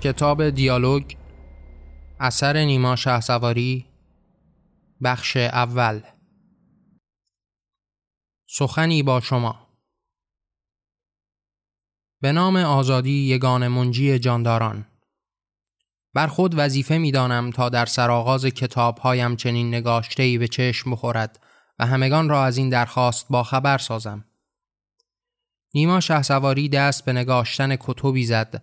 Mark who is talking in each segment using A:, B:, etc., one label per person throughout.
A: کتاب دیالوگ اثر نیما شهسواری بخش اول. سخنی با شما. به نام آزادی یگان منجی جانداران. بر خود وظیفه می دانم تا در سرآغاز کتاب هایم چنین نگاشتهی به چشم بخورد و همگان را از این درخواست با خبر سازم. نیما شهسواری دست به نگاشتن کتبی زد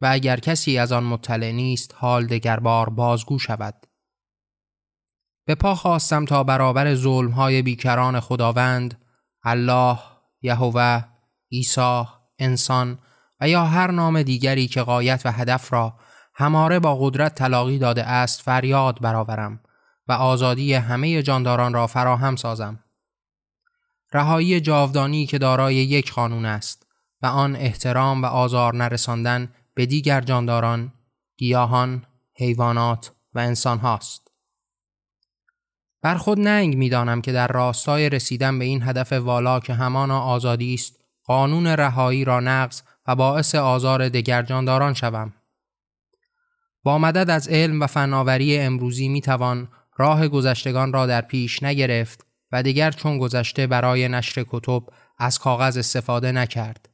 A: و اگر کسی از آن مطلع نیست حال دگربار بازگو شود. به پا خواستم تا برابر ظلمهای بیکران خداوند الله یهوه عیسی انسان و یا هر نام دیگری که قایت و هدف را هماره با قدرت تلاقی داده است فریاد برآورم و آزادی همه جانداران را فراهم سازم. رهایی جاودانی که دارای یک قانون است و آن احترام و آزار نرساندن به دیگر جانداران، گیاهان، حیوانات و انسان هاست. بر خود ننگ می دانم که در راستای رسیدن به این هدف والا که همانا آزادی است، قانون رهایی را نقض و باعث آزار دگر جانداران شوم. با مدد از علم و فناوری امروزی می توان راه گذشتگان را در پیش نگرفت و دیگر چون گذشته برای نشر کتب از کاغذ استفاده نکرد.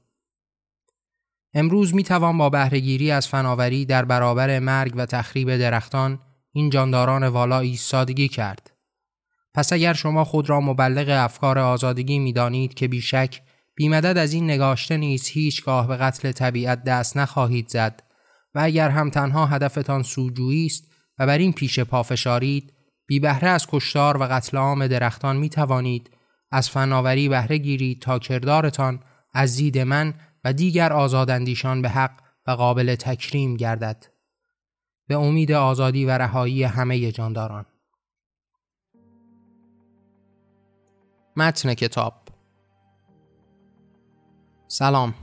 A: امروز می توان با بهرهگیری از فناوری در برابر مرگ و تخریب درختان این جانداران والا ایستادگی کرد. پس اگر شما خود را مبلغ افکار آزادگی می دانید که بیشک بیمدد از این نگاشته نیز هیچگاه به قتل طبیعت دست نخواهید زد و اگر هم تنها هدفتان سوجویی است و بر این پیش پافشارید بی بهره از کشتار و قتل عام درختان می توانید از فناوری بهره گیرید تا کردارتان از دید من و دیگر آزاداندیشان به حق و قابل تکریم گردد. به امید آزادی و رهایی همه جانداران. متن کتاب. سلام.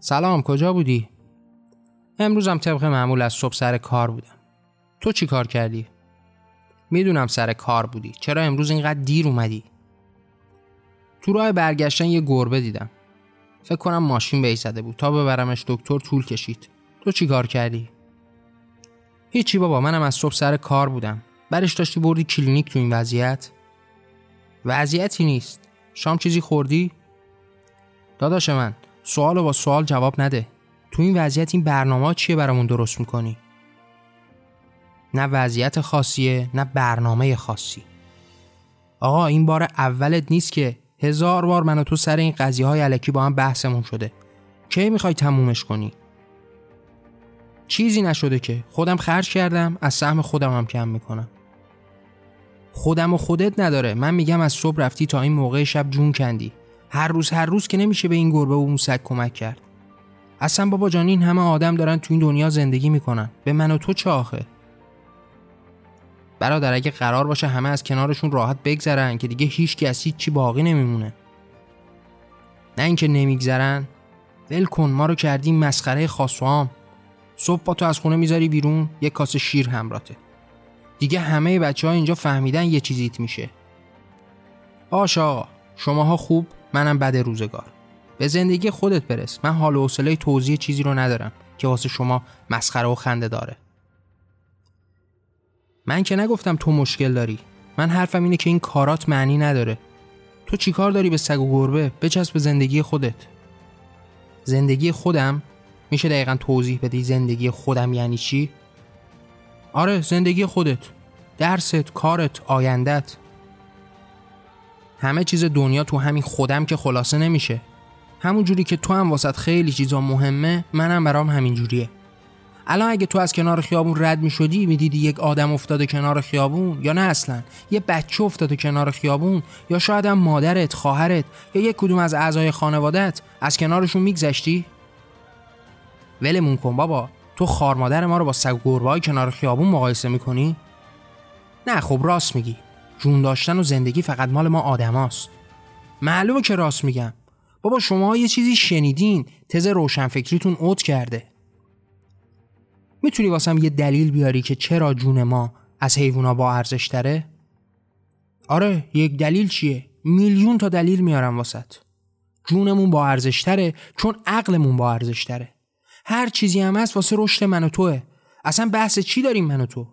A: سلام کجا بودی؟ امروزم طبق معمول از صبح سر کار بودم. تو چی کار کردی؟ می‌دونم سر کار بودی. چرا امروز اینقدر دیر اومدی؟ تو راه برگشتن یه گربه دیدم. فکر کنم ماشین به زده بود. تا ببرمش دکتر طول کشید. تو چی کار کردی؟ هیچی بابا منم از صبح سر کار بودم. برش داشتی بردی کلینیک تو این وضعیت؟ وضعیتی نیست. شام چیزی خوردی؟ داداش من سوال با سوال جواب نده. تو این وضعیت این برنامه چیه برامون درست می‌کنی؟ نه وضعیت خاصیه نه برنامه خاصی. آقا این بار اولت نیست که هزار بار من و تو سر این قضیه های علکی با هم بحثمون شده. کی می‌خوای تمومش کنی؟ چیزی نشده که. خودم خرج کردم از سهم خودم هم کم می‌کنم. خودم و خودت نداره. من میگم از صبح رفتی تا این موقع شب جون کندی. هر روز هر روز که نمیشه به این گربه و موسک کمک کرد. اصلا بابا جان این همه آدم دارن تو این دنیا زندگی می‌کنن. به من و تو چه آخه؟ برادر اگه قرار باشه همه از کنارشون راحت بگذرن که دیگه هیچ از چی باقی نمیمونه. نه اینکه نمیگذرن. ول کن ما رو کردیم مسخره خاص و عام. صبح با تو از خونه می‌ذاری بیرون یک کاسه شیر همراته. دیگه همه بچه ها اینجا فهمیدن یه چیزیت میشه. آش آقا شماها خوب منم بد روزگار. به زندگی خودت برس. من حال و حوصله توضیح چیزی رو ندارم که واسه شما مسخره و خنده داره. من که نگفتم تو مشکل داری. من حرفم اینه که این کارات معنی نداره. تو چیکار داری به سگ و گربه؟ بچسب به زندگی خودت. زندگی خودم؟ میشه دقیقا توضیح بدی زندگی خودم یعنی چی؟ آره زندگی خودت. درست کارت آیندت. همه چیز دنیا تو همین خودم که خلاصه نمیشه. همون جوری که تو هم واسط خیلی چیزا مهمه منم برام همین جوریه. الان اگه تو از کنار خیابون رد می شدی می‌دیدی یک آدم افتاده کنار خیابون؟ یا نه اصلا؟ یه بچه افتاده کنار خیابون؟ یا شاید هم مادرت خواهرت؟ یا یک کدوم از اعضای خانوادت از کنارشون میگذشتی؟ ولمون کن بابا. تو خار مادر ما رو با سگ و کنار خیابون مقایسه می‌کنی؟ نه خب راست میگی. جون داشتن و زندگی فقط مال ما آدماست. معلومه که راست میگم. بابا شما یه چیزی شنیدین. تز روشنفکریتون اوت کرده. می‌تونی واسم یه دلیل بیاری که چرا جون ما از حیوونا با ارزش تره؟ آره یک دلیل چیه؟ میلیون تا دلیل میارم واسط جونمون با ارزش تره چون عقلمون با ارزش تره هر چیزی هم هست واسه رشد من و توه اصلا بحث چی داریم من و تو؟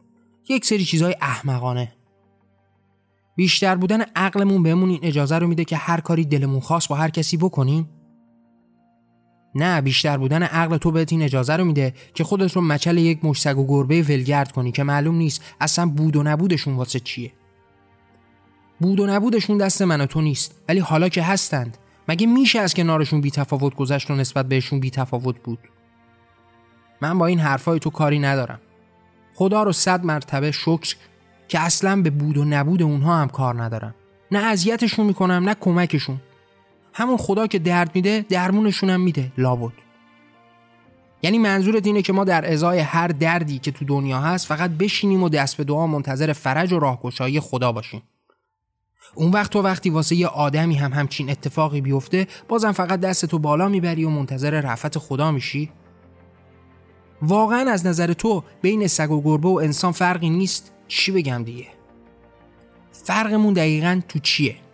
A: یک سری چیزهای احمقانه بیشتر بودن عقلمون بهمون این اجازه رو میده که هر کاری دلمون خواست با هر کسی بکنیم نه بیشتر بودن عقل تو بهت این اجازه رو میده که خودت رو مچل یک مشتگ و گربه ولگرد کنی که معلوم نیست اصلا بود و نبودشون واسه چیه. بود و نبودشون دست من و تو نیست ولی حالا که هستند. مگه میشه از کنارشون بی تفاوت گذشت و نسبت بهشون بی تفاوت بود؟ من با این حرفای تو کاری ندارم. خدا رو صد مرتبه شکر که اصلا به بود و نبود اونها هم کار ندارم. نه اذیتشون می‌کنم نه کمکشون. همون خدا که درد میده درمونشون هم میده لابد. یعنی منظورت اینه که ما در ازای هر دردی که تو دنیا هست فقط بشینیم و دست به دعا منتظر فرج و راهگشایی خدا باشیم. اون وقت تو وقتی واسه یه آدمی هم همچین اتفاقی بیفته بازم فقط دست تو بالا می‌بری و منتظر رفت خدا میشی. واقعا از نظر تو بین سگ و گربه و انسان فرقی نیست؟ چی بگم دیگه؟ فرقمون دقیقا تو چیه؟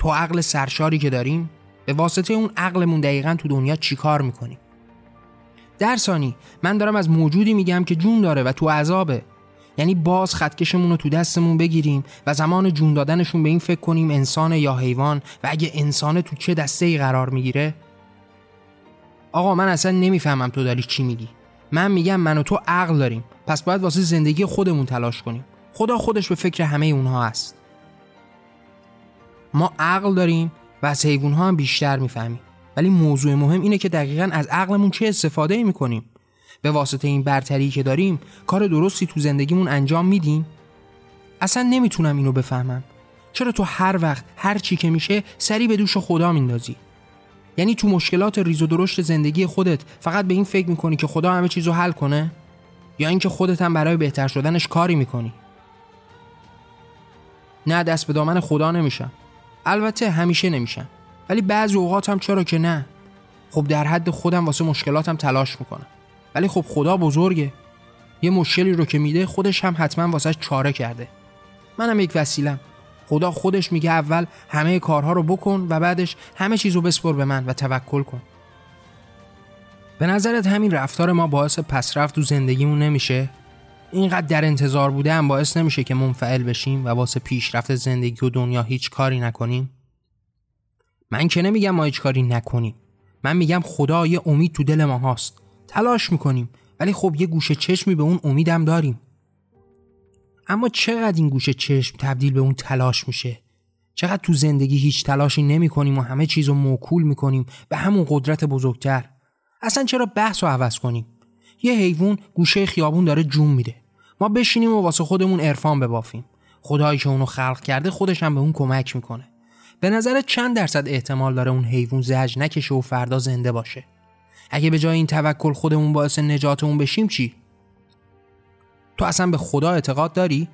A: تو عقل سرشاری که داریم به واسطه اون عقلمون دقیقا تو دنیا چیکار می‌کنیم؟ در ثانی من دارم از موجودی میگم که جون داره و تو عذابه. یعنی باز خطکشمون رو تو دستمون بگیریم و زمان جون دادنشون به این فکر کنیم انسان یا حیوان و اگه انسان تو چه دسته ای قرار می‌گیره؟ آقا من اصلا نمی‌فهمم تو داری چی میگی. من میگم من و تو عقل داریم. پس باید واسه زندگی خودمون تلاش کنیم. خدا خودش به فکر همه اونها هست ما عقل داریم و از حیوان ها هم بیشتر می‌فهمیم. ولی موضوع مهم اینه که دقیقا از عقلمون چه استفاده می‌کنیم. به واسطه این برتری که داریم کار درستی تو زندگیمون انجام میدیم؟ اصلا نمی‌تونم اینو بفهمم. چرا تو هر وقت هر چی که میشه سری به دوش خدا میندازی؟ یعنی تو مشکلات ریز و درشت زندگی خودت فقط به این فکر می‌کنی که خدا همه چیزو حل کنه؟ یا اینکه خودت هم برای بهتر شدنش کاری می‌کنی؟ نه دست به دامن خدا نمیشم. البته همیشه نمیشم ولی بعضی اوقات هم چرا که نه. خب در حد خودم واسه مشکلاتم تلاش می‌کنم. ولی خب خدا بزرگه. یه مشکلی رو که میده خودش هم حتما واسه چاره کرده. منم یک وسیلم. خدا خودش میگه اول همه کارها رو بکن و بعدش همه چیز رو بسپر به من و توکل کن. به نظرت همین رفتار ما باعث پسرفت تو زندگیمون نمیشه؟ اینقدر در انتظار بوده هم باعث نمیشه که منفعل بشیم و واسه پیشرفت زندگی و دنیا هیچ کاری نکنیم؟ من که نمیگم ما هیچ کاری نکنیم. من میگم خدا یه امید تو دل ما هاست. تلاش می‌کنیم ولی خب یه گوشه چشمی به اون امیدم داریم. اما چقدر این گوشه چشم تبدیل به اون تلاش میشه؟ چقدر تو زندگی هیچ تلاشی نمی کنیم و همه چیز رو موکول می‌کنیم به همون قدرت بزرگتر؟ اصلا چرا بحث رو عوض کنیم؟ یه حیوان گوشه خیابون داره جون میده. ما بشینیم و واسه خودمون عرفان ببافیم. خدایی که اونو خلق کرده خودش هم به اون کمک می‌کنه. به نظر چند درصد احتمال داره اون حیوان زج نکشه و فردا زنده باشه. اگه به جای این توکل خودمون باعث نجات اون بشیم چی؟ تو اصلا به خدا اعتقاد داری؟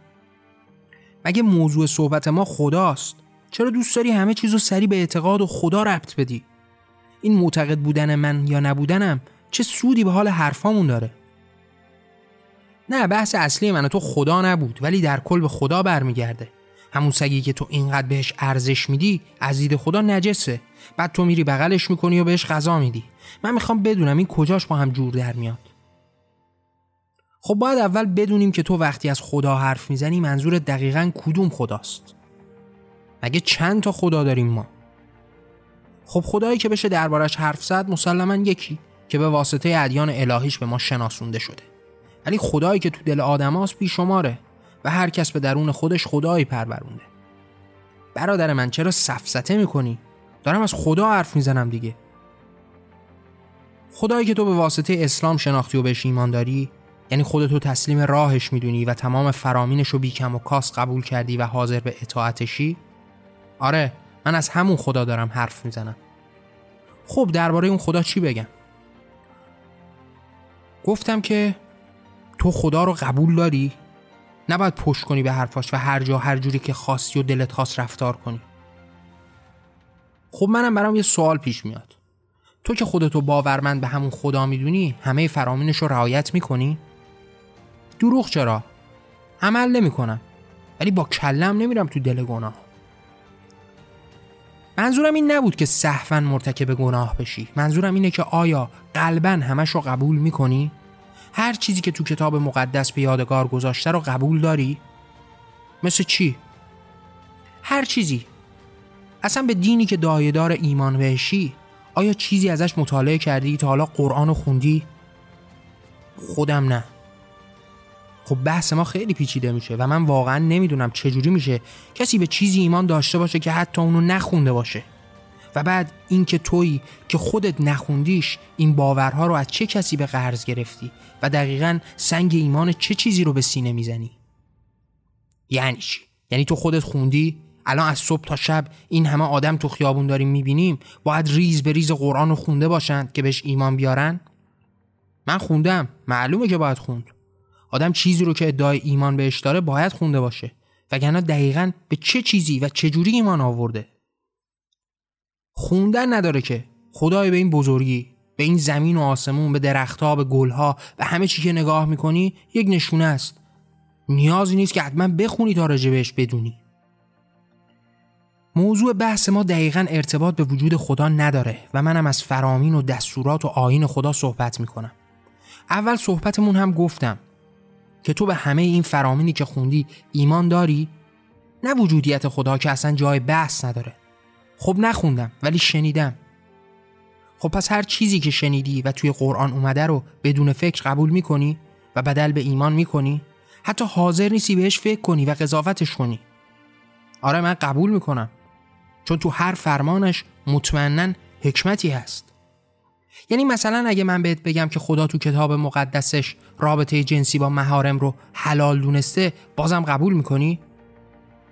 A: مگه موضوع صحبت ما خداست؟ چرا دوست داری همه چیزو سری به اعتقاد و خدا ربط بدی؟ این معتقد بودن من یا نبودنم چه سودی به حال حرفامون داره؟ نه بحث اصلی من تو خدا نبود ولی در کل به خدا برمیگرده. همون سگی که تو اینقدر بهش ارزش میدی از دید خدا نجسه. بعد تو میری بغلش می‌کنی و بهش غذا میدی. من می‌خوام بدونم این کجاش با هم جور در میاد. خب باید اول بدونیم که تو وقتی از خدا حرف می‌زنی منظور دقیقا کدوم خداست؟ مگه چند تا خدا داریم ما؟ خب خدایی که بشه دربارش حرف زد مسلما یکی که به واسطه ادیان الهیش به ما شناسونده شده. ولی خدایی که تو دل آدماست بیشماره و هر کس به درون خودش خدایی پرورونده. برادر من چرا سفسته می‌کنی؟ دارم از خدا حرف می‌زنم دیگه. خدایی که تو به واسطه اسلام شناختی و بهش ایمان داری یعنی خودتو تسلیم راهش می‌دونی و تمام فرامینش رو بیکم و کاس قبول کردی و حاضر به اطاعتشی؟ آره من از همون خدا دارم حرف می‌زنم. خب درباره اون خدا چی بگم؟ گفتم که تو خدا رو قبول داری نباید پشت کنی به حرفاش و هر جا هر جوری که خواستی و دلت خواست رفتار کنی خب منم برام یه سوال پیش میاد تو که خودتو باورمند به همون خدا می‌دونی همه فرامینش رو رعایت می‌کنی؟ دروغ چرا؟ عمل نمی‌کنم ولی با کلم نمیرم تو دل گناه منظورم این نبود که صحفا مرتکب گناه بشی منظورم اینه که آیا قلبا همش رو قبول می‌کنی؟ هر چیزی که تو کتاب مقدس به یادگار گذاشته رو قبول داری؟ مثل چی؟ هر چیزی اصلا به دینی که دایدار ایمان بهشی آیا چیزی ازش مطالعه کردی تا حالا قرآن خوندی؟ خودم نه خب بحث ما خیلی پیچیده میشه و من واقعا نمی‌دونم چجوری میشه کسی به چیزی ایمان داشته باشه که حتی اونو نخونده باشه و بعد اینکه تویی که خودت نخوندیش این باورها رو از چه کسی به قرض گرفتی؟ و دقیقا سنگ ایمان چه چیزی رو به سینه می‌زنی؟ یعنی چی؟ یعنی تو خودت خوندی؟ الان از صبح تا شب این همه آدم تو خیابون داریم می‌بینیم باید ریز به ریز قرآن رو خونده باشند که بهش ایمان بیارن؟ من خوندم معلومه که باید خوند. آدم چیزی رو که ادعای ایمان بهش داره باید خونده باشه. وگرنه دقیقا به چه چیزی و چه جوری ایمان آورده؟ خوندن نداره که. خدای به این بزرگی به این زمین و آسمون به درختها به گلها به همه چی که نگاه می‌کنی یک نشونه است. نیازی نیست که حتما بخونی تا بهش بدونی. موضوع بحث ما دقیقا ارتباط به وجود خدا نداره و منم از فرامین و دستورات و آین خدا صحبت می‌کنم. اول صحبتمون هم گفتم که تو به همه این فرامینی که خوندی ایمان داری؟ نه وجودیت خدا که اصلا جای بحث نداره. خب نخوندم ولی شنیدم. خب پس هر چیزی که شنیدی و توی قرآن اومده رو بدون فکر قبول می‌کنی و بدل به ایمان می‌کنی؟ حتی حاضر نیستی بهش فکر کنی و قضاوتش کنی. آره من قبول می‌کنم. چون تو هر فرمانش مطمئنا حکمتی هست. یعنی مثلا اگه من بهت بگم که خدا تو کتاب مقدسش رابطه جنسی با مهارم رو حلال دونسته بازم قبول می‌کنی؟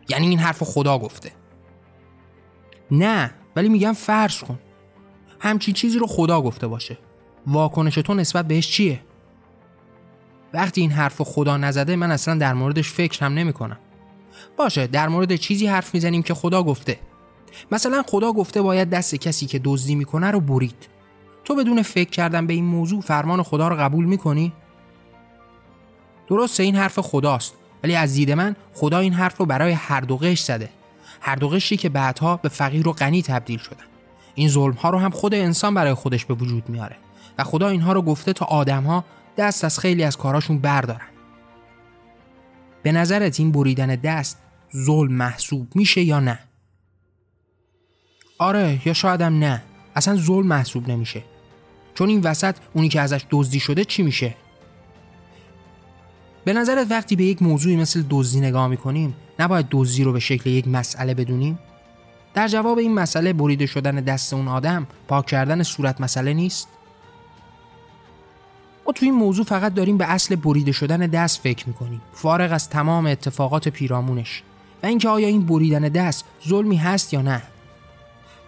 A: یعنی این حرف خدا گفته. نه ولی میگم فرض کن همچین چیزی رو خدا گفته باشه واکنش تو نسبت بهش چیه؟ وقتی این حرف خدا نزده من اصلا در موردش فکر هم نمی کنم. باشه در مورد چیزی حرف می‌زنیم که خدا گفته مثلا خدا گفته باید دست کسی که دزدی می‌کنه رو برید تو بدون فکر کردن به این موضوع فرمان خدا رو قبول می‌کنی؟ درسته این حرف خداست ولی از دید من خدا این حرف رو برای هر دو قش زده هر دو قشی که بعدها به فقیر و غنی تبدیل شدن. این ظلم ها رو هم خود انسان برای خودش به وجود میاره و خدا اینها رو گفته تا آدم ها دست از خیلی از کاراشون بردارن. به نظرت این بریدن دست ظلم محسوب میشه یا نه؟ آره یا شایدم نه. اصلا ظلم محسوب نمیشه. چون این وسط اونی که ازش دزدی شده چی میشه؟ به نظرت وقتی به یک موضوعی مثل دزدی نگاه می‌کنیم نباید دزدی رو به شکل یک مسئله بدونیم؟ در جواب این مسئله بریده شدن دست اون آدم پاک کردن صورت مسئله نیست؟ ما تو این موضوع فقط داریم به اصل بریده شدن دست فکر می‌کنیم. فارغ از تمام اتفاقات پیرامونش. و اینکه آیا این بریدن دست ظلمی هست یا نه؟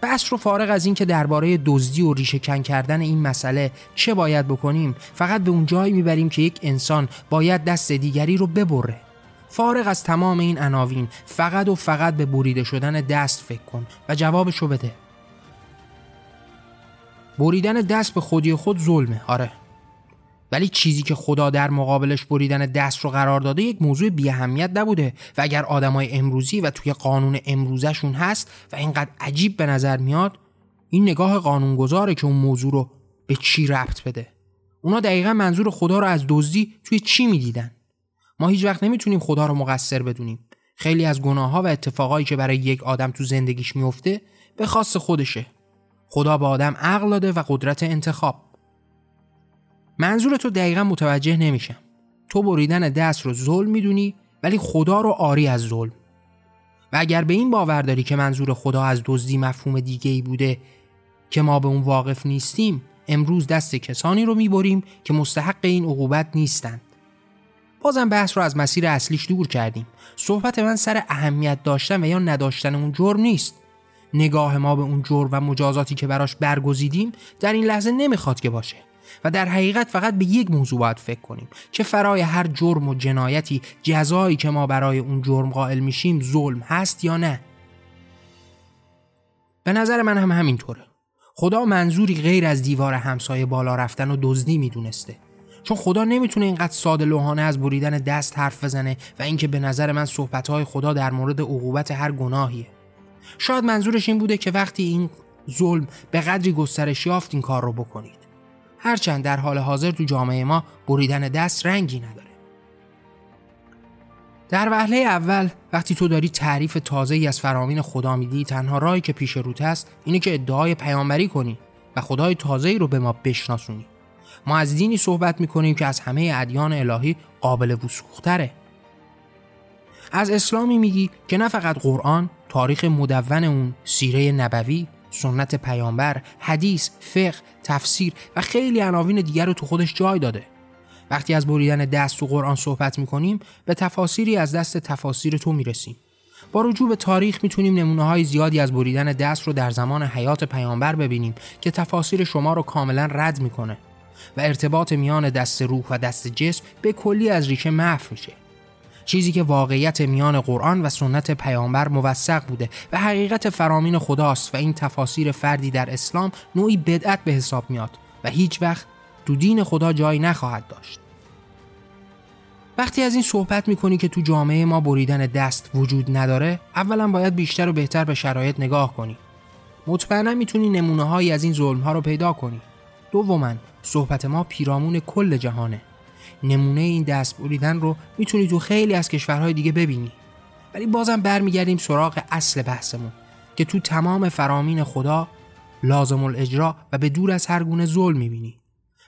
A: بحث رو فارغ از اینکه درباره دزدی و ریشه کن کردن این مسئله چه باید بکنیم فقط به اون جایی می‌بریم که یک انسان باید دست دیگری رو ببره. فارغ از تمام این عناوین فقط و فقط به بریده شدن دست فکر کن و جوابش رو بده. بریدن دست به خودی خود ظلمه آره. ولی چیزی که خدا در مقابلش بریدن دست رو قرار داده یک موضوع بی اهمیت نبوده و اگر آدمای امروزی و توی قانون امروزشون هست و اینقدر عجیب به نظر میاد این نگاه قانونگذاره که اون موضوع رو به چی ربط بده. اونا دقیقا منظور خدا رو از دزدی توی چی می‌دیدن؟ ما هیچ وقت نمی‌تونیم خدا رو مقصر بدونیم. خیلی از گناه ها و اتفاقایی که برای یک آدم تو زندگیش میفته به خاص خودشه. خدا به آدم عقل داده و قدرت انتخاب. منظور تو دقیقا متوجه نمیشم. تو بریدن دست رو ظلم می‌دونی ولی خدا رو آری از ظلم. و اگر به این باور داری که منظور خدا از دزدی مفهوم دیگه ای بوده که ما به اون واقف نیستیم امروز دست کسانی رو می‌بریم که مستحق این عقوبت نیستند بازم بحث رو از مسیر اصلیش دور کردیم. صحبت من سر اهمیت داشتن و یا نداشتن اون جرم نیست. نگاه ما به اون جرم و مجازاتی که براش برگزیدیم در این لحظه نمی‌خواد که باشه. و در حقیقت فقط به یک موضوع باید فکر کنیم. که فرای هر جرم و جنایتی جزایی که ما برای اون جرم قائل میشیم ظلم هست یا نه؟ به نظر من هم همینطوره. خدا منظوری غیر از دیوار همسایه بالا رفتن و دزدی می‌دونسته. چون خدا نمی‌تونه اینقدر ساده لوحانه از بریدن دست حرف بزنه و اینکه به نظر من صحبتهای خدا در مورد عقوبت هر گناهیه. شاید منظورش این بوده که وقتی این ظلم به قدری گسترش یافت این کار رو بکنید. هرچند در حال حاضر تو جامعه ما بریدن دست رنگی نداره. در وهله اول وقتی تو داری تعریف تازه ای از فرامین خدا میدی تنها راهی که پیش روت هست اینه که ادعای پیامبری کنی و خدای تازه ای رو به ما بشناسونی. ما از دینی صحبت می‌کنیم که از همه ادیان الهی قابل وسوختره. از اسلامی میگی که نه فقط قرآن تاریخ مدون اون سیره نبوی سنت پیامبر حدیث فقه تفسیر و خیلی عناوین دیگر رو تو خودش جای داده. وقتی از بریدن دست تو قرآن صحبت می‌کنیم به تفاسیری از دست تفاسیر تو می‌رسیم. با رجوع به تاریخ می‌تونیم نمونه های زیادی از بریدن دست رو در زمان حیات پیامبر ببینیم که تفاسیر شما رو کاملا رد می‌کنه. و ارتباط میان دست روح و دست جسم به کلی از ریشه محو میشه. چیزی که واقعیت میان قرآن و سنت پیامبر موثق بوده و حقیقت فرامین خداست و این تفاسیر فردی در اسلام نوعی بدعت به حساب میاد و هیچ وقت تو دین خدا جایی نخواهد داشت. وقتی از این صحبت می‌کنی که تو جامعه ما بریدن دست وجود نداره اولا باید بیشتر و بهتر به شرایط نگاه کنی. مطمئنا می‌تونی نمونه هایی از این ظلم ها رو پیدا کنی. دوما صحبت ما پیرامون کل جهانه. نمونه این دست بریدن رو می‌تونی تو خیلی از کشورهای دیگه ببینی. ولی بازم برمیگردیم سراغ اصل بحثمون که تو تمام فرامین خدا لازم الاجرا و به دور از هر گونه ظلم می‌بینی.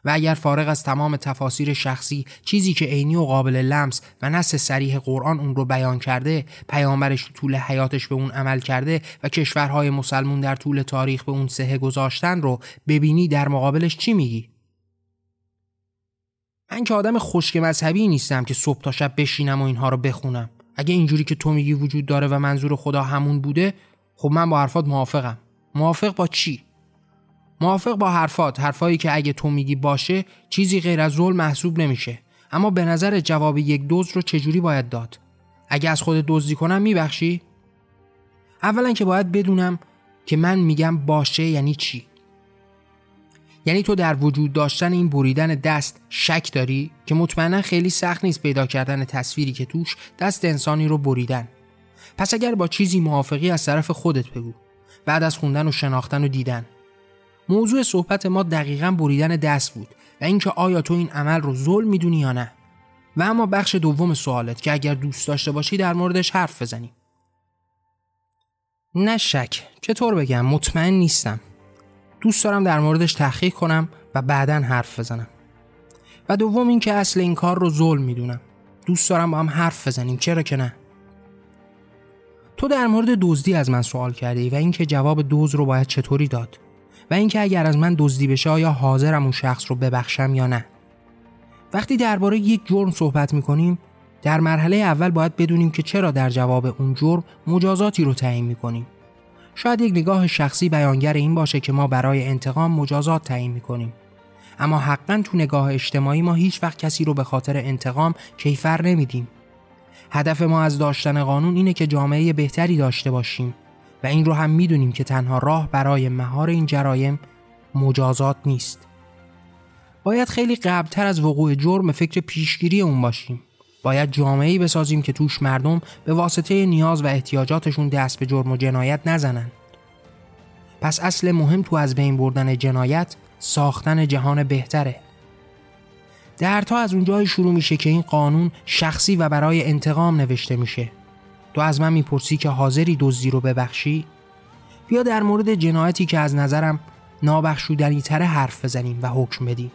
A: و اگر فارغ از تمام تفاسیر شخصی چیزی که عینی و قابل لمس و نص سریح قرآن اون رو بیان کرده پیامبرش تو طول حیاتش به اون عمل کرده و کشورهای مسلمون در طول تاریخ به اون سهه گذاشتن رو ببینی در مقابلش چی میگی؟ من که آدم خشک مذهبی نیستم که صبح تا شب بشینم و اینها رو بخونم. اگه اینجوری که تو میگی وجود داره و منظور خدا همون بوده خب من با حرفات موافقم. موافق با چی؟ موافق با حرفات. حرفایی که اگه تو میگی باشه چیزی غیر از ظلم محسوب نمیشه. اما به نظر جواب یک دوز رو چجوری باید داد؟ اگه از خود دزدی کنم میبخشی؟ اولا که باید بدونم که من میگم باشه یعنی چی. یعنی تو در وجود داشتن این بریدن دست شک داری که مطمئنا خیلی سخت نیست پیدا کردن تصویری که توش دست انسانی رو بریدن. پس اگر با چیزی موافقی از طرف خودت بگو. بعد از خوندن و شناختن و دیدن. موضوع صحبت ما دقیقا بریدن دست بود و اینکه آیا تو این عمل رو ظلم می‌دونی یا نه. و اما بخش دوم سوالت که اگر دوست داشته باشی در موردش حرف بزنیم. نه شک. چطور بگم؟ مطمئن نیستم. دوست دارم در موردش تحقیق کنم و بعدا حرف بزنم. و دوم اینکه اصل این کار رو ظلم می‌دونم. دوست دارم با هم حرف بزنیم. چرا که نه؟ تو در مورد دزدی از من سوال کردی و اینکه جواب دوز رو باید چطوری داد و اینکه اگر از من دزدی بشه آیا حاضرم اون شخص رو ببخشم یا نه؟ وقتی درباره یک جرم صحبت می‌کنیم در مرحله اول باید بدونیم که چرا در جواب اون جرم مجازاتی رو تعیین می‌کنیم. شاید یک نگاه شخصی بیانگر این باشه که ما برای انتقام مجازات تعیین می‌کنیم. اما حقا تو نگاه اجتماعی ما هیچ وقت کسی رو به خاطر انتقام کیفر نمیدیم. هدف ما از داشتن قانون اینه که جامعه بهتری داشته باشیم و این رو هم می‌دونیم که تنها راه برای مهار این جرایم مجازات نیست. باید خیلی قبلتر از وقوع جرم فکر پیشگیری اون باشیم. باید جامعه‌ای بسازیم که توش مردم به واسطه نیاز و احتیاجاتشون دست به جرم و جنایت نزنن. پس اصل مهم تو از بین بردن جنایت ساختن جهان بهتره. درتا از اونجای شروع میشه که این قانون شخصی و برای انتقام نوشته میشه. تو از من می‌پرسی که حاضری دزدی رو ببخشی؟ بیا در مورد جنایتی که از نظرم نابخشودنی تره حرف بزنیم و حکم بدیم.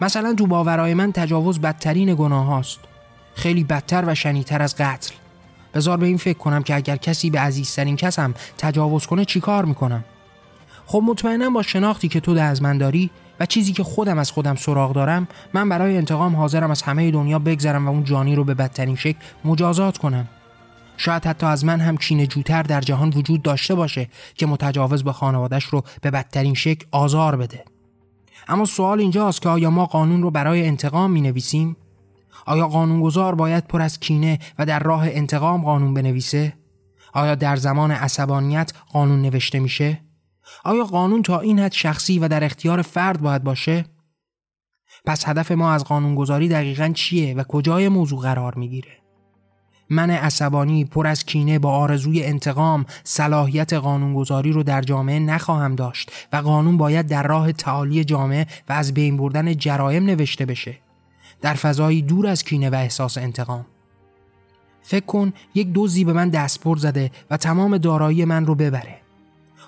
A: مثلا تو باورای من تجاوز بدترین گناه هاست. خیلی بدتر و شنیتر از قتل. بذار به این فکر کنم که اگر کسی به عزیزترین کسم تجاوز کنه چیکار می‌کنم؟ خب مطمئنا با شناختی که تو از من داری و چیزی که خودم از خودم سراغ دارم من برای انتقام حاضرم از همه دنیا بگذرم و اون جانی رو به بدترین شکل مجازات کنم. شاید حتی از من هم کینه جوتر در جهان وجود داشته باشه که متجاوز به خانوادش رو به بدترین شکل آزار بده. اما سوال اینجاست که آیا ما قانون رو برای انتقام می نویسیم؟ آیا قانونگذار باید پر از کینه و در راه انتقام قانون بنویسه؟ آیا در زمان عصبانیت قانون نوشته میشه؟ آیا قانون تا این حد شخصی و در اختیار فرد باید باشه؟ پس هدف ما از قانونگذاری دقیقا چیه و کجای موضوع قرار می‌گیره؟ من عصبانی پر از کینه با آرزوی انتقام صلاحیت قانونگذاری رو در جامعه نخواهم داشت و قانون باید در راه تعالی جامعه و از بین بردن جرایم نوشته بشه در فضایی دور از کینه و احساس انتقام. فکر کن یک دوزی به من دستپر زده و تمام دارایی من رو ببره.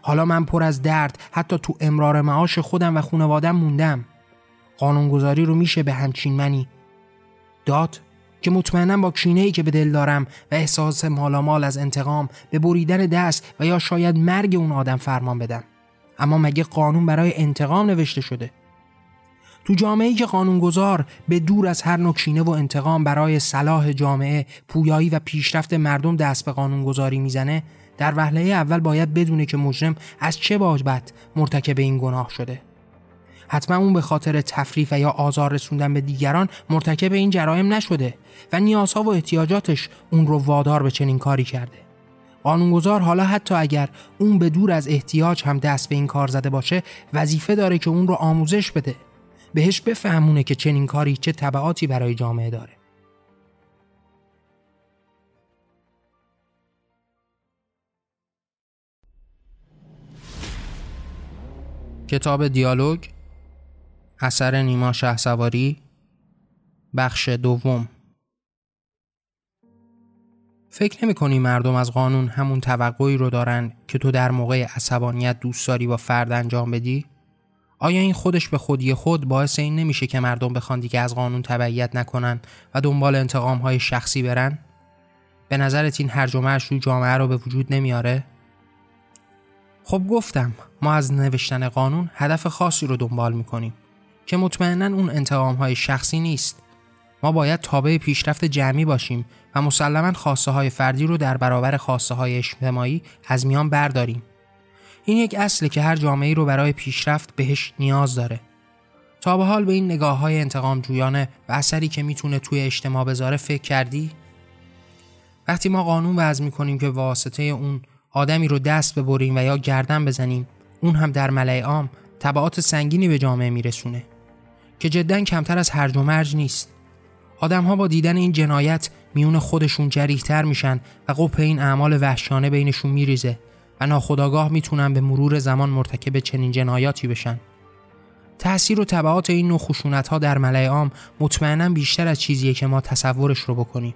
A: حالا من پر از درد حتی تو امرار معاش خودم و خانوادم موندم. قانونگذاری رو میشه به همچین منی. داد که مطمئنا با کینه ای که به دل دارم و احساس مالامال از انتقام به بریدن دست و یا شاید مرگ اون آدم فرمان بدم. اما مگه قانون برای انتقام نوشته شده؟ تو جامعه که قانونگذار به دور از هر نوع کینه و انتقام برای صلاح جامعه پویایی و پیشرفت مردم دست به قانونگذاری می‌زنه در وهله اول باید بدونه که مجرم از چه بابت مرتکب این گناه شده. حتما اون به خاطر تفریح و یا آزار رسوندن به دیگران مرتکب این جرایم نشده و نیازها و احتیاجاتش اون رو وادار به چنین کاری کرده. قانونگذار حالا حتی اگر اون به دور از احتیاج هم دست به این کار زده باشه وظیفه داره که اون رو آموزش بده. بهش بفهمونه که چنین کاری چه طبعاتی برای جامعه داره کتاب دیالوگ اثر نیما شه سواری بخش دوم فکر نمی کنی مردم از قانون همون توقعی رو دارن که تو در موقع عصبانیت دوست داری با فرد انجام بدی؟ آیا این خودش به خودی خود باعث این نمیشه که مردم بخوان دیگه از قانون تبعیت نکنن و دنبال انتقام های شخصی برن؟ به نظرت این هرج و مرج رو جامعه رو به وجود نمیاره؟ خب گفتم ما از نوشتن قانون هدف خاصی رو دنبال می‌کنیم که مطمئنا اون انتقام های شخصی نیست ما باید تابع پیشرفت جمعی باشیم و مسلما خواسته های فردی رو در برابر خواسته های اجتماعی از میان برداریم این یک اصله که هر جامعه رو برای پیشرفت بهش نیاز داره. تا به حال به این نگاه های انتقام جویانه و اثری که می‌تونه توی اجتماع بذاره فکر کردی؟ وقتی ما قانون وضع می‌کنیم که واسطه اون آدمی رو دست ببریم و یا گردن بزنیم اون هم در ملعه عام تبعات سنگینی به جامعه میرسونه که جدا کمتر از هرج و مرج نیست. آدم ها با دیدن این جنایت میون خودشون جریحتر میشن و قپ این اعمال وحشانه بینشون میریزه. و ناخداگاه می‌تونن به مرور زمان مرتکب چنین جنایاتی بشن. تأثیر و طبعات این نوع خشونت ها در ملعه عام مطمئنا بیشتر از چیزیه که ما تصورش رو بکنیم.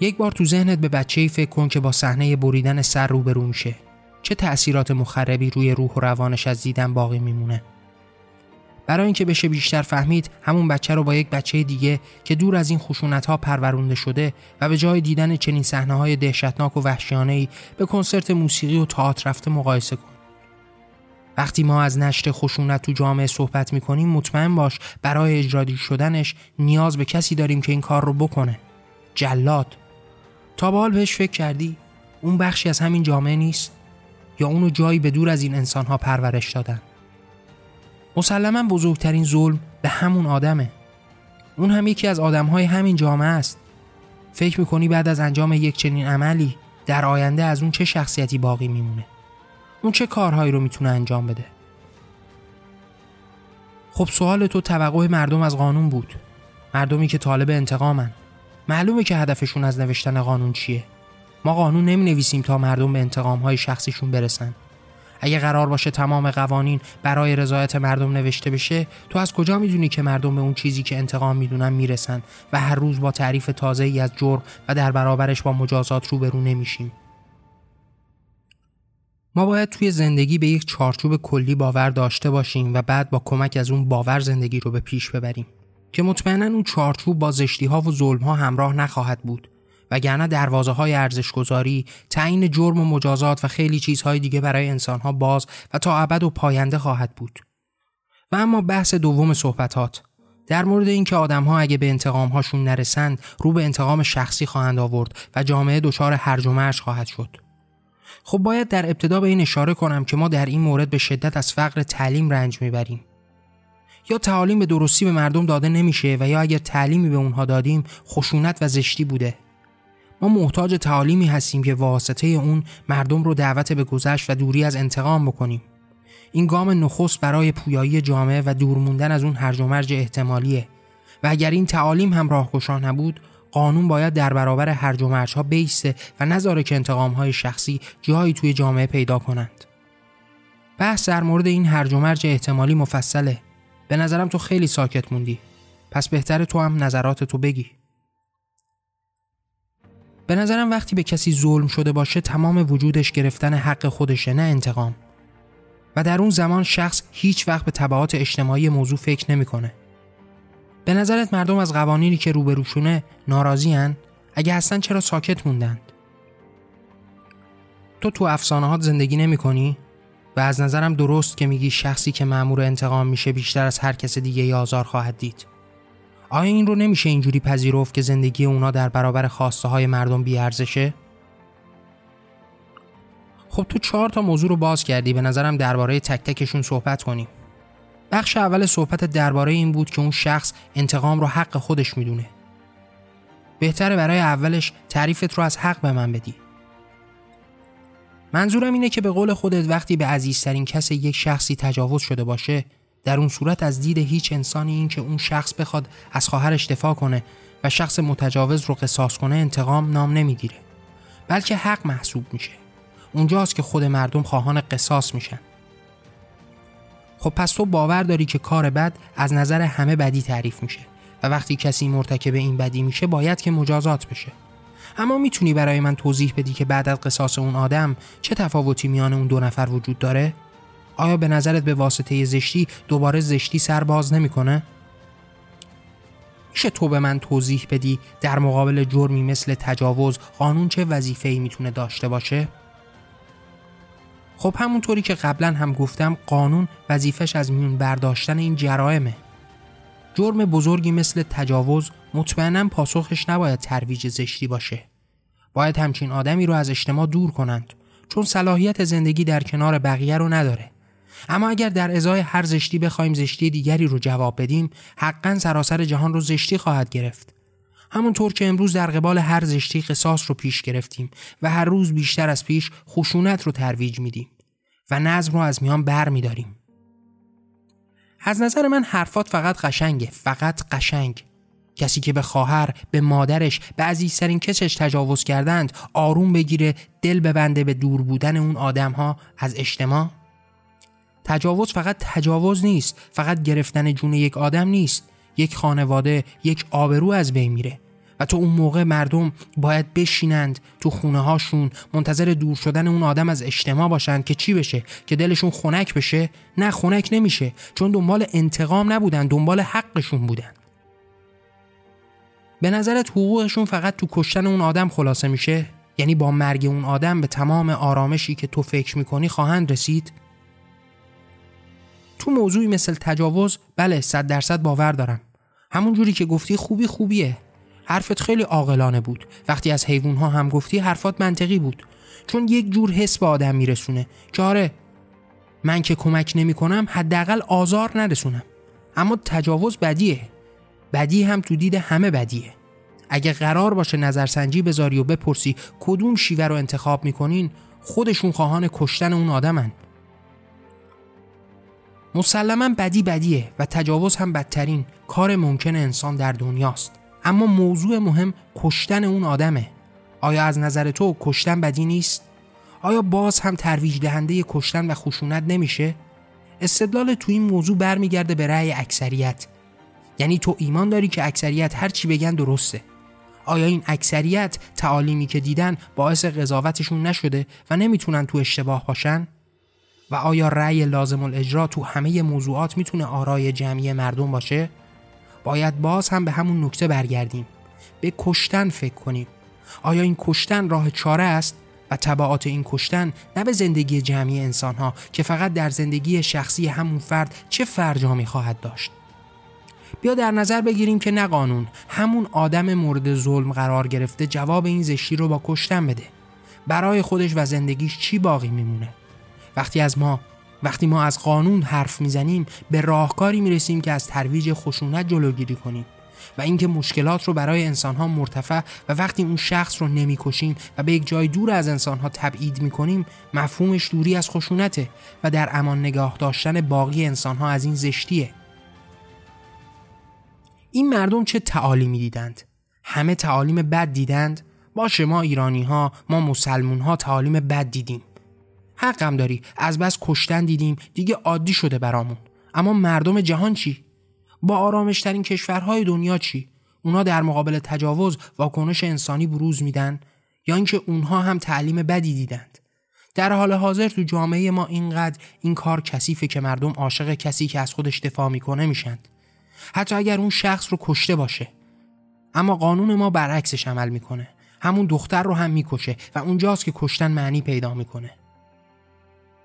A: یک بار تو ذهنت به بچه فکر کن که با صحنه بریدن سر روبرو میشه. چه تأثیرات مخربی روی روح و روانش از دیدن باقی میمونه؟ برای اینکه بشه بیشتر فهمید همون بچه رو با یک بچه دیگه که دور از این خشونت ها پرورونده شده و به جای دیدن چنین صحنه های دهشتناک و وحشیانه ای به کنسرت موسیقی و تئاتر رفته مقایسه کن. وقتی ما از نشر خشونت تو جامعه صحبت می‌کنیم مطمئن باش برای اجرادی شدنش نیاز به کسی داریم که این کار رو بکنه. جلاد. تا به حال بهش فکر کردی؟ اون بخشی از همین جامعه نیست؟ یا اونو جایی به دور از این انسان ها پرورش دادن؟ مسلما بزرگترین ظلم به همون آدمه. اون هم یکی از آدم های همین جامعه است. فکر می‌کنی بعد از انجام یک چنین عملی در آینده از اون چه شخصیتی باقی میمونه؟ اون چه کارهایی رو می‌تونه انجام بده؟ خب سوال تو توقع مردم از قانون بود. مردمی که طالب انتقامن. معلومه که هدفشون از نوشتن قانون چیه. ما قانون نمی نویسیم تا مردم به انتقام های شخصیشون برسن. اگه قرار باشه تمام قوانین برای رضایت مردم نوشته بشه تو از کجا می‌دونی که مردم به اون چیزی که انتقام می‌دونن می‌رسن و هر روز با تعریف تازه ای از جرم و در برابرش با مجازات روبرو نمیشیم؟ ما باید توی زندگی به یک چارچوب کلی باور داشته باشیم و بعد با کمک از اون باور زندگی رو به پیش ببریم که مطمئنا اون چارچوب با زشتی ها و ظلم ها همراه نخواهد بود. وگرنه دروازه های ارزش گذاری، تعیین جرم و مجازات و خیلی چیزهای دیگه برای انسان ها باز و تا ابد و پاینده خواهد بود. و اما بحث دوم صحبتات در مورد اینکه آدم ها اگه به انتقام هاشون نرسند رو به انتقام شخصی خواهند آورد و جامعه دچار هرج و مرج خواهد شد. خب باید در ابتدا به این اشاره کنم که ما در این مورد به شدت از فقر تعلیم رنج می‌بریم. یا تعالیم به درستی به مردم داده نمیشه و یا اگر تعلیمی به اونها دادیم خشونت و زشتی بوده. ما محتاج تعالیمی هستیم که واسطه اون مردم رو دعوت به گذشت و دوری از انتقام بکنیم. این گام نخست برای پویایی جامعه و دور موندن از اون هرج و مرج احتمالیه و اگر این تعالیم هم راهگشا نبود قانون باید در برابر هرج و مرج ها بیسته و نذاره که انتقام های شخصی جایی توی جامعه پیدا کنند. بحث در مورد این هرج و مرج احتمالی مفصله. به نظرم تو خیلی ساکت موندی. پس بهتره تو هم نظرات تو بگی. به نظرم وقتی به کسی ظلم شده باشه تمام وجودش گرفتن حق خودشه نه انتقام. و در اون زمان شخص هیچ وقت به تبعات اجتماعی موضوع فکر نمی‌کنه. به نظرت مردم از قوانینی که روبروشونه ناراضی هن؟ اگه هستن چرا ساکت موندند؟ تو تو افسانه زندگی نمی کنی؟ و از نظرم درست که میگی شخصی که معمور انتقام میشه بیشتر از هر کس دیگه ی آزار خواهد دید. آیا این رو نمیشه اینجوری پذیرفت که زندگی اونا در برابر خواسته های مردم بیارزشه؟ خب تو چهار تا موضوع رو باز کردی به نظرم درباره تک تکشون صحبت کنیم. بخش اول صحبت درباره این بود که اون شخص انتقام رو حق خودش می‌دونه. بهتره برای اولش تعریفت رو از حق به من بدی. منظورم اینه که به قول خودت وقتی به عزیزترین کس یک شخصی تجاوز شده باشه در اون صورت از دید هیچ انسانی این که اون شخص بخواد از خواهرش دفاع کنه و شخص متجاوز رو قصاص کنه انتقام نام نمی‌گیره بلکه حق محسوب میشه. اونجاست که خود مردم خواهان قصاص میشن. خب پس تو باور داری که کار بد از نظر همه بدی تعریف میشه و وقتی کسی مرتکب این بدی میشه باید که مجازات بشه. اما می‌تونی برای من توضیح بدی که بعد از قصاص اون آدم چه تفاوتی میان اون دو نفر وجود داره؟ آیا به نظرت به واسطه زشتی دوباره زشتی سر باز نمی‌کنه؟ میشه تو به من توضیح بدی در مقابل جرمی مثل تجاوز قانون چه وظیفه‌ای می‌تونه داشته باشه؟ خب همونطوری که قبلا هم گفتم قانون وظیفش از میون برداشتن این جرائمه جرم بزرگی مثل تجاوز مطمئنا پاسخش نباید ترویج زشتی باشه باید همچین آدمی رو از اجتماع دور کنند چون صلاحیت زندگی در کنار بقیه رو نداره اما اگر در ازای هر زشتی بخوایم زشتی دیگری رو جواب بدیم حقا سراسر جهان رو زشتی خواهد گرفت. همونطور که امروز در قبال هر زشتی قصاص رو پیش گرفتیم و هر روز بیشتر از پیش خشونت رو ترویج میدیم و نظم رو از میان بر میداریم. از نظر من حرفات فقط قشنگه فقط قشنگ. کسی که به خواهر به مادرش به عزیزترین کسش تجاوز کردند آروم بگیره دل ببنده به دور بودن اون آدم ها از اجتماع؟ تجاوز فقط تجاوز نیست فقط گرفتن جون یک آدم نیست. یک خانواده یک آبرو از بین میره. و تو اون موقع مردم باید بشینند تو خونه هاشون منتظر دور شدن اون آدم از اجتماع باشند که چی بشه؟ که دلشون خنک بشه؟ نه خنک نمیشه. چون دنبال انتقام نبودن دنبال حقشون بودن. به نظرت حقوقشون فقط تو کشتن اون آدم خلاصه میشه؟ یعنی با مرگ اون آدم به تمام آرامشی که تو فکر می‌کنی خواهند رسید؟ تو موضوعی مثل تجاوز بله صد درصد باور دارم. همون جوری که گفتی خوبی خوبیه. حرفت خیلی عاقلانه بود. وقتی از حیوان ها هم گفتی حرفات منطقی بود. چون یک جور حس به آدم میرسونه که آره من که کمک نمی کنم حداقل آزار نرسونم. اما تجاوز بدیه. بدی هم تو دید همه بدیه. اگه قرار باشه نظرسنجی بذاری و بپرسی کدوم شیوه رو انتخاب می‌کنین خودشون خواهان کشتن اون آدمن. مسلما بدی بدیه و تجاوز هم بدترین کار ممکن انسان در دنیاست اما موضوع مهم کشتن اون آدمه آیا از نظر تو کشتن بدی نیست؟ آیا باز هم ترویج دهنده کشتن و خشونت نمیشه؟ استدلال تو این موضوع برمیگرده به رأی اکثریت یعنی تو ایمان داری که اکثریت هر چی بگن درسته آیا این اکثریت تعالیمی که دیدن باعث قضاوتشون نشده و نمی‌تونن تو اشتباه باشن؟ و آیا رأی لازم الاجرا تو همه موضوعات می‌تونه آرای جمعی مردم باشه؟ باید باز هم به همون نکته برگردیم. به کشتن فکر کنیم. آیا این کشتن راه چاره است و طبعات این کشتن نه به زندگی جمعی انسان ها که فقط در زندگی شخصی همون فرد چه فرجامی خواهد داشت؟ بیا در نظر بگیریم که نه قانون همون آدم مورد ظلم قرار گرفته جواب این زشتی رو با کشتن بده. برای خودش و زندگیش چی باقی میمونه؟ وقتی از ما وقتی ما از قانون حرف می‌زنیم به راهکاری می‌رسیم که از ترویج خشونت جلوگیری کنیم و اینکه مشکلات رو برای انسانها مرتفع و وقتی اون شخص رو نمی‌کشیم و به یک جای دور از انسانها تبعید می‌کنیم مفهومش دوری از خشونته و در امان نگاه داشتن باقی انسانها از این زشتیه. این مردم چه تعالیمی دیدند همه تعالیم بد دیدند؟ باشه ما ایرانی ها ما مسلمون ها تعالیم بد دیدیم. حقم داری. از بس کشتن دیدیم. دیگه عادی شده برامون. اما مردم جهان چی؟ با آرامشترین کشورهای دنیا چی؟ اونا در مقابل تجاوز واکنش انسانی بروز میدن؟ یا اینکه اونها هم تعلیم بدی دیدند؟ در حال حاضر تو جامعه ما اینقدر این کار کثیفه که مردم عاشق کسی که از خودش دفاع می‌کنه میشند حتی اگر اون شخص رو کشته باشه. اما قانون ما برعکسش عمل می‌کنه. همون دختر رو هم می‌کشه و اونجاست که کشتن معنی پیدا می‌کنه.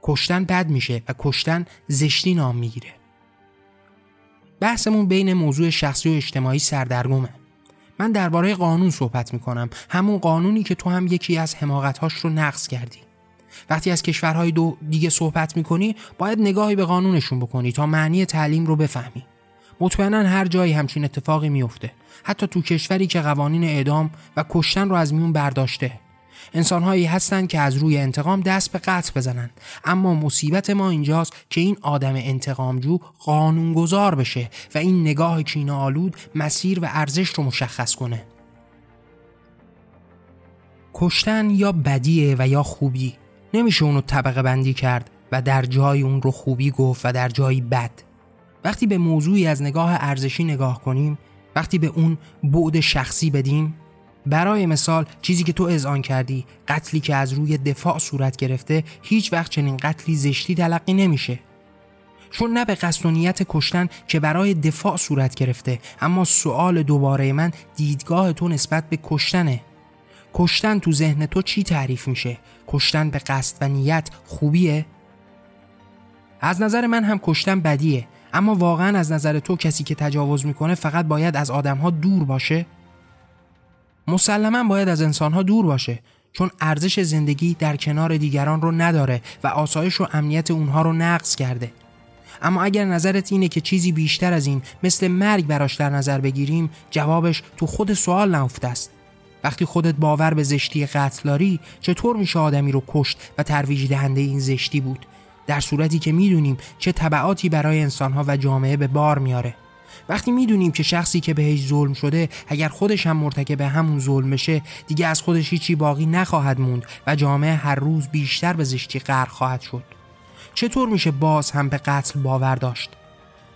A: کشتن بد میشه و کشتن زشتی نام می‌گیره. بحثمون بین موضوع شخصی و اجتماعی سردرگمه. من درباره قانون صحبت می‌کنم. همون قانونی که تو هم یکی از حماقتهاش رو نقض کردی. وقتی از کشورهای دو دیگه صحبت می‌کنی باید نگاهی به قانونشون بکنی تا معنی تعلیم رو بفهمی. مطمئنا هر جایی همچین اتفاقی میفته حتی تو کشوری که قوانین اعدام و کشتن رو از میون برداشته. انسانهایی هستند که از روی انتقام دست به قتل بزنند. اما مصیبت ما اینجاست که این آدم انتقامجو قانونگذار بشه و این نگاه کینه آلود مسیر و ارزش رو مشخص کنه. کشتن یا بدیه و یا خوبی. نمیشه اونو طبقه بندی کرد و در جای اون رو خوبی گفت و در جایی بد. وقتی به موضوعی از نگاه ارزشی نگاه کنیم وقتی به اون بعد شخصی بدیم برای مثال چیزی که تو اذعان کردی قتلی که از روی دفاع صورت گرفته هیچ وقت چنین قتلی زشتی تلقی نمیشه. چون نه به قصد و نیت کشتن که برای دفاع صورت گرفته اما سوال دوباره من دیدگاه تو نسبت به کشتنه. کشتن تو ذهن تو چی تعریف میشه؟ کشتن به قصد و نیت خوبیه؟ از نظر من هم کشتن بدیه اما واقعا از نظر تو کسی که تجاوز می‌کنه فقط باید از آدمها دور باشه؟ مسلما باید از انسانها دور باشه چون ارزش زندگی در کنار دیگران رو نداره و آسایش و امنیت اونها رو نقض کرده. اما اگر نظرت اینه که چیزی بیشتر از این مثل مرگ براش در نظر بگیریم جوابش تو خود سوال نفته است. وقتی خودت باور به زشتی قتلاری چطور میشه آدمی رو کشت و ترویج دهنده این زشتی بود؟ در صورتی که می‌دونیم چه طبعاتی برای انسانها و جامعه به بار میاره وقتی می‌دونیم که شخصی که بهش ظلم شده اگر خودش هم مرتکب همون ظلم بشه دیگه از خودش هیچی باقی نخواهد موند و جامعه هر روز بیشتر به زشتی غرق خواهد شد. چطور میشه باز هم به قتل باور داشت؟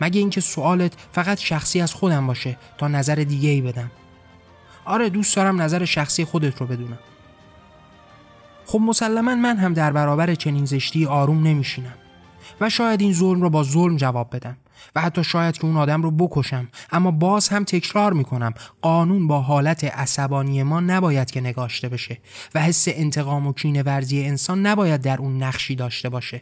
A: مگه اینکه سوالت فقط شخصی از خودم باشه تا نظر دیگه ای بدم؟ آره دوست دارم نظر شخصی خودت رو بدونم. خب مسلما من هم در برابر چنین زشتی آروم نمیشینم و شاید این ظلم رو با ظلم جواب بدم. و حتی شاید که اون آدم رو بکشم. اما باز هم تکرار می‌کنم قانون با حالت عصبانی ما نباید که نگاشته بشه و حس انتقام و کینه ورزی انسان نباید در اون نقشی داشته باشه.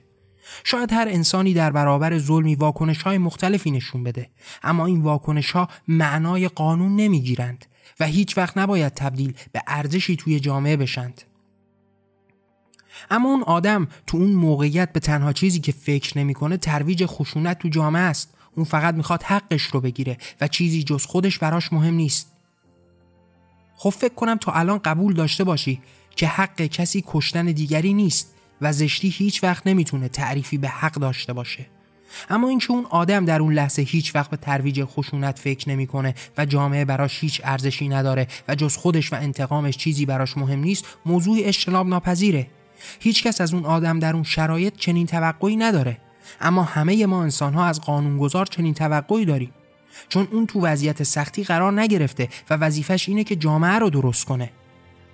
A: شاید هر انسانی در برابر ظلمی واکنش های مختلفی نشون بده اما این واکنش ها معنای قانون نمی‌گیرند و هیچ وقت نباید تبدیل به ارزشی توی جامعه بشند. اما اون آدم تو اون موقعیت به تنها چیزی که فکر نمی‌کنه ترویج خشونت تو جامعه است. اون فقط می‌خواد حقش رو بگیره و چیزی جز خودش براش مهم نیست. خب فکر کنم تا الان قبول داشته باشی که حق کسی کشتن دیگری نیست و زشتی هیچ وقت نمی‌تونه تعریفی به حق داشته باشه. اما اینکه اون آدم در اون لحظه هیچ وقت به ترویج خشونت فکر نمی‌کنه و جامعه براش هیچ ارزشی نداره و جز خودش و انتقامش چیزی براش مهم نیست موضوع اجتناب ناپذیره هیچکس از اون آدم در اون شرایط چنین توقعی نداره. اما همه ما انسان ها از قانونگذار چنین توقعی داریم. چون اون تو وضعیت سختی قرار نگرفته و وظیفش اینه که جامعه رو درست کنه.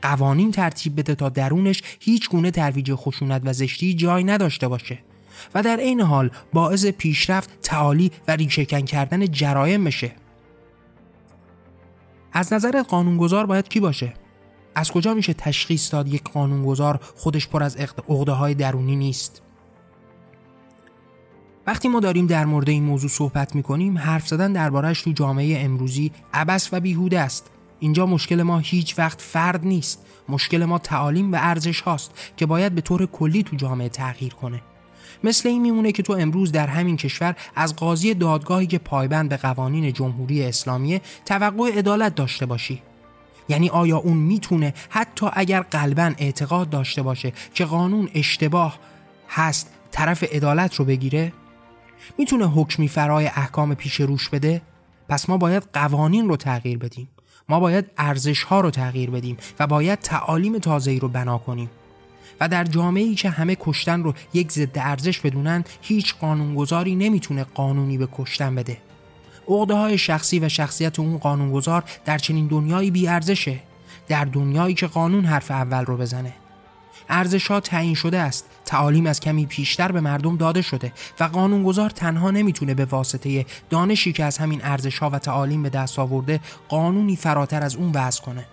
A: قوانین ترتیب بده تا درونش هیچ گونه ترویج خشونت و زشتی جای نداشته باشه. و در عین حال باعث پیشرفت، تعالی و ریشهکن کردن جرایم بشه. از نظر قانونگذار باید کی باشه؟ از کجا میشه تشخیص داد یک قانونگذار خودش پر از عقده های درونی نیست؟ وقتی ما داریم در مورد این موضوع صحبت می‌کنیم حرف زدن دربارهش تو جامعه امروزی عبس و بیهوده است. اینجا مشکل ما هیچ وقت فرد نیست. مشکل ما تعالیم و ارزش هاست که باید به طور کلی تو جامعه تغییر کنه. مثل این میمونه که تو امروز در همین کشور از قاضی دادگاهی که پایبند به قوانین جمهوری اسلامی توقع عدالت داشته باشی. یعنی آیا اون می‌تونه حتی اگر قلبا اعتقاد داشته باشه که قانون اشتباه هست طرف عدالت رو بگیره؟ می‌تونه حکمی فرای احکام پیش روش بده؟ پس ما باید قوانین رو تغییر بدیم. ما باید ارزش ها رو تغییر بدیم و باید تعالیم تازه‌ای رو بنا کنیم. و در جامعه ای که همه کشتن رو یک ضد ارزش بدونن هیچ قانونگذاری نمی‌تونه قانونی به کشتن بده. عقده های شخصی و شخصیت اون قانونگذار در چنین دنیایی بی ارزشه در دنیایی که قانون حرف اول رو بزنه. ارزش ها تعیین شده است. تعالیم از کمی پیشتر به مردم داده شده و قانونگذار تنها نمی‌تونه به واسطه دانشی که از همین ارزش ها و تعالیم به دست آورده قانونی فراتر از اون وضع کنه.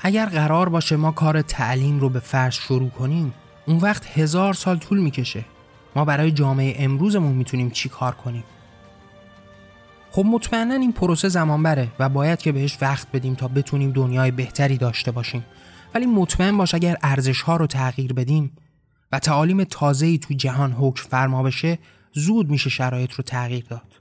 A: اگر قرار باشه ما کار تعلیم رو به فرض شروع کنیم اون وقت هزار سال طول می‌کشه. ما برای جامعه امروزمون می‌تونیم چی کار کنیم؟ خب مطمئنا این پروسه زمان بره و باید که بهش وقت بدیم تا بتونیم دنیای بهتری داشته باشیم. ولی مطمئن باش اگر ارزش ها رو تغییر بدیم و تعالیم تازه‌ای تو جهان حکم فرما بشه زود میشه شرایط رو تغییر داد.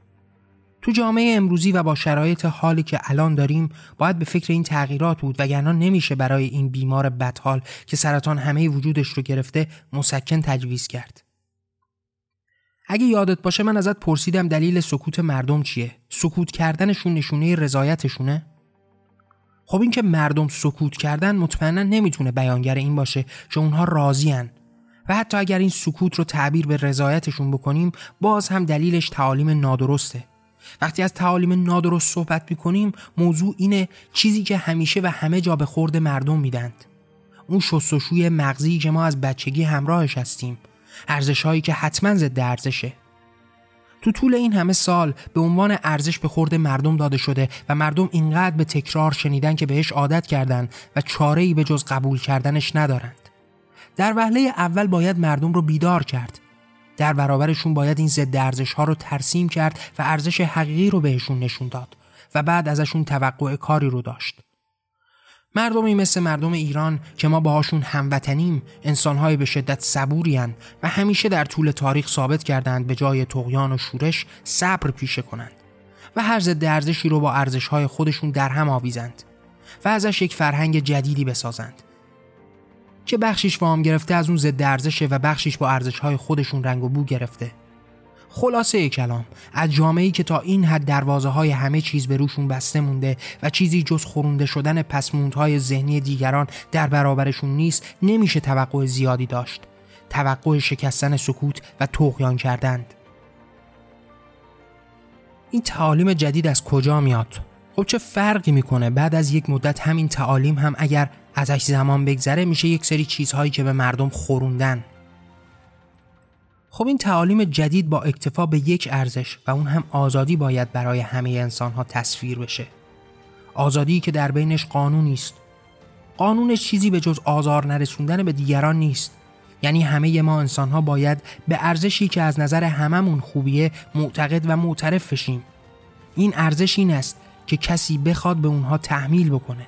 A: تو جامعه امروزی و با شرایط حالی که الان داریم باید به فکر این تغییرات بود وگرنه نمیشه برای این بیمار بدحال که سرطان همه وجودش رو گرفته مسکن تجویز کرد. اگه یادت باشه من ازت پرسیدم دلیل سکوت مردم چیه؟ سکوت کردنشون نشونه رضایتشونه؟ خب این که مردم سکوت کردن مطمئنا نمی‌تونه بیانگر این باشه که اونها راضیان و حتی اگر این سکوت رو تعبیر به رضایتشون بکنیم باز هم دلیلش تعالیم نادرسته. وقتی از تعالیم نادرست صحبت می‌کنیم موضوع اینه چیزی که همیشه و همه جا به خورد مردم میدند اون شستشوی مغزی که ما از بچگی همراهش هستیم. ارزش هایی که حتما ضد ارزشه. تو طول این همه سال به عنوان ارزش به خورد مردم داده شده و مردم اینقدر به تکرار شنیدن که بهش عادت کردن و چاره ای به جز قبول کردنش ندارند. در وهله اول باید مردم رو بیدار کرد. در برابرشون باید این ضد ارزش ها رو ترسیم کرد و ارزش حقیقی رو بهشون نشون داد و بعد ازشون توقع کاری رو داشت. مردمی مثل مردم ایران که ما باهاشون هموطنیم انسانهای به شدت صبورین و همیشه در طول تاریخ ثابت کردند به جای تقیان و شورش صبر پیشه کنند و هر ضد ارزشی رو با ارزشهای خودشون در هم آویزند و ازش یک فرهنگ جدیدی بسازند که بخشیش وام گرفته از اون ضد ارزشه و بخشیش با ارزشهای خودشون رنگ و بو گرفته. خلاصه کلام. از جامعه‌ای که تا این حد دروازه های همه چیز به روشون بسته مونده و چیزی جز خورونده شدن پسموندهای ذهنی دیگران در برابرشون نیست نمیشه توقع زیادی داشت. توقع شکستن سکوت و تغیان کردند. این تعالیم جدید از کجا میاد؟ خب چه فرقی می‌کنه؟ بعد از یک مدت همین تعالیم هم اگر ازش زمان بگذره میشه یک سری چیزهایی که به مردم خوروندن. خب این تعالیم جدید با اکتفا به یک ارزش و اون هم آزادی باید برای همه انسان ها تصویر بشه. آزادی که در بینش قانونی است قانونش چیزی به جز آزار نرسوندن به دیگران نیست. یعنی همه ما انسان ها باید به ارزشی که از نظر هممون خوبیه معتقد و معترف بشیم. این ارزش این است که کسی بخواد به اونها تحمیل بکنه.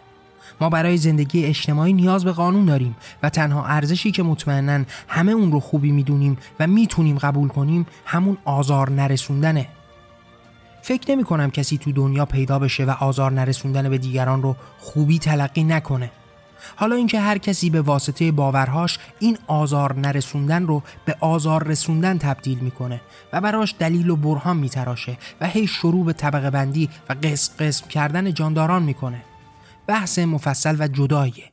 A: ما برای زندگی اجتماعی نیاز به قانون داریم و تنها ارزشی که مطمئنا همه اون رو خوبی می‌دونیم و می‌تونیم قبول کنیم همون آزار نرسوندنه. فکر نمی کنم کسی تو دنیا پیدا بشه و آزار نرسوندن به دیگران رو خوبی تلقی نکنه. حالا اینکه هر کسی به واسطه باورهاش این آزار نرسوندن رو به آزار رسوندن تبدیل می‌کنه و براش دلیل و برهان میتراشه و هی شروع به طبقه بندی و قسم قسم کردن جانداران می‌کنه. بحث مفصل و جداییه.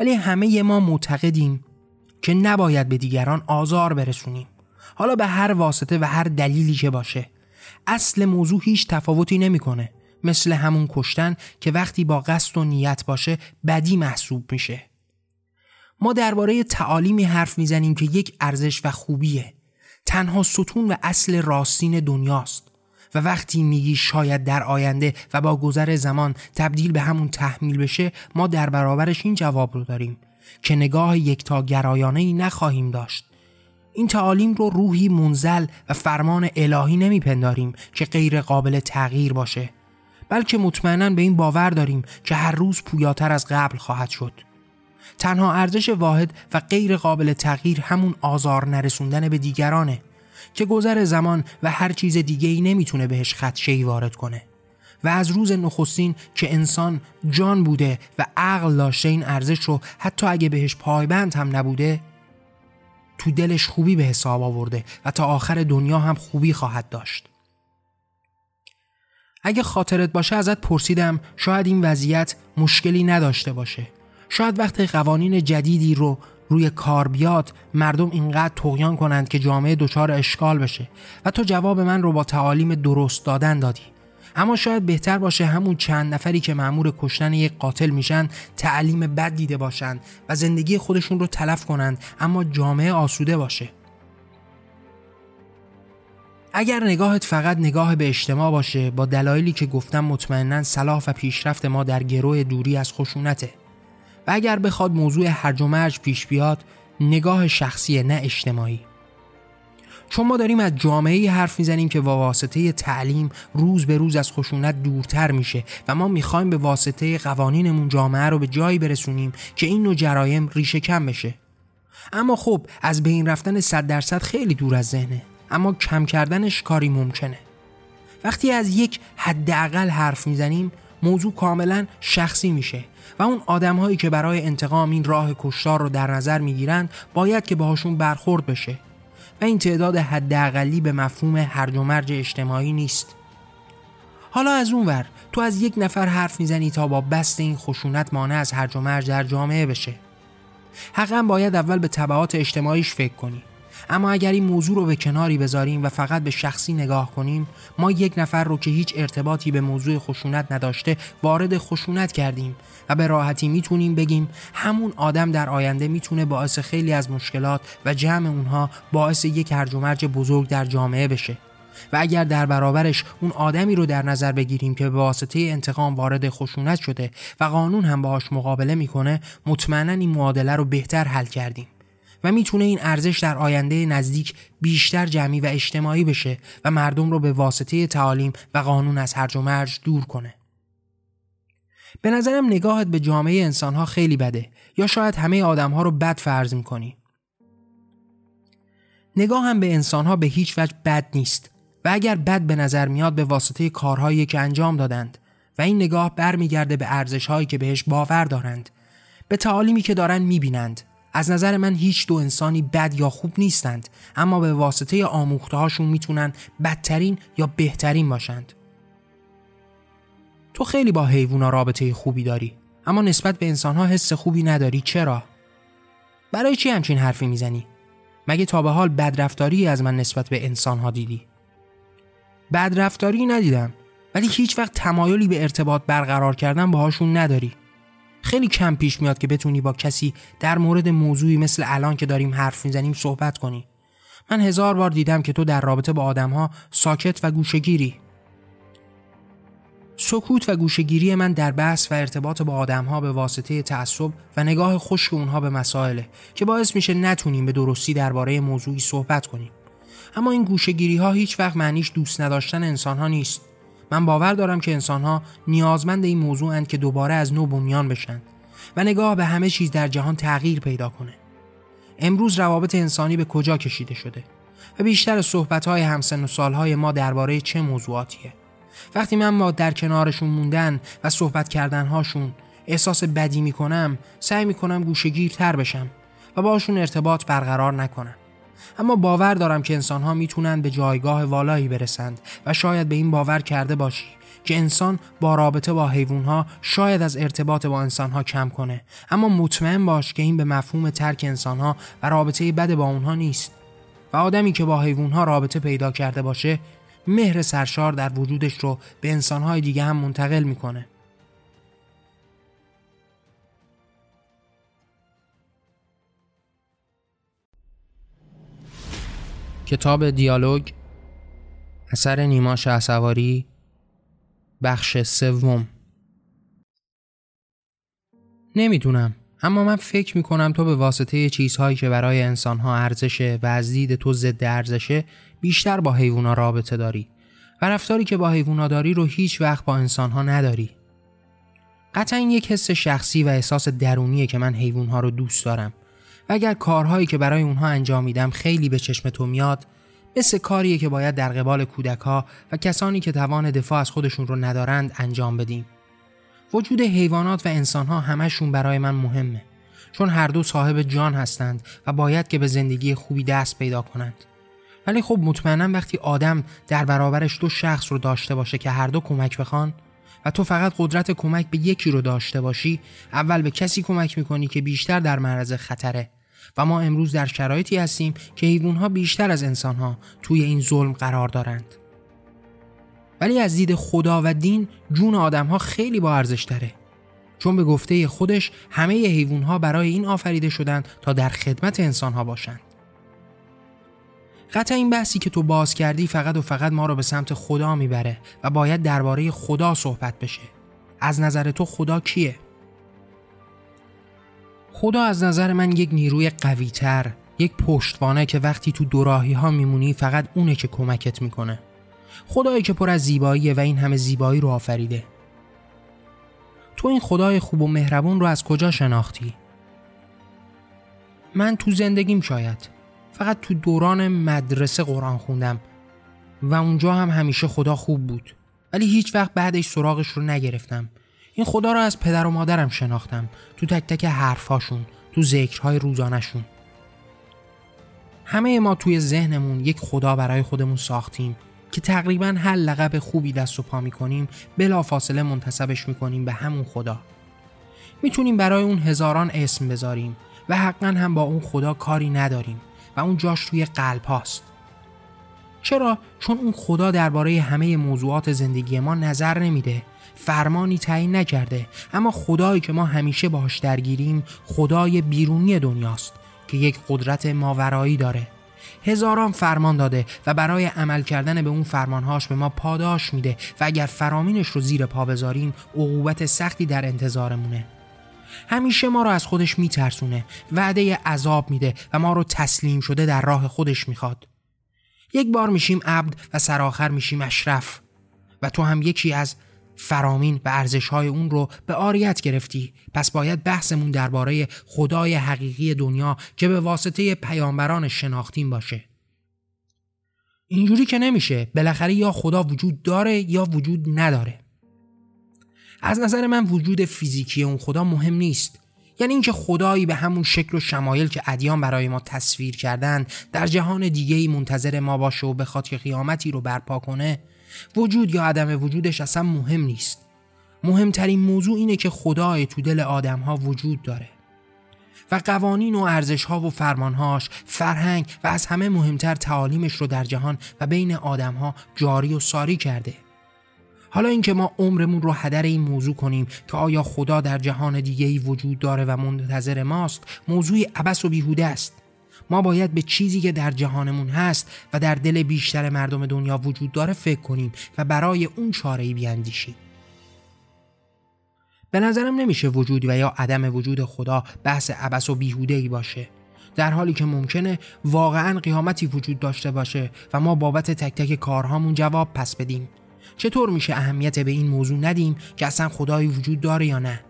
A: ولی همه ما معتقدیم که نباید به دیگران آزار برسونیم. حالا به هر واسطه و هر دلیلی که باشه. اصل موضوع هیچ تفاوتی نمی‌کنه. مثل همون کشتن که وقتی با قصد و نیت باشه بدی محسوب میشه. ما درباره تعالیمی حرف می‌زنیم که یک ارزش و خوبیه. تنها ستون و اصل راستین دنیاست. و وقتی میگی شاید در آینده و با گذر زمان تبدیل به همون تحمیل بشه ما در برابرش این جواب رو داریم که نگاه یکتا گرایانه ای نخواهیم داشت. این تعالیم رو روحی منزل و فرمان الهی نمیپنداریم که غیر قابل تغییر باشه بلکه مطمئنا به این باور داریم که هر روز پویاتر از قبل خواهد شد. تنها ارزش واحد و غیر قابل تغییر همون آزار نرسوندن به دیگرانه. که گذر زمان و هر چیز دیگه ای نمی‌تونه بهش خدشه وارد کنه. و از روز نخستین که انسان جان بوده و عقل داشته این ارزش رو حتی اگه بهش پایبند هم نبوده تو دلش خوبی به حساب آورده و تا آخر دنیا هم خوبی خواهد داشت. اگه خاطرت باشه ازت پرسیدم شاید این وضعیت مشکلی نداشته باشه. شاید وقتی قوانین جدیدی رو روی کار بیاد مردم اینقدر تغیان کنند که جامعه دچار اشکال بشه. و تو جواب من رو با تعالیم درست دادن دادی. اما شاید بهتر باشه همون چند نفری که معمور کشتن یک قاتل میشن تعلیم بد دیده باشند و زندگی خودشون رو تلف کنند اما جامعه آسوده باشه. اگر نگاهت فقط نگاه به اجتماع باشه با دلایلی که گفتم مطمئنا صلاح و پیشرفت ما در گروه دوری از خشونته. و اگر بخواد موضوع هرج و مرج پیش بیاد نگاه شخصی نه اجتماعی. چون ما داریم از جامعه حرف می‌زنیم که با واسطه تعلیم روز به روز از خشونت دورتر میشه و ما می‌خوایم به واسطه قوانینمون جامعه رو به جایی برسونیم که این نوع جرایم ریشه کم بشه. اما خب از بین رفتن صد درصد خیلی دور از ذهنه. اما کم کردنش کاری ممکنه. وقتی از یک حداقل حرف می‌زنیم موضوع کاملا شخصی میشه. و اون آدم هایی که برای انتقام این راه کشتار رو در نظر می‌گیرند باید که باهاشون برخورد بشه. و این تعداد حداقلی به مفهوم هرج و مرج اجتماعی نیست. حالا از اون ور تو از یک نفر حرف می‌زنی تا با بست این خشونت مانع از هرج و مرج در جامعه بشه. حقا باید اول به طبعات اجتماعیش فکر کنی. اما اگر این موضوع رو به کناری بذاریم و فقط به شخصی نگاه کنیم ما یک نفر رو که هیچ ارتباطی به موضوع خشونت نداشته وارد خشونت کردیم و به راحتی می‌تونیم بگیم همون آدم در آینده می‌تونه باعث خیلی از مشکلات و جمع اونها باعث یک هرج و مرج بزرگ در جامعه بشه. و اگر در برابرش اون آدمی رو در نظر بگیریم که به واسطه انتقام وارد خشونت شده و قانون هم باهاش مقابله می‌کنه مطمئنا این معادله رو بهتر حل کردیم. و می‌تونه این ارزش در آینده نزدیک بیشتر جمعی و اجتماعی بشه و مردم رو به واسطه تعالیم و قانون از هرج و مرج دور کنه. به نظرم نگاهت به جامعه انسانها خیلی بده یا شاید همه آدمها رو بد فرض می‌کنی. نگاه هم به انسانها به هیچ وجه بد نیست و اگر بد به نظر میاد به واسطه کارهایی که انجام دادند و این نگاه برمیگرده به ارزشهایی که بهش باور دارند به تعالیمی که دارن می‌بینند از نظر من هیچ دو انسانی بد یا خوب نیستند اما به واسطه آموخته هاشون می‌تونن بدترین یا بهترین باشند تو خیلی با حیوونا رابطه خوبی داری اما نسبت به انسانها حس خوبی نداری چرا؟ برای چی همچین حرفی می‌زنی؟ مگه تا به حال بدرفتاری از من نسبت به انسانها دیدی؟ بدرفتاری ندیدم ولی هیچ وقت تمایلی به ارتباط برقرار کردن باهاشون نداری خیلی کم پیش میاد که بتونی با کسی در مورد موضوعی مثل الان که داریم حرف می‌زنیم صحبت کنی. من هزار بار دیدم که تو در رابطه با آدمها ساکت و گوشگیری سکوت و گوشگیری من در بحث و ارتباط با آدمها به واسطه تعصب و نگاه خشک اونها به مسائله که باعث میشه نتونیم به درستی درباره موضوعی صحبت کنیم. اما این گوشگیری ها هیچ وقت معنیش دوست نداشتن انسان ها نیست. من باور دارم که انسانها نیازمند این موضوع هند که دوباره از نو بنیان بشن و نگاه به همه چیز در جهان تغییر پیدا کنه. امروز روابط انسانی به کجا کشیده شده و بیشتر صحبت‌های همسن و سالهای ما درباره چه موضوعاتیه. وقتی من ما در کنارشون موندن و صحبت کردنهاشون احساس بدی می‌کنم سعی می‌کنم گوشگیرتر بشم و باشون ارتباط برقرار نکنم. اما باور دارم که انسانها می‌تونن به جایگاه والایی برسند و شاید به این باور کرده باشی که انسان با رابطه با حیوانها شاید از ارتباط با انسانها کم کنه. اما مطمئن باش که این به مفهوم ترک انسانها و رابطه بد با اونها نیست. و آدمی که با حیوانها رابطه پیدا کرده باشه مهر سرشار در وجودش رو به انسانهای دیگه هم منتقل می‌کنه. کتاب دیالوگ اثر نیما شهسواری بخش سوم. نمی‌دونم اما من فکر می‌کنم تو به واسطه چیزهایی که برای انسانها ارزشه و از دید تو ضد ارزشه بیشتر با حیوونا رابطه داری و رفتاری که با حیوونا داری رو هیچ وقت با انسانها نداری. قطعا یک حس شخصی و احساس درونیه که من حیوانها رو دوست دارم. و اگر کارهایی که برای اونها انجام میدم خیلی به چشم تو میاد مثل کاریه که باید در قبال کودک ها و کسانی که توان دفاع از خودشون رو ندارند انجام بدیم. وجود حیوانات و انسانها همشون برای من مهمه چون هر دو صاحب جان هستند و باید که به زندگی خوبی دست پیدا کنند. ولی خب مطمئنا وقتی آدم در برابرش دو شخص رو داشته باشه که هر دو کمک بخوان و تو فقط قدرت کمک به یکی رو داشته باشی اول به کسی کمک می‌کنی که بیشتر در معرض خطره. و ما امروز در شرایطی هستیم که حیوانها بیشتر از انسانها توی این ظلم قرار دارند. ولی از دید خدا و دین جون آدمها خیلی با ارزش داره. چون به گفته خودش همه حیوانها برای این آفریده شدند تا در خدمت انسانها باشند. قطعا این بحثی که تو باز کردی فقط و فقط ما رو به سمت خدا می‌بره و باید درباره خدا صحبت بشه از نظر تو خدا کیه؟ خدا از نظر من یک نیروی قویتر یک پشتوانه که وقتی تو دوراهی ها میمونی فقط اونه که کمکت می‌کنه خدایی که پر از زیباییه و این همه زیبایی رو آفریده تو این خدای خوب و مهربون رو از کجا شناختی؟ من تو زندگیم شاید فقط تو دوران مدرسه قرآن خوندم و اونجا هم همیشه خدا خوب بود. ولی هیچ وقت بعدش سراغش رو نگرفتم. این خدا رو از پدر و مادرم شناختم. تو تک تک حرفاشون تو ذکرهای روزانشون همه ما توی ذهنمون یک خدا برای خودمون ساختیم که تقریبا هر لقب خوبی دست و پا می‌کنیم بلا فاصله منتصبش می‌کنیم به همون خدا. می‌تونیم برای اون هزاران اسم بذاریم و حقا هم با اون خدا کاری نداریم. و اون جاش توی قلب هاست. چرا؟ چون اون خدا درباره همه موضوعات زندگی ما نظر نمیده فرمانی تعیین نکرده اما خدایی که ما همیشه باهاش درگیریم خدای بیرونی دنیاست که یک قدرت ماورایی داره هزاران فرمان داده و برای عمل کردن به اون فرمانهاش به ما پاداش میده و اگر فرامینش رو زیر پا بذاریم عقوبت سختی در انتظارمونه همیشه ما رو از خودش میترسونه وعده عذاب میده و ما رو تسلیم شده در راه خودش می‌خواد. یک بار میشیم عبد و سرآخر میشیم اشرف و تو هم یکی از فرامین و ارزش های اون رو به آریت گرفتی. پس باید بحثمون درباره خدای حقیقی دنیا که به واسطه پیامبران شناختیم باشه. اینجوری که نمیشه بالاخره یا خدا وجود داره یا وجود نداره. از نظر من وجود فیزیکی اون خدا مهم نیست. یعنی اینکه خدایی به همون شکل و شمایل که ادیان برای ما تصویر کردن در جهان دیگه ای منتظر ما باشه و بخواد که قیامتی رو برپا کنه وجود یا عدم وجودش اصلا مهم نیست. مهمترین موضوع اینه که خدای تو دل آدم ها وجود داره و قوانین و ارزش ها و فرمانهاش فرهنگ و از همه مهمتر تعالیمش رو در جهان و بین آدم ها جاری و ساری کرده. حالا اینکه ما عمرمون رو هدر این موضوع کنیم که آیا خدا در جهان دیگه ای وجود داره و منتظر ماست موضوعی عبس و بیهوده است. ما باید به چیزی که در جهانمون هست و در دل بیشتر مردم دنیا وجود داره فکر کنیم و برای اون چاره ای بیاندیشیم. به نظرم نمیشه وجود و یا عدم وجود خدا بحث عبس و بیهوده ای باشه. در حالی که ممکنه واقعا قیامتی وجود داشته باشه و ما بابت تک تک کارهامون جواب پس بدیم. چطور میشه اهمیت به این موضوع ندیم که اصلا خدایی وجود داره یا نه؟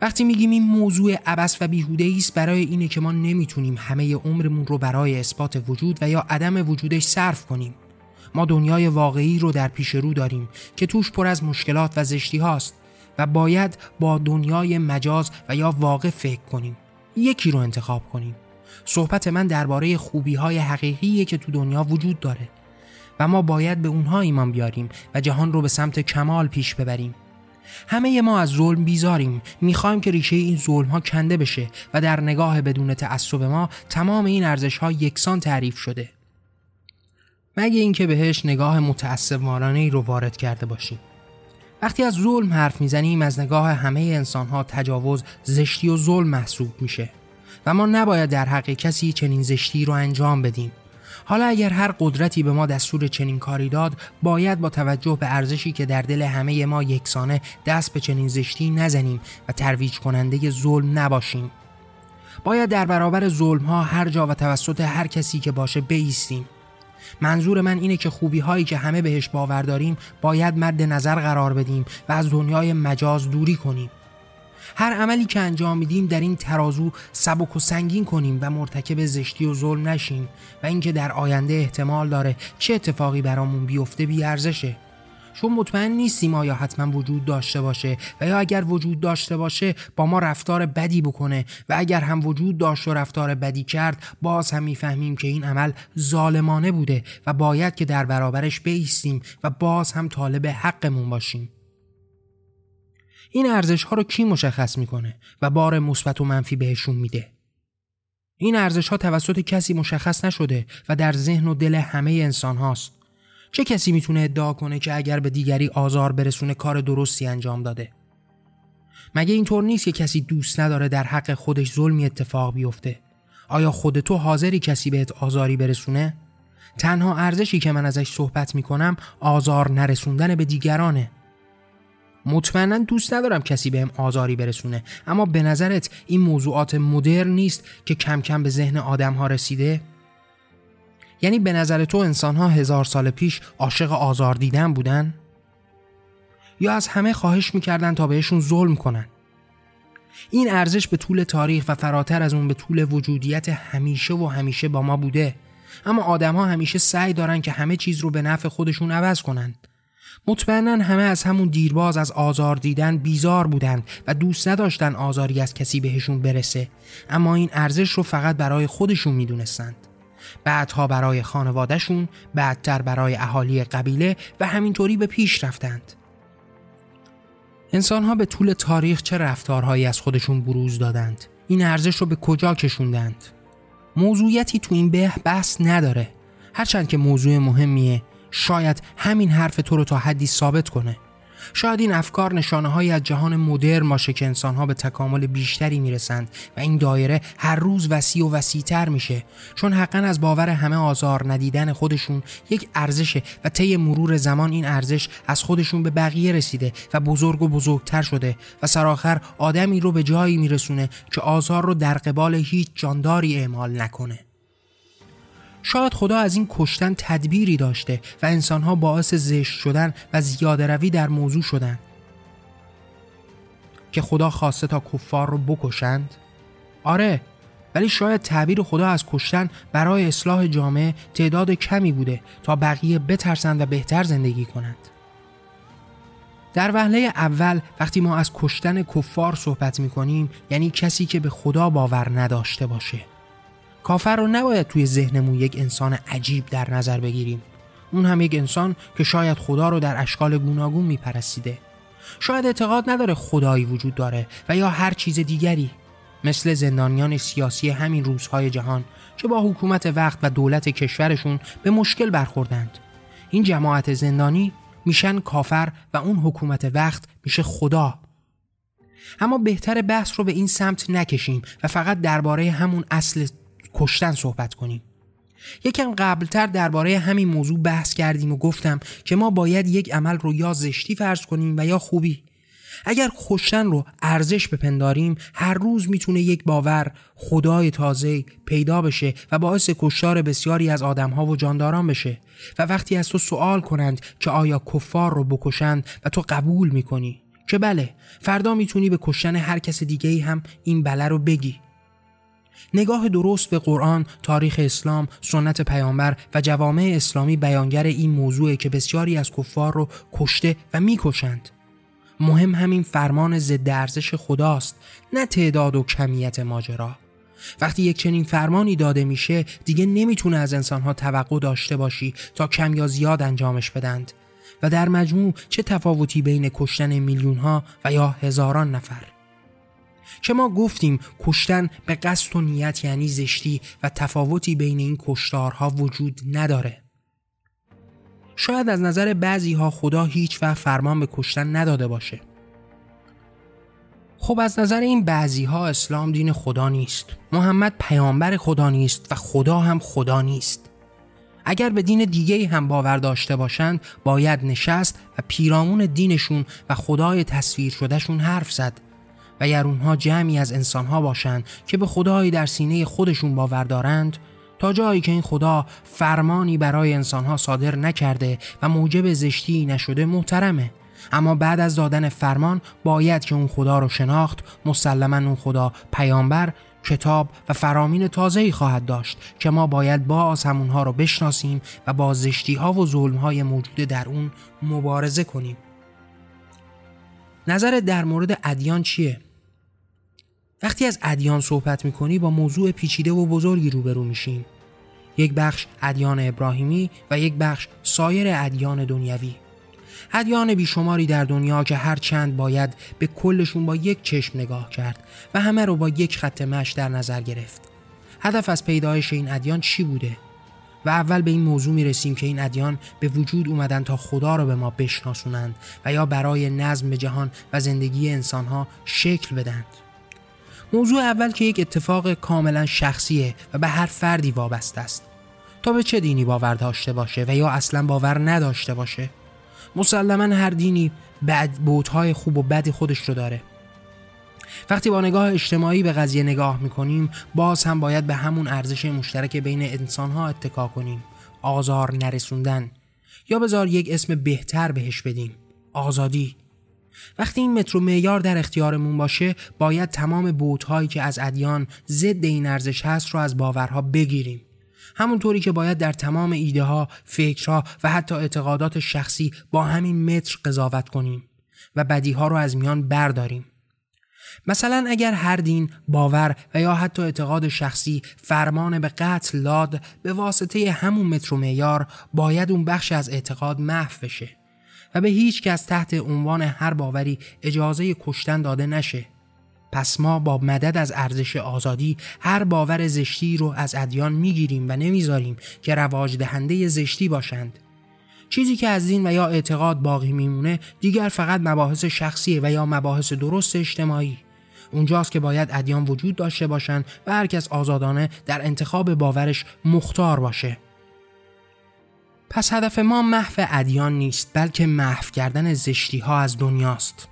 A: وقتی میگیم این موضوع عبس و بیهوده است برای اینه که ما نمی‌تونیم همه عمرمون رو برای اثبات وجود و یا عدم وجودش صرف کنیم. ما دنیای واقعی رو در پیش رو داریم که توش پر از مشکلات و زشتی هاست و باید با دنیای مجاز و یا واقع فکر کنیم. یکی رو انتخاب کنیم. صحبت من درباره خوبی های حقیقیه که تو دنیا وجود داره. و ما باید به اونها ایمان بیاریم و جهان رو به سمت کمال پیش ببریم. همه ما از ظلم بیزاریم. می‌خوایم که ریشه این ظلم ها کنده بشه و در نگاه بدون تعصب ما تمام این ارزش ها یکسان تعریف شده. مگه اینکه بهش نگاه متعصبانه ای رو وارد کرده باشیم. وقتی از ظلم حرف می‌زنیم از نگاه همه انسان ها تجاوز زشتی و ظلم محسوب میشه. و ما نباید در حق کسی چنین زشتی رو انجام بدیم. حالا اگر هر قدرتی به ما دستور چنین کاری داد باید با توجه به ارزشی که در دل همه ما یکسانه دست به چنین زشتی نزنیم و ترویج کننده ظلم نباشیم. باید در برابر ظلم ها هر جا و توسط هر کسی که باشه بیستیم. منظور من اینه که خوبی هایی که همه بهش باور داریم باید مد نظر قرار بدیم و از دنیای مجاز دوری کنیم. هر عملی که انجام میدیم در این ترازو سبک و سنگین کنیم و مرتکب زشتی و ظلم نشیم و اینکه در آینده احتمال داره چه اتفاقی برامون بیفته بیارزشه چون مطمئن نیستیم آیا حتما وجود داشته باشه و یا اگر وجود داشته باشه با ما رفتار بدی بکنه و اگر هم وجود داشت و رفتار بدی کرد باز هم می‌فهمیم که این عمل ظالمانه بوده و باید که در برابرش بیستیم و باز هم طالب حقمون باشیم. این ارزش ها رو کی مشخص می‌کنه و بار مثبت و منفی بهشون میده؟ این ارزش ها توسط کسی مشخص نشده و در ذهن و دل همه انسان هاست. چه کسی می‌تونه ادعا کنه که اگر به دیگری آزار برسونه کار درستی انجام داده؟ مگه اینطور نیست که کسی دوست نداره در حق خودش ظلمی اتفاق بیفته؟ آیا خود تو حاضری کسی بهت آزاری برسونه؟ تنها ارزشی که من ازش صحبت می‌کنم آزار نرسوندن به دیگرانه. مطمئنا دوست ندارم کسی بهم آزاری برسونه اما به نظرت این موضوعات مدرن نیست که کم کم به ذهن آدم ها رسیده؟ یعنی به نظر تو انسان ها هزار سال پیش عاشق آزار دیدن بودن؟ یا از همه خواهش می‌کردن تا بهشون ظلم کنن؟ این ارزش به طول تاریخ و فراتر از اون به طول وجودیت همیشه و همیشه با ما بوده اما آدم ها همیشه سعی دارن که همه چیز رو به نفع خودشون عوض کنند مطمئنا همه از همون دیرباز از آزار دیدن بیزار بودند و دوست نداشتن آزاری از کسی بهشون برسه. اما این ارزش رو فقط برای خودشون می‌دونستند. بعدها برای خانوادهشون بعدتر برای اهالی قبیله و همینطوری به پیش رفتند. انسانها به طول تاریخ چه رفتارهایی از خودشون بروز دادند؟ این ارزش رو به کجا کشوندند؟ موضوعیتی تو این به بحث نداره. هرچند که موضوع مهمیه شاید همین حرف تو رو تا حدی ثابت کنه. شاید این افکار نشانه های از جهان مدرن باشه که انسان ها به تکامل بیشتری می‌رسند و این دایره هر روز وسیع و وسیعتر میشه. چون حقا از باور همه آزار ندیدن خودشون یک ارزشه و طی مرور زمان این ارزش از خودشون به بقیه رسیده و بزرگ و بزرگتر شده و سرآخر آدمی رو به جایی میرسونه که آزار رو در قبال هیچ جانداری اعمال نکنه. شاید خدا از این کشتن تدبیری داشته و انسانها باعث زشت شدن و زیاده روی در موضوع شدن. که خدا خواسته تا کفار رو بکشند؟ آره ولی شاید تعبیر خدا از کشتن برای اصلاح جامعه تعداد کمی بوده تا بقیه بترسند و بهتر زندگی کنند. در وهله اول وقتی ما از کشتن کفار صحبت می کنیم یعنی کسی که به خدا باور نداشته باشه. کافر رو نباید توی ذهنمون یک انسان عجیب در نظر بگیریم. اون هم یک انسان که شاید خدا رو در اشکال گوناگون میپرستیده شاید اعتقاد نداره خدایی وجود داره و یا هر چیز دیگری. مثل زندانیان سیاسی همین روزهای جهان که با حکومت وقت و دولت کشورشون به مشکل برخوردند. این جماعت زندانی میشن کافر و اون حکومت وقت میشه خدا. اما بهتر بحث رو به این سمت نکشیم و فقط درباره همون اصل کشتن صحبت کنیم. یکم قبلتر درباره همین موضوع بحث کردیم و گفتم که ما باید یک عمل رو یا زشتی فرض کنیم و یا خوبی. اگر کشتن رو ارزش بپنداریم هر روز می‌تونه یک باور خدای تازه پیدا بشه و باعث کشتار بسیاری از آدمها و جانداران بشه. و وقتی از تو سوال کنند که آیا کفار رو بکشند و تو قبول می‌کنی؟ که بله فردا می‌تونی به کشتن هر کس دیگه هم این بله رو بگی. نگاه درست به قرآن، تاریخ اسلام، سنت پیامبر و جوامع اسلامی بیانگر این موضوع که بسیاری از کفار رو کشته و می‌کشند. مهم همین فرمان ضد ارزش خداست نه تعداد و کمیت ماجرا. وقتی یک چنین فرمانی داده میشه دیگه نمی‌تونه از انسانها توقع داشته باشی تا کم یا زیاد انجامش بدند. و در مجموع چه تفاوتی بین کشتن میلیون ها و یا هزاران نفر؟ که ما گفتیم کشتن به قصد و نیت یعنی زشتی و تفاوتی بین این کشتارها وجود نداره. شاید از نظر بعضی ها خدا هیچ وقت فرمان به کشتن نداده باشه. خب از نظر این بعضی ها اسلام دین خدا نیست. محمد پیامبر خدا نیست و خدا هم خدا نیست. اگر به دین دیگه هم باور داشته باشند باید نشست و پیرامون دینشون و خدای تصویر شدهشون حرف زد. و اگر اونها جمعی از انسانها باشند که به خدایی در سینه خودشون باور دارند تا جایی که این خدا فرمانی برای انسانها صادر نکرده و موجب زشتی نشده محترمه اما بعد از دادن فرمان باید که اون خدا رو شناخت مسلما اون خدا پیامبر کتاب و فرامین تازه‌ای خواهد داشت که ما باید باز همونها رو بشناسیم و با زشتی ها و ظلم های موجود در اون مبارزه کنیم نظر در مورد ادیان چیه؟ وقتی از ادیان صحبت می‌کنی با موضوع پیچیده و بزرگی روبرو میشیم یک بخش ادیان ابراهیمی و یک بخش سایر ادیان دنیوی ادیان بیشماری در دنیا که هر چند باید به کلشون با یک چشم نگاه کرد و همه رو با یک خط مش در نظر گرفت. هدف از پیدایش این ادیان چی بوده؟ و اول به این موضوع می رسیم که این ادیان به وجود اومدن تا خدا رو به ما بشناسونند و یا برای نظم جهان و زندگی انسانها شکل بدند موضوع اول که یک اتفاق کاملا شخصیه و به هر فردی وابسته است. تا به چه دینی باور داشته باشه و یا اصلا باور نداشته باشه؟ مسلما هر دینی بعد بوتهای خوب و بد خودش رو داره. وقتی با نگاه اجتماعی به قضیه نگاه می‌کنیم باز هم باید به همون ارزش مشترک بین انسانها اتکا کنیم. آزار نرسوندن. یا بذار یک اسم بهتر بهش بدیم. آزادی. وقتی این مترو معیار در اختیارمون باشه باید تمام بوتهایی که از ادیان ضد این ارزش هست رو از باورها بگیریم همونطوری که باید در تمام ایده ها، فکرها و حتی اعتقادات شخصی با همین متر قضاوت کنیم و بدیها رو از میان برداریم. مثلا اگر هر دین باور و یا حتی اعتقاد شخصی فرمان به قتل لاد به واسطه همون متر و معیار باید اون بخش از اعتقاد محو بشه و به هیچ کس تحت عنوان هر باوری اجازه کشتن داده نشه. پس ما با مدد از ارزش آزادی هر باور زشتی رو از ادیان می‌گیریم و نمی‌ذاریم که رواج دهنده زشتی باشند. چیزی که از دین و یا اعتقاد باقی میمونه دیگر فقط مباحث شخصی و یا مباحث درست اجتماعی. اونجاست که باید ادیان وجود داشته باشند و هر کس آزادانه در انتخاب باورش مختار باشه. پس هدف ما محو ادیان نیست بلکه محو کردن زشتی ها از دنیاست.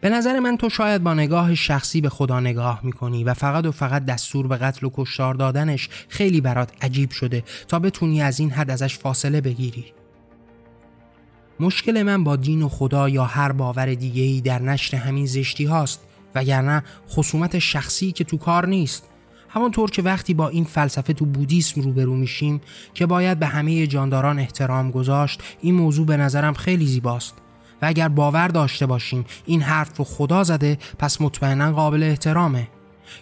A: به نظر من تو شاید با نگاه شخصی به خدا نگاه می‌کنی و فقط و فقط دستور به قتل و کشتار دادنش خیلی برات عجیب شده تا بتونی از این حد ازش فاصله بگیری. مشکل من با دین و خدا یا هر باور دیگه ای در نشر همین زشتی هاست وگرنه خصومت شخصی که تو کار نیست. همانطور که وقتی با این فلسفه تو بودیسم روبرو میشیم که باید به همه جانداران احترام گذاشت این موضوع به نظرم خیلی زیباست. و اگر باور داشته باشیم این حرف رو خدا زده پس مطمئنا قابل احترامه.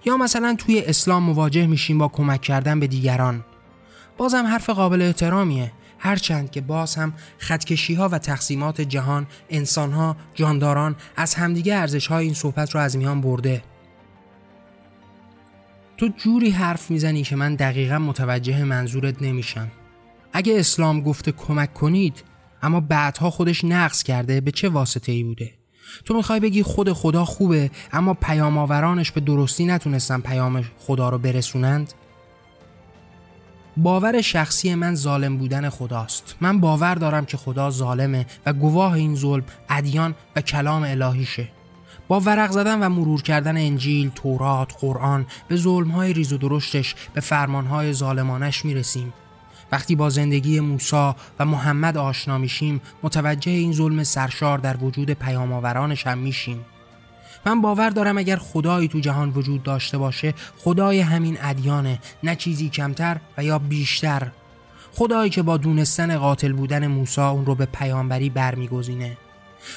A: یا مثلا توی اسلام مواجه میشیم با کمک کردن به دیگران. بازم حرف قابل احترامیه. هرچند که باز هم خدکشی ها و تقسیمات جهان انسان ها جانداران از همدیگه ارزش های این صحبت رو از میان برده. تو جوری حرف می‌زنی که من دقیقا متوجه منظورت نمیشم. اگه اسلام گفته کمک کنید اما بعدها خودش نقص کرده به چه واسطه ای بوده؟ تو می‌خوای بگی خود خدا خوبه اما پیام آورانش به درستی نتونستن پیام خدا رو برسونند؟ باور شخصی من ظالم بودن خداست. من باور دارم که خدا ظالمه و گواه این ظلم ادیان و کلام الهیشه. با ورق زدن و مرور کردن انجیل، تورات، قرآن به ظلمهای ریز و درشتش به فرمانهای ظالمانش می‌رسیم. وقتی با زندگی موسی و محمد آشنا میشیم متوجه این ظلم سرشار در وجود پیام آورانش هم میشیم. من باور دارم اگر خدایی تو جهان وجود داشته باشه خدای همین ادیانه نه چیزی کمتر و یا بیشتر. خدایی که با دونستن قاتل بودن موسی اون رو به پیامبری برمیگزینه.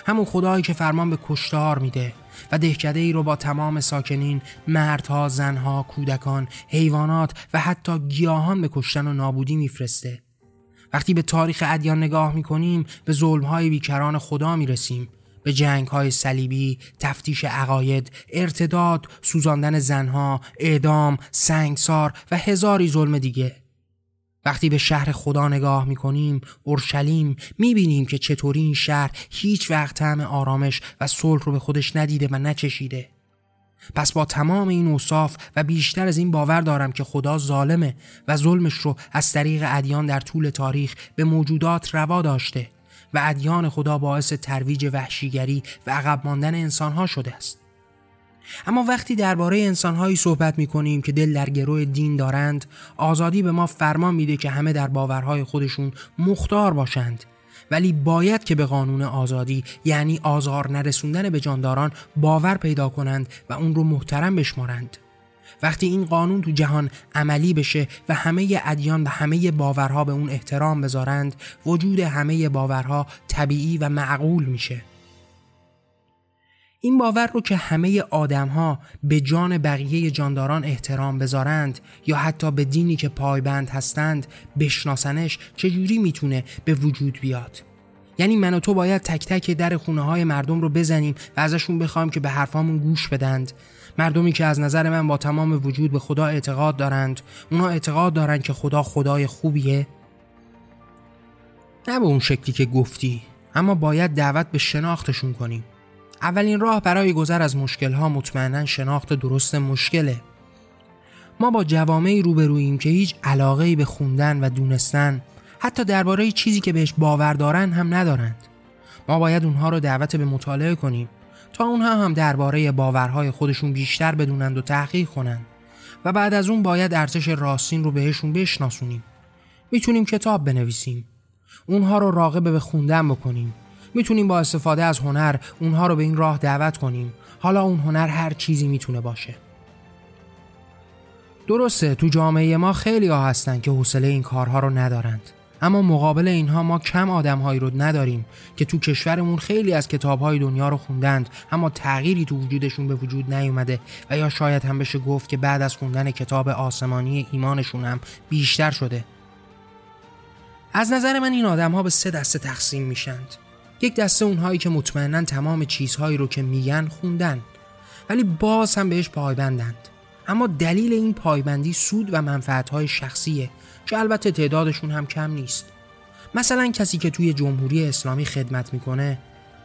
A: همون خدایی که فرمان به کشتار میده و دهکده ای رو با تمام ساکنین مردها، زنها، کودکان، حیوانات و حتی گیاهان به کشتن و نابودی میفرسته. وقتی به تاریخ ادیان نگاه می‌کنیم به ظلمهای بیکران خدا می‌رسیم. به جنگ های صلیبی، تفتیش عقاید، ارتداد، سوزاندن زنها، اعدام، سنگسار و هزاری ظلم دیگه. وقتی به شهر خدا نگاه می‌کنیم اورشلیم می‌بینیم که چطوری این شهر هیچ وقت طعم آرامش و صلح رو به خودش ندیده و نچشیده. پس با تمام این اوصاف و بیشتر از این باور دارم که خدا ظالمه و ظلمش رو از طریق ادیان در طول تاریخ به موجودات روا داشته و ادیان خدا باعث ترویج وحشیگری و عقب ماندن انسانها شده است. اما وقتی درباره انسانهایی صحبت می کنیم که دل در گروه دین دارند آزادی به ما فرمان میده که همه در باورهای خودشون مختار باشند. ولی باید که به قانون آزادی یعنی آزار نرسوندن به جانداران باور پیدا کنند و اون رو محترم بشمارند. وقتی این قانون تو جهان عملی بشه و همه ادیان و همه باورها به اون احترام بذارند وجود همه باورها طبیعی و معقول میشه. این باور رو که همه آدمها به جان بقیه جانداران احترام بذارند یا حتی به دینی که پایبند هستند بشناسنش چجوری می‌تونه به وجود بیاد؟ یعنی من و تو باید تک تک در خونه های مردم رو بزنیم و ازشون بخوایم که به حرفامون گوش بدند. مردمی که از نظر من با تمام وجود به خدا اعتقاد دارند اونا اعتقاد دارند که خدا خدای خوبیه. نه به اون شکلی که گفتی اما باید دعوت به شناختشون کنیم. اولین راه برای گذر از مشکل ها مطمئنا شناخت درست مشکله. ما با جوامعی روبروییم که هیچ علاقه به خوندن و دونستن حتی درباره چیزی که بهش باور دارن هم ندارند. ما باید اونها رو دعوت به مطالعه کنیم تا اونها هم درباره باورهای خودشون بیشتر بدونند و تحقیق کنند و بعد از اون باید ارتش راستین رو بهشون بشناسونیم. می‌تونیم کتاب بنویسیم. اونها رو راغب به خوندن بکنیم. می‌تونیم با استفاده از هنر اونها رو به این راه دعوت کنیم. حالا اون هنر هر چیزی می‌تونه باشه. درسته تو جامعه ما خیلی ها هستن که حوصله این کارها رو ندارند. اما مقابل اینها ما کم آدمهایی رو نداریم که تو کشورمون خیلی از کتابهای دنیا رو خوندند اما تغییری تو وجودشون به وجود نیومده و یا شاید هم بشه گفت که بعد از خوندن کتاب آسمانی ایمانشون هم بیشتر شده. از نظر من این آدم ها به سه دسته تقسیم میشند. یک دسته اونهایی که مطمئنا تمام چیزهایی رو که میگن خوندن. ولی باز هم بهش پایبندند. اما دلیل این پایبندی سود و منفعتهای شخصیه که البته تعدادشون هم کم نیست. مثلا کسی که توی جمهوری اسلامی خدمت می‌کنه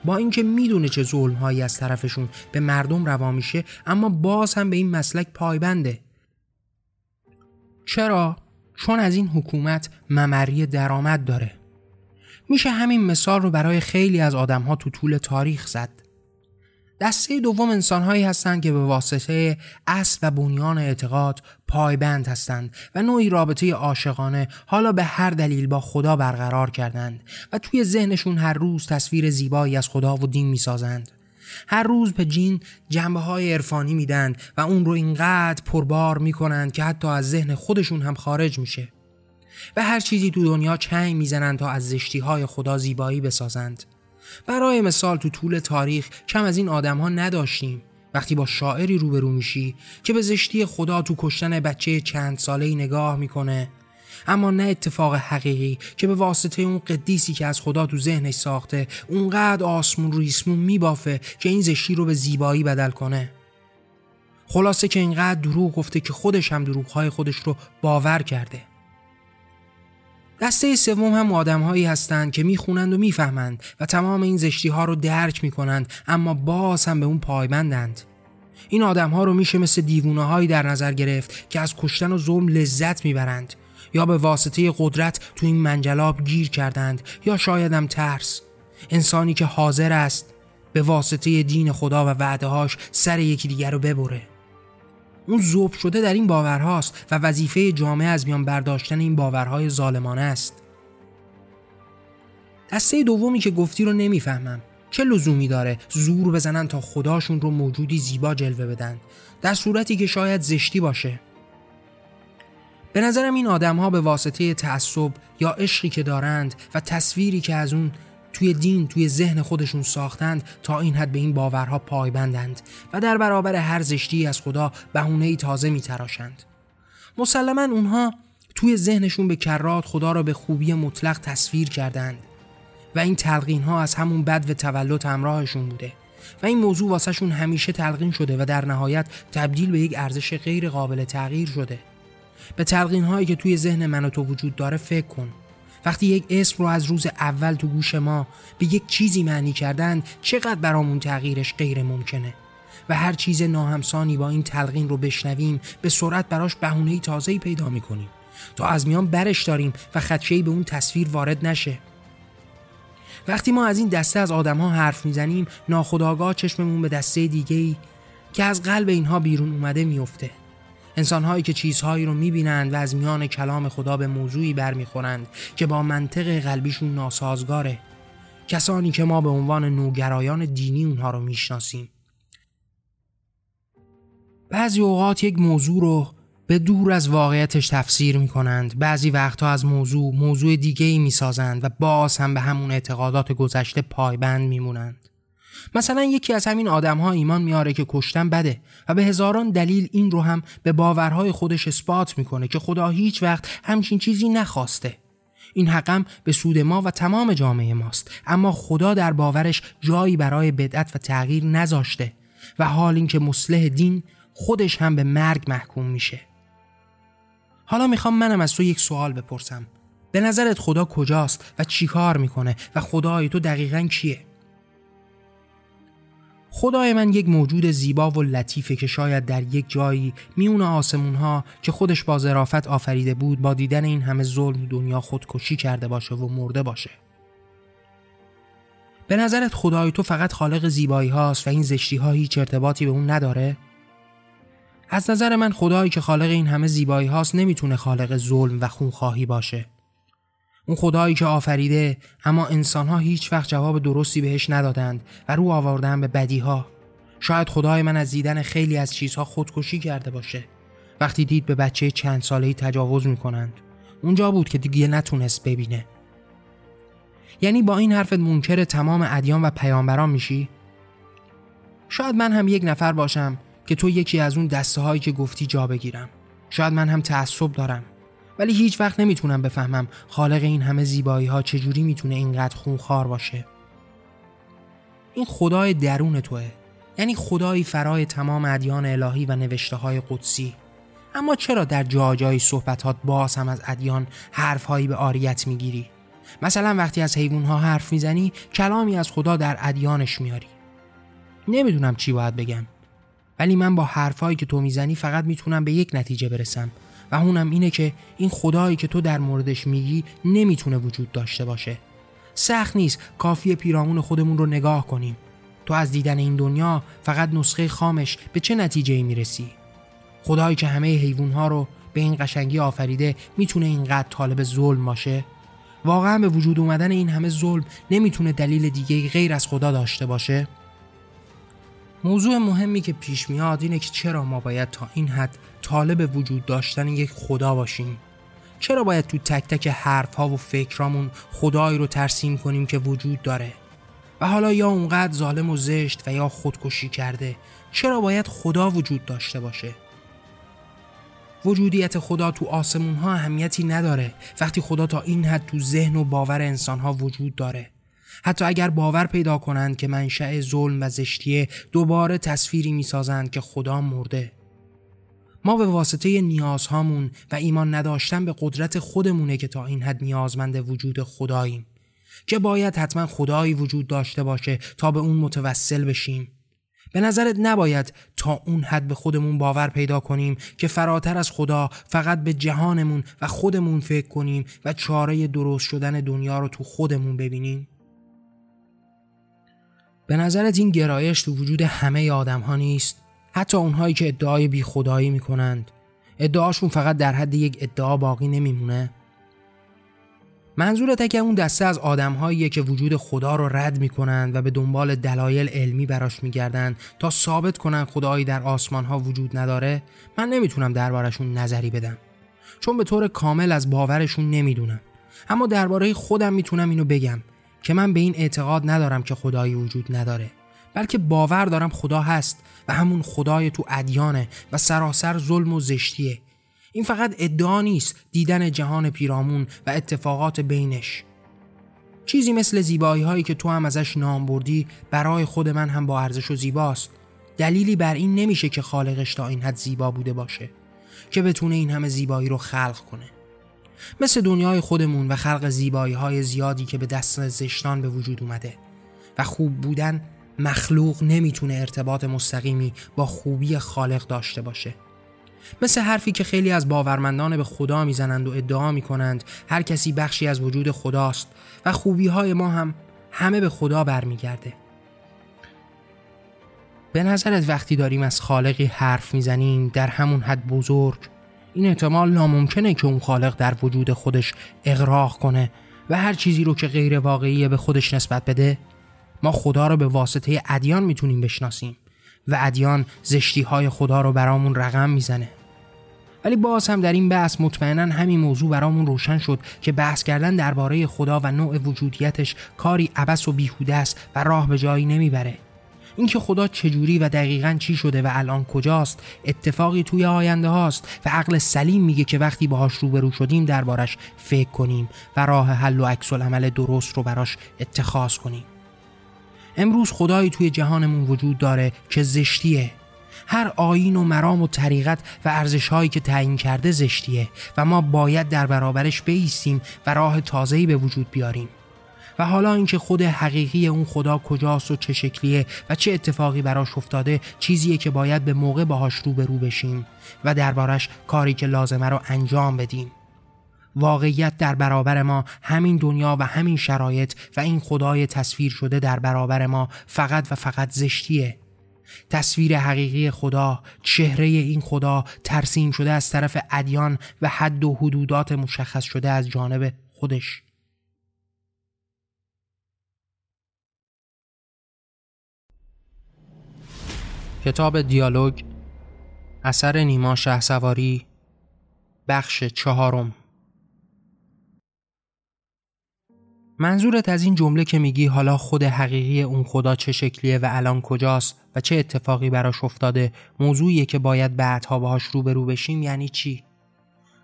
A: با اینکه می‌دونه چه ظلمهایی از طرفشون به مردم روا میشه اما باز هم به این مسلک پایبنده. چرا؟ چون از این حکومت ممری درآمد داره. میشه همین مثال رو برای خیلی از آدمها تو طول تاریخ زد. دسته دوم انسانهایی هستند که به واسطه اصل و بنیان اعتقاد پایبند هستند و نوعی رابطه عاشقانه حالا به هر دلیل با خدا برقرار کردند و توی ذهنشون هر روز تصویر زیبایی از خدا و دین می‌سازند. هر روز به جین جنبه های عرفانی میدن و اون رو اینقدر پربار می‌کنند که حتی از ذهن خودشون هم خارج میشه. و هر چیزی تو دنیا چنگ می‌زنند تا از زشتی های خدا زیبایی بسازند. برای مثال تو طول تاریخ کم از این آدم ها نداشتیم. وقتی با شاعری روبرو میشی که به زشتی خدا تو کشتن بچه چند ساله نگاه می‌کنه. اما نه اتفاق حقیقی که به واسطه اون قدیسی که از خدا تو ذهنش ساخته اونقدر آسمون رو ایسمون میبافه که این زشتی رو به زیبایی بدل کنه. خلاصه که اینقدر دروغ گفته که خودش هم دروغهای خودش رو باور کرده. دسته سوم هم آدمهایی هستند که می‌خونند و می‌فهمند و تمام این زشتی ها رو درک می‌کنند اما باز هم به اون پایبندند. این آدم ها رو میشه مثل دیوونه هایی در نظر گرفت که از کشتن و ظلم لذت می‌برند. یا به واسطه قدرت تو این منجلاب گیر کردند یا شایدم ترس. انسانی که حاضر است به واسطه دین خدا و وعدهاش سر یکی دیگر رو ببره. اون زوب شده در این باورهاست و وظیفه جامعه از میان برداشتن این باورهای ظالمانه است. دسته دومی که گفتی رو نمی‌فهمم. چه لزومی داره زور بزنن تا خداشون رو موجودی زیبا جلوه بدن؟ در صورتی که شاید زشتی باشه. به نظرم این آدم ها به واسطه تعصب یا عشقی که دارند و تصویری که از اون توی دین توی ذهن خودشون ساختند تا این حد به این باورها پایبندند و در برابر هر زشتی از خدا بهونه تازه میتراشند. مسلما اونها توی ذهنشون به کرات خدا را به خوبی مطلق تصویر کردند و این تلقین ها از همون بد و تولد همراهشون بوده و این موضوع واسهشون همیشه تلقین شده و در نهایت تبدیل به یک ارزش غیر قابل تغییر شده. به تلقین هایی که توی ذهن من و تو وجود داره فکر کن. وقتی یک اسم رو از روز اول تو گوش ما به یک چیزی معنی کردن چقدر برامون تغییرش غیر ممکنه؟ و هر چیز ناهمسانی با این تلقین رو بشنویم به سرعت براش بهونه تازه‌ای پیدا می‌کنیم. تا از میان برش داریم و خدشه‌ای به اون تصویر وارد نشه. وقتی ما از این دسته از آدم ها حرف می‌زنیم ناخداگاه چشممون به دسته دیگه ای که از قلب اینها بیرون اومده میفته انسانهایی که چیزهایی رو می‌بینند و از میان کلام خدا به موضوعی برمیخورند که با منطق قلبیشون ناسازگاره. کسانی که ما به عنوان نوگرایان دینی اونها رو می‌شناسیم. بعضی اوقات یک موضوع رو به دور از واقعیتش تفسیر می کنند بعضی وقتها از موضوع موضوع دیگه ای می و باز هم به همون اعتقادات گذشته پایبند می مونند. مثلا یکی از همین آدم ها ایمان میاره که کشتن بده و به هزاران دلیل این رو هم به باورهای خودش اثبات می‌کنه که خدا هیچ وقت همچین چیزی نخواسته. این حقم به سود ما و تمام جامعه ماست. اما خدا در باورش جایی برای بدعت و تغییر نذاشته و حال اینکه مصلح دین خودش هم به مرگ محکوم میشه. حالا می‌خوام منم از تو یک سوال بپرسم. به نظرت خدا کجاست و چی کار می‌کنه و خدای تو دقیقا کیه؟ خدای من یک موجود زیبا و لطیفه که شاید در یک جایی میون آسمون ها که خودش با ظرافت آفریده بود با دیدن این همه ظلم دنیا خودکشی کرده باشه و مرده باشه به نظرت خدای تو فقط خالق زیبایی هاست و این زشتی ها هیچ ارتباطی به اون نداره؟ از نظر من خدایی که خالق این همه زیبایی هاست نمی‌تونه خالق ظلم و خونخواهی باشه اون خدایی که آفریده اما انسانها هیچ وقت جواب درستی بهش ندادند و رو آوردن به بدی ها شاید خدای من از دیدن خیلی از چیزها خودکشی کرده باشه. وقتی دید به بچه چند سالهی تجاوز می‌کنند. اونجا بود که دیگه نتونست ببینه. یعنی با این حرفت منکر تمام ادیان و پیامبران میشی؟ شاید من هم یک نفر باشم که تو یکی از اون دسته هایی که گفتی جا بگیرم. شاید من هم تعصب دارم. ولی هیچ وقت نمی‌تونم بفهمم خالق این همه زیبایی ها چجوری می‌تونه اینقدر خونخوار باشه. این خدای درون توه. یعنی خدایی فرای تمام ادیان الهی و نوشته های قدسی. اما چرا در جا جای صحبتات باز هم از ادیان حرفهایی به آریت می‌گیری؟ مثلا وقتی از ها حرف می‌زنی کلامی از خدا در ادیانش میاری. نمی‌دونم چی باید بگم. ولی من با حرفهایی که تو می‌زنی فقط می‌تونم به یک نتیجه برسم. و اونم اینه که این خدایی که تو در موردش میگی نمی‌تونه وجود داشته باشه. سخت نیست کافی پیرامون خودمون رو نگاه کنیم. تو از دیدن این دنیا فقط نسخه خامش به چه نتیجه می‌رسی؟ خدایی که همه حیوانها رو به این قشنگی آفریده می‌تونه اینقدر طالب ظلم باشه؟ واقعا به وجود اومدن این همه ظلم نمی‌تونه دلیل دیگه غیر از خدا داشته باشه؟ موضوع مهمی که پیش میاد اینه که چرا ما باید تا این حد طالب وجود داشتن یک خدا باشیم؟ چرا باید تو تک تک حرف ها و فکرامون خدایی رو ترسیم کنیم که وجود داره؟ و حالا یا اونقدر ظالم و زشت و یا خودکشی کرده چرا باید خدا وجود داشته باشه؟ وجودیت خدا تو آسمون ها اهمیتی نداره وقتی خدا تا این حد تو ذهن و باور انسان ها وجود داره. حتی اگر باور پیدا کنند که منشأ ظلم و زشتیه دوباره تصویری می‌سازند که خدا مرده. ما به واسطه نیازهامون و ایمان نداشتن به قدرت خودمونه که تا این حد نیازمند وجود خداییم که باید حتما خدایی وجود داشته باشه تا به اون متوسل بشیم. به نظرت نباید تا اون حد به خودمون باور پیدا کنیم که فراتر از خدا فقط به جهانمون و خودمون فکر کنیم و چاره درست شدن دنیا رو تو خودمون ببینیم؟ به نظرت این گرایش تو وجود همه آدم ها نیست. حتی اونهایی که ادعای بی خدایی می‌کنند. ادعاشون فقط در حد یک ادعا باقی نمیمونه. منظورت که اون دسته از آدمهاییه که وجود خدا رو رد می‌کنند و به دنبال دلایل علمی براش میگردند تا ثابت کنن خدایی در آسمان ها وجود نداره من نمی‌تونم دربارشون نظری بدم. چون به طور کامل از باورشون نمی‌دونم. اما درباره خودم می‌تونم اینو بگم. که من به این اعتقاد ندارم که خدایی وجود نداره بلکه باور دارم خدا هست و همون خدای تو ادیانه و سراسر ظلم و زشتیه. این فقط ادعا نیست دیدن جهان پیرامون و اتفاقات بینش. چیزی مثل زیبایی هایی که تو هم ازش نام بردی برای خود من هم با ارزش و زیباست. دلیلی بر این نمیشه که خالقش تا این حد زیبا بوده باشه که بتونه این همه زیبایی رو خلق کنه. مثل دنیای خودمون و خلق زیبایی های زیادی که به دست زشتان به وجود اومده. و خوب بودن مخلوق نمی‌تونه ارتباط مستقیمی با خوبی خالق داشته باشه. مثل حرفی که خیلی از باورمندان به خدا می‌زنند و ادعا می‌کنند هر کسی بخشی از وجود خداست و خوبی های ما هم همه به خدا برمیگرده. به نظرت وقتی داریم از خالقی حرف می‌زنیم در همون حد بزرگ این احتمال ناممکنه که اون خالق در وجود خودش اغراق کنه و هر چیزی رو که غیر واقعیه به خودش نسبت بده ما خدا رو به واسطه ادیان می‌تونیم بشناسیم و ادیان زشتی های خدا رو برامون رقم می‌زنه. ولی باز هم در این بحث مطمئنا همین موضوع برامون روشن شد که بحث کردن درباره خدا و نوع وجودیتش کاری عبس و بیهوده است و راه به جایی نمی‌بره. اینکه خدا چجوری و دقیقا چی شده و الان کجاست اتفاقی توی آینده هاست و عقل سلیم میگه که وقتی باهاش روبرو شدیم دربارش فکر کنیم و راه حل و عکس عمل درست رو براش اتخاذ کنیم. امروز خدایی توی جهانمون وجود داره که زشتیه. هر آین و مرام و طریقت و ارزش هایی که تعیین کرده زشتیه و ما باید در برابرش بیستیم و راه تازه‌ای به وجود بیاریم. و حالا اینکه خود حقیقی اون خدا کجاست و چه شکلیه و چه اتفاقی براش افتاده چیزیه که باید به موقع باهاش روبرو بشیم و دربارش کاری که لازمه رو انجام بدیم. واقعیت در برابر ما همین دنیا و همین شرایط و این خدای تصویر شده در برابر ما فقط و فقط زشتیه. تصویر حقیقی خدا چهره این خدا ترسیم شده از طرف ادیان و حد و حدودات مشخص شده از جانب خودش. کتاب دیالوگ اثر نیما سواری بخش چهارم منظورت از این جمله که میگی حالا خود حقیقی اون خدا چه شکلیه و الان کجاست و چه اتفاقی براش افتاده موضوعیه که باید بعدها باهاش روبرو بشیم یعنی چی؟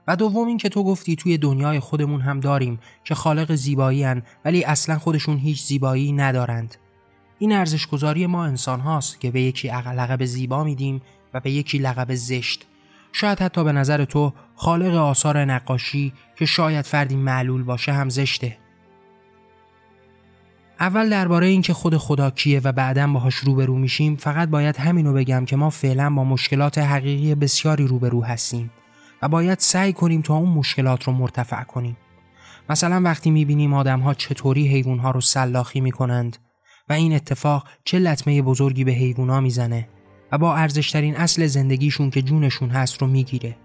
A: و دوم این که تو گفتی توی دنیای خودمون هم داریم که خالق زیبایی هن ولی اصلا خودشون هیچ زیبایی ندارند این ارزش گذاری ما انسان هاست که به یکی لقب زیبا میدیم و به یکی لقب زشت. شاید حتی به نظر تو خالق آثار نقاشی که شاید فردی معلول باشه هم زشته. اول درباره اینکه خود خدا کیه و بعدا باهاش روبرو میشیم فقط باید همینو بگم که ما فعلا با مشکلات حقیقی بسیاری روبرو هستیم و باید سعی کنیم تا اون مشکلات رو مرتفع کنیم. مثلا وقتی می‌بینیم آدم ها چطوری حیوان ها رو سلاخی می‌کنند و این اتفاق چه لطمه بزرگی به حیوونا می‌زنه و با ارزشترین اصل زندگیشون که جونشون هست رو می‌گیره.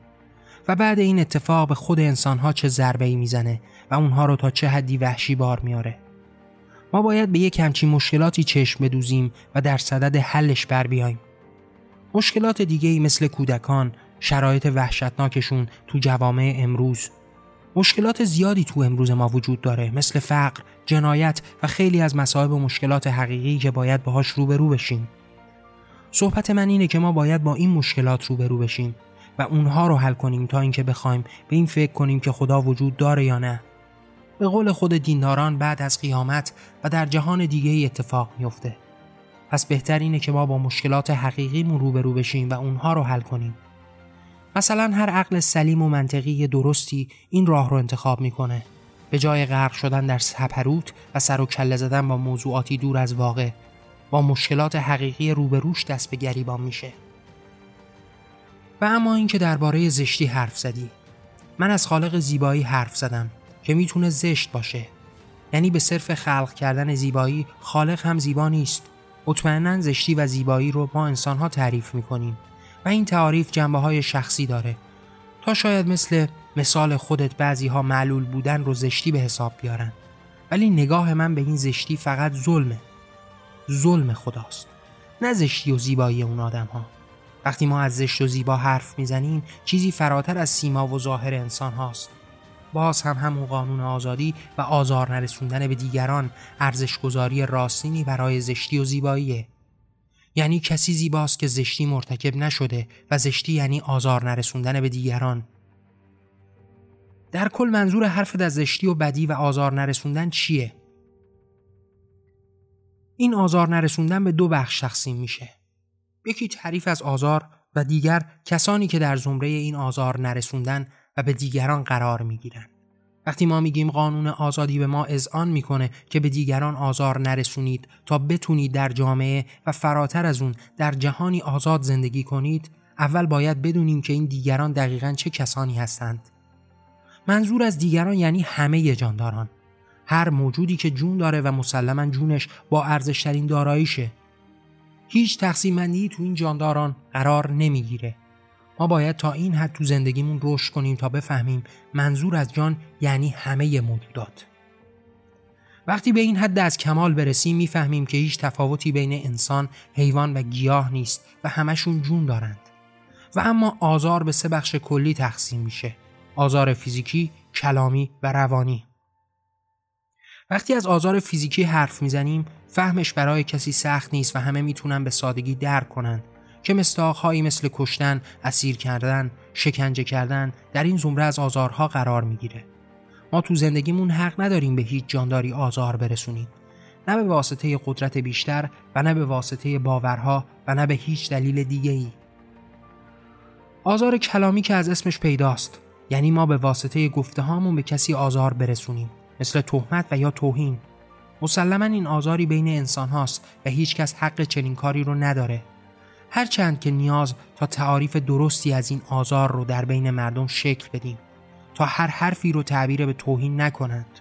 A: و بعد این اتفاق به خود انسانها چه ضربه ای می‌زنه و اونها رو تا چه حدی وحشی بار میاره. ما باید به یک همچین مشکلاتی چشم بدوزیم و در صدد حلش بر بیایم. مشکلات دیگه مثل کودکان شرایط وحشتناکشون تو جوامع امروز مشکلات زیادی تو امروز ما وجود داره مثل فقر، جنایت و خیلی از مصائب و مشکلات حقیقی که باید باهاش روبرو بشیم. صحبت من اینه که ما باید با این مشکلات روبرو بشیم و اونها رو حل کنیم تا اینکه بخوایم به این فکر کنیم که خدا وجود داره یا نه. به قول خود دینداران بعد از قیامت و در جهان دیگه ای اتفاق میفته. پس بهتر اینه که ما با مشکلات حقیقیمون روبرو بشیم و اونها رو حل کنیم. مثلا هر عقل سلیم و منطقی درستی این راه رو انتخاب می‌کنه. به جای غرق شدن در سپروت و سر و کله زدن با موضوعاتی دور از واقع با مشکلات حقیقی روبروش دست به گریبان میشه. و اما اینکه درباره زشتی حرف زدی. من از خالق زیبایی حرف زدم که می‌تونه زشت باشه. یعنی به صرف خلق کردن زیبایی خالق هم زیبا نیست. مطمئنا زشتی و زیبایی رو ما انسانها تعریف می‌کنیم. و این تعاریف جنبه های شخصی داره. تا شاید مثل مثال خودت بعضی ها معلول بودن رو زشتی به حساب بیارن. ولی نگاه من به این زشتی فقط ظلمه. ظلم خداست. نه زشتی و زیبایی اون آدم ها وقتی ما از زشت و زیبا حرف می‌زنیم چیزی فراتر از سیما و ظاهر انسان هاست باز هم همون قانون آزادی و آزار نرسوندن به دیگران ارزش گذاری راستینی برای زشتی و زیباییه. یعنی کسی زیباست که زشتی مرتکب نشده و زشتی یعنی آزار نرسوندن به دیگران. در کل منظور حرفت از زشتی و بدی و آزار نرسوندن چیه؟ این آزار نرسوندن به دو بخش تقسیم میشه. یکی تعریف از آزار و دیگر کسانی که در زمره این آزار نرسوندن و به دیگران قرار می‌گیرن. وقتی ما میگیم قانون آزادی به ما اذعان می‌کنه که به دیگران آزار نرسونید تا بتونید در جامعه و فراتر از اون در جهانی آزاد زندگی کنید اول باید بدونیم که این دیگران دقیقا چه کسانی هستند. منظور از دیگران یعنی همه جانداران. هر موجودی که جون داره و مسلما جونش با ارزشترین داراییشه. هیچ تقسیم تو این جانداران قرار نمی‌گیره. ما باید تا این حد تو زندگیمون رشد کنیم تا بفهمیم منظور از جان یعنی همه موجودات. وقتی به این حد از کمال برسیم می‌فهمیم که هیچ تفاوتی بین انسان، حیوان و گیاه نیست و همشون جون دارند. و اما آزار به سه بخش کلی تقسیم میشه آزار فیزیکی، کلامی و روانی. وقتی از آزار فیزیکی حرف می‌زنیم فهمش برای کسی سخت نیست و همه می‌تونن به سادگی درک کنند که مستاخهایی مثل کشتن، اسیر کردن، شکنجه کردن در این زمره از آزارها قرار می‌گیره. ما تو زندگیمون حق نداریم به هیچ جانداری آزار برسونیم. نه به واسطه قدرت بیشتر و نه به واسطه باورها و نه به هیچ دلیل دیگه ای. آزار کلامی که از اسمش پیداست یعنی ما به واسطه گفته هامون به کسی آزار برسونیم مثل تهمت و یا توهین مسلما این آزاری بین انسان هاست و هیچ کس حق چنین کاری رو نداره هرچند که نیاز تا تعاریف درستی از این آزار رو در بین مردم شکل بدیم تا هر حرفی رو تعبیر به توهین نکنند.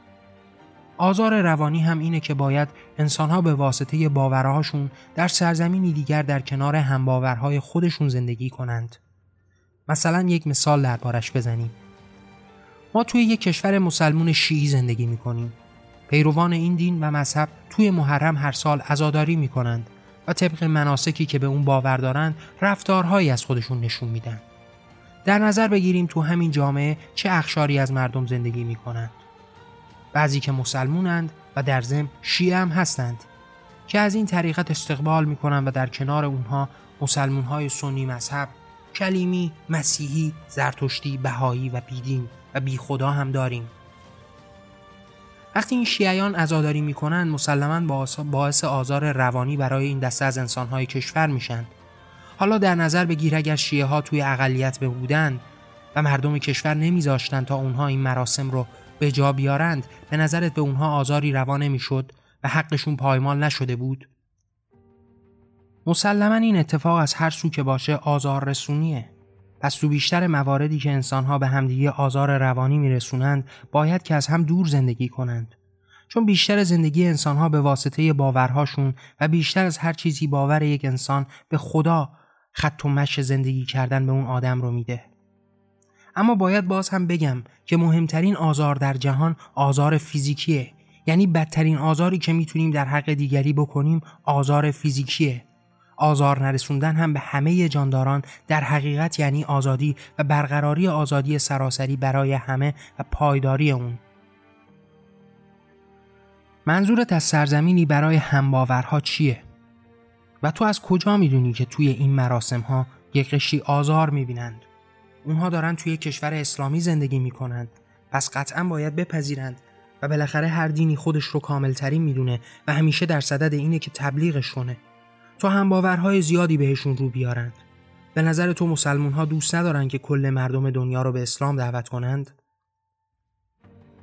A: آزار روانی هم اینه که باید انسانها به واسطه باورهاشون در سرزمینی دیگر در کنار همباورهای خودشون زندگی کنند. مثلا یک مثال دربارش بزنیم. ما توی یک کشور مسلمون شیعی زندگی می‌کنیم. پیروان این دین و مذهب توی محرم هر سال عزاداری می‌کنند. و طبق مناسکی که به اون باور دارن رفتارهایی از خودشون نشون میدن. در نظر بگیریم تو همین جامعه چه اخشاری از مردم زندگی می‌کنند. بعضی که مسلمونند و در ضمن شیعه هم هستند که از این طریقت استقبال می‌کنند و در کنار اونها مسلمونهای سنی مذهب کلیمی، مسیحی، زرتشتی، بهایی و بیدین و بی خدا هم داریم. وقتی این شیعیان عزاداری می‌کنند مسلما باعث آزار روانی برای این دسته از انسانهای کشور میشن. حالا در نظر بگیر اگر شیعه ها توی اقلیت بودند و مردم کشور نمیذاشتند تا اونها این مراسم رو به جا بیارند به نظرت به اونها آزاری روا نمی‌شد و حقشون پایمال نشده بود؟ مسلما این اتفاق از هر سو که باشه آزار رسونیه پس تو بیشتر مواردی که انسانها به همدیگه آزار روانی میرسونند باید که از هم دور زندگی کنند. چون بیشتر زندگی انسانها به واسطه باورهاشون و بیشتر از هر چیزی باور یک انسان به خدا خط و مش زندگی کردن به اون آدم رو میده. اما باید باز هم بگم که مهمترین آزار در جهان آزار فیزیکیه. یعنی بدترین آزاری که می‌تونیم در حق دیگری بکنیم آزار فیزیکیه. آزار نرسوندن هم به همه جانداران در حقیقت یعنی آزادی و برقراری آزادی سراسری برای همه و پایداری اون منظورت از سرزمینی برای همباورها چیه؟ و تو از کجا می‌دونی که توی این مراسم ها یک قشی آزار می‌بینند؟ اونها دارن توی کشور اسلامی زندگی می‌کنند پس قطعا باید بپذیرند و بالاخره هر دینی خودش رو کاملترین می‌دونه و همیشه در صدد اینه که تبلیغش کنه تا هم باورهای زیادی بهشون رو بیارند به نظر تو مسلمون ها دوست ندارن که کل مردم دنیا رو به اسلام دعوت کنند؟